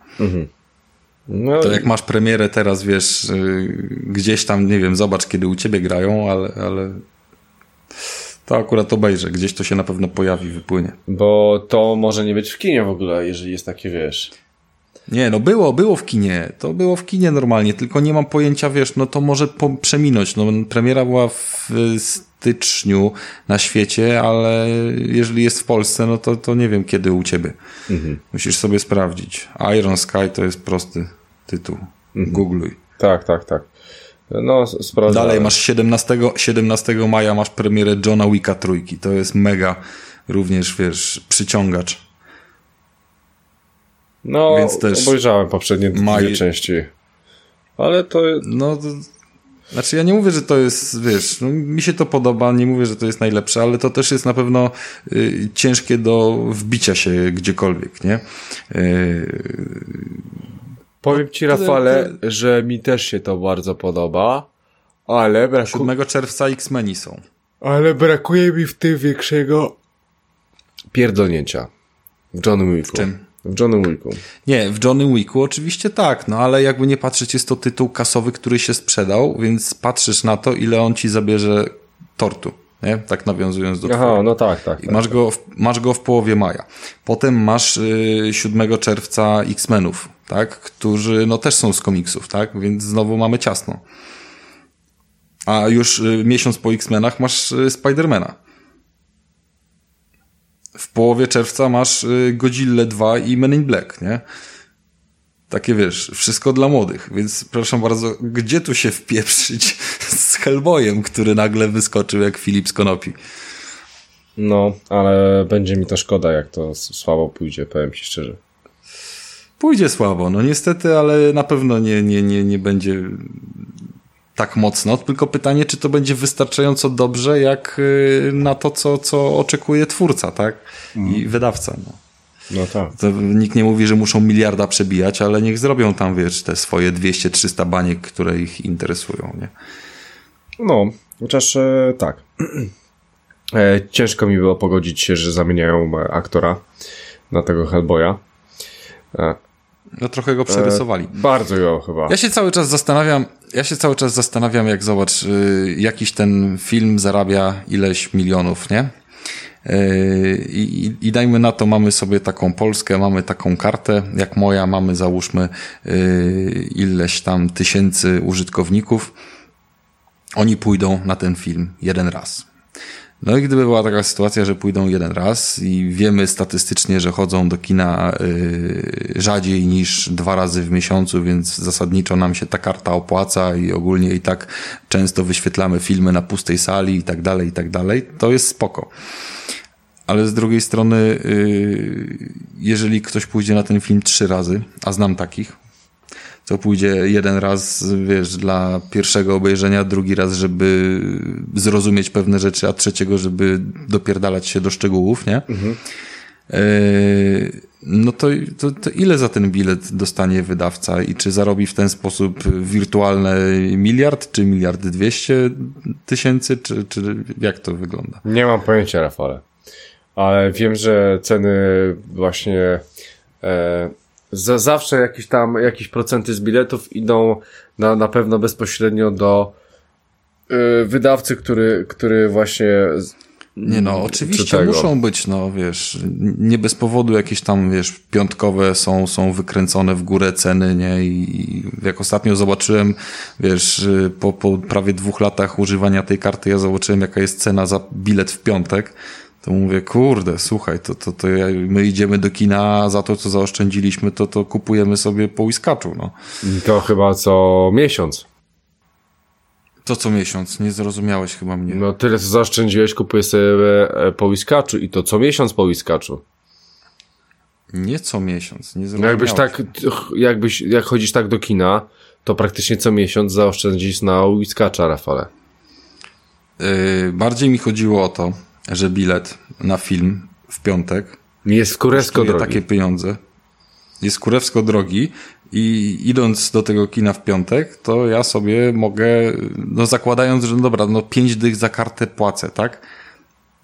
No, To jak masz premierę teraz, wiesz, yy, gdzieś tam, nie wiem, zobacz kiedy u ciebie grają, ale, ale To akurat obejrzę, gdzieś to się na pewno pojawi, wypłynie. Bo to może nie być w kinie w ogóle, jeżeli jest takie, wiesz... Nie, no było, było w kinie. To było w kinie normalnie, tylko nie mam pojęcia, wiesz, no to może po, przeminąć. No, premiera była w styczniu na świecie, ale jeżeli jest w Polsce, no to, to nie wiem kiedy u ciebie. Mhm. Musisz sobie sprawdzić. Iron Sky to jest prosty tytuł. Mhm. Googluj. Tak, tak, tak. No, sprawdzę. Dalej masz 17, 17 maja masz premierę Johna Wicka trójki. To jest mega również, wiesz, przyciągacz. No, Więc też obejrzałem poprzednie maj... dwie części. Ale to... No, to... Znaczy ja nie mówię, że to jest, wiesz, no, mi się to podoba, nie mówię, że to jest najlepsze, ale to też jest na pewno y, ciężkie do wbicia się gdziekolwiek, nie? Y, Powiem ci, Rafale, że mi też się to bardzo podoba, ale brakuje... 7 czerwca X-Meni są. Ale brakuje mi w tym większego pierdolnięcia. W John Wicku. W czym? W Johnny Wicku. Nie, w Johnny Wicku oczywiście tak, no ale jakby nie patrzeć, jest to tytuł kasowy, który się sprzedał, więc patrzysz na to, ile on ci zabierze tortu. Nie? Tak nawiązując do Aha, twojego. no tak, tak. I tak, masz, tak. Go w, masz go w połowie maja. Potem masz y, 7 czerwca X-Menów, tak? Którzy no też są z komiksów, tak? Więc znowu mamy ciasno. A już y, miesiąc po X-Menach masz y, Spidermana w połowie czerwca masz y, Godzilla 2 i Men in Black, nie? Takie wiesz, wszystko dla młodych, więc proszę bardzo, gdzie tu się wpieprzyć z Hellboyem, który nagle wyskoczył jak Filip z Konopi? No, ale będzie mi to szkoda, jak to słabo pójdzie, powiem ci szczerze. Pójdzie słabo, no niestety, ale na pewno nie, nie, nie, nie będzie tak mocno, tylko pytanie, czy to będzie wystarczająco dobrze, jak y, na to, co, co oczekuje twórca, tak? I wydawca. No. No tak. To nikt nie mówi, że muszą miliarda przebijać, ale niech zrobią tam, wiesz, te swoje 200-300 baniek, które ich interesują, nie? No, chociaż e, tak. E, ciężko mi było pogodzić się, że zamieniają aktora na tego Hellboya. E, no trochę go przerysowali. E, bardzo ją chyba. Ja się cały czas zastanawiam, ja się cały czas zastanawiam, jak zobacz, y, jakiś ten film zarabia ileś milionów, nie? Y, I, I, dajmy na to, mamy sobie taką Polskę, mamy taką kartę, jak moja, mamy załóżmy y, ileś tam tysięcy użytkowników. Oni pójdą na ten film jeden raz. No i gdyby była taka sytuacja, że pójdą jeden raz i wiemy statystycznie, że chodzą do kina yy, rzadziej niż dwa razy w miesiącu, więc zasadniczo nam się ta karta opłaca i ogólnie i tak często wyświetlamy filmy na pustej sali i tak dalej, i tak dalej, to jest spoko. Ale z drugiej strony, yy, jeżeli ktoś pójdzie na ten film trzy razy, a znam takich, to pójdzie jeden raz, wiesz, dla pierwszego obejrzenia, drugi raz, żeby zrozumieć pewne rzeczy, a trzeciego, żeby dopierdalać się do szczegółów, nie? Mhm. E, no to, to, to, ile za ten bilet dostanie wydawca i czy zarobi w ten sposób wirtualny miliard, czy miliard dwieście tysięcy, czy, czy jak to wygląda? Nie mam pojęcia, Rafale. Ale wiem, że ceny właśnie e, za, zawsze jakieś tam, jakieś procenty z biletów idą na, na pewno bezpośrednio do y, wydawcy, który, który właśnie nie no, oczywiście muszą być, no wiesz, nie bez powodu jakieś tam, wiesz, piątkowe są, są wykręcone w górę ceny, nie? I jak ostatnio zobaczyłem, wiesz, po, po prawie dwóch latach używania tej karty, ja zobaczyłem jaka jest cena za bilet w piątek, to mówię, kurde, słuchaj, to, to, to my idziemy do kina za to, co zaoszczędziliśmy, to, to kupujemy sobie po whiskaczu, no. To chyba co miesiąc. To co miesiąc, nie zrozumiałeś chyba mnie. No tyle, co zaoszczędziłeś, kupujesz sobie e, po whiskaczu i to co miesiąc po whiskaczu. Nie co miesiąc, nie zrozumiałeś. No jakbyś tak, jakbyś, jak chodzisz tak do kina, to praktycznie co miesiąc zaoszczędzisz na whiskacza, Rafale. Yy, bardziej mi chodziło o to, że bilet na film w piątek jest kurewsko drogi. takie pieniądze. Jest kurewsko drogi i idąc do tego kina w piątek, to ja sobie mogę, no zakładając, że no dobra, no pięć dych za kartę płacę, tak?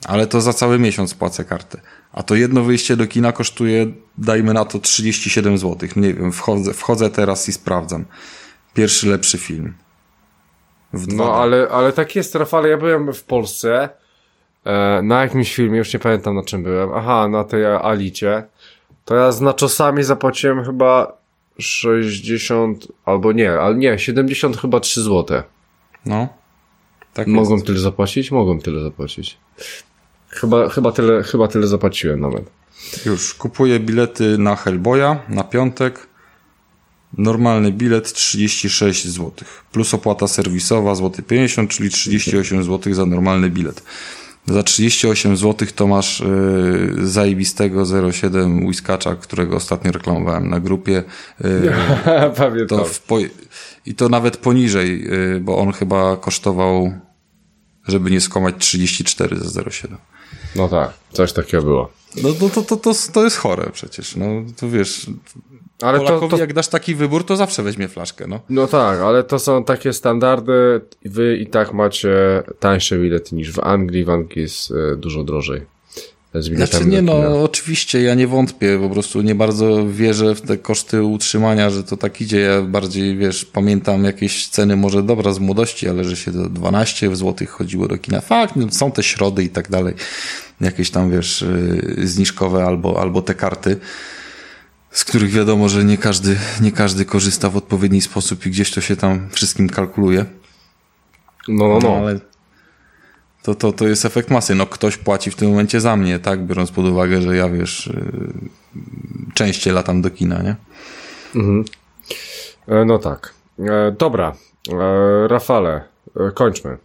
Ale to za cały miesiąc płacę kartę. A to jedno wyjście do kina kosztuje, dajmy na to 37 zł. Nie wiem, wchodzę, wchodzę teraz i sprawdzam. Pierwszy lepszy film. no ale, ale tak jest, Rafale, ja byłem w Polsce na jakimś filmie, już nie pamiętam na czym byłem, aha, na tej Alicie, to ja z naczosami zapłaciłem chyba 60, albo nie, ale nie, 70 chyba 3 złote. No. Tak Mogą jest. tyle zapłacić? Mogą tyle zapłacić. Chyba, chyba, tyle, chyba tyle zapłaciłem nawet. Już kupuję bilety na Hellboya na piątek. Normalny bilet 36 zł. Plus opłata serwisowa złoty 50, czyli 38 zł za normalny bilet. Za 38 zł to masz yy, zajebistego 07 Whiskacza, którego ostatnio reklamowałem na grupie. Yy, Pamiętam. to po... I to nawet poniżej, yy, bo on chyba kosztował, żeby nie skłamać, 34 za 07. No tak, coś takiego było. No to, to, to, to, to jest chore przecież. No to wiesz, Ale to, Polakowi to, jak dasz taki wybór, to zawsze weźmie flaszkę, no. no tak, ale to są takie standardy. Wy i tak macie tańsze bilety niż w Anglii. W Anglii jest e, dużo drożej. Znaczy nie, no oczywiście, ja nie wątpię, po prostu nie bardzo wierzę w te koszty utrzymania, że to tak idzie. Ja bardziej, wiesz, pamiętam jakieś ceny może dobra z młodości, ale że się do 12 zł chodziło do kina. Fakt, no, są te środy i tak dalej. Jakieś tam, wiesz, yy, zniżkowe albo, albo te karty, z których wiadomo, że nie każdy, nie każdy korzysta w odpowiedni sposób i gdzieś to się tam wszystkim kalkuluje. No, no, no. ale to, to, to jest efekt masy. No ktoś płaci w tym momencie za mnie, tak? Biorąc pod uwagę, że ja wiesz, yy, częściej latam do kina, nie? E, No tak. E, dobra. E, Rafale, kończmy.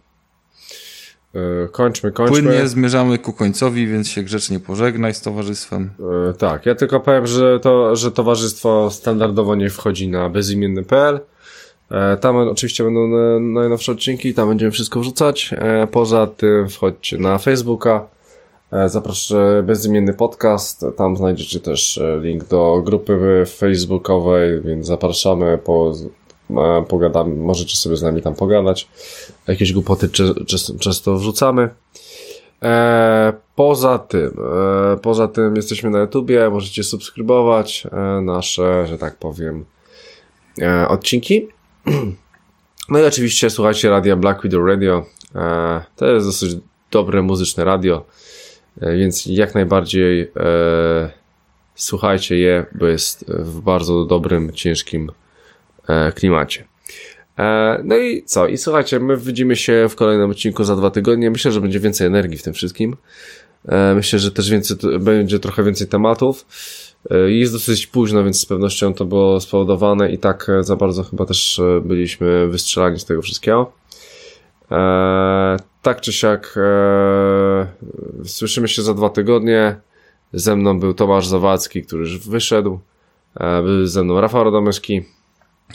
E, kończmy, kończmy. Płynnie zmierzamy ku końcowi, więc się grzecznie pożegnaj z towarzystwem. E, tak, ja tylko powiem, że to, że towarzystwo standardowo nie wchodzi na bezimienny.pl. E, Tam oczywiście będą na- najnowsze odcinki, tam będziemy wszystko wrzucać. E, Poza tym wchodźcie na Facebooka. E, Zapraszam bezimienny podcast. Tam znajdziecie też link do grupy facebookowej, więc zapraszamy. Po, pogadamy, możecie sobie z nami tam pogadać. Jakieś głupoty często- często wrzucamy. E, poza tym, e, poza tym jesteśmy na YouTubie, możecie subskrybować e, nasze, że tak powiem, e, odcinki. No i oczywiście słuchajcie radia Black Widow Radio. E, to jest dosyć dobre muzyczne radio, e, więc jak najbardziej słuchajcie je, bo jest w bardzo dobrym, ciężkim klimacie. E, No i co? I słuchajcie, my widzimy się w kolejnym odcinku za dwa tygodnie. Myślę, że będzie więcej energii w tym wszystkim. E, Myślę, że też więcej, będzie trochę więcej tematów. E, Jest dosyć późno, więc z pewnością to było spowodowane i tak e, za bardzo chyba też e, byliśmy wystrzelani z tego wszystkiego. E, tak czy siak, e, słyszymy się za dwa tygodnie. Ze mną był Tomasz Zawadzki, który już wyszedł. E, Był ze mną Rafał Radomyski.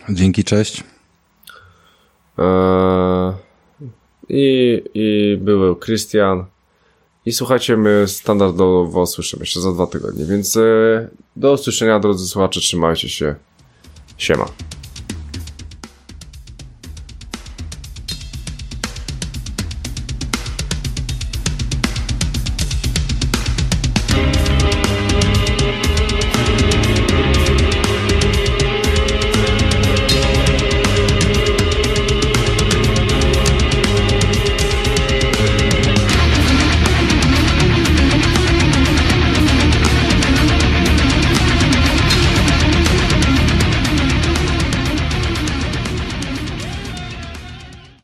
Dzięki, cześć. Eee, I, I był Christian. I słuchajcie, my standardowo słyszymy się za dwa tygodnie, więc e, do usłyszenia, drodzy słuchacze, trzymajcie się. Siema.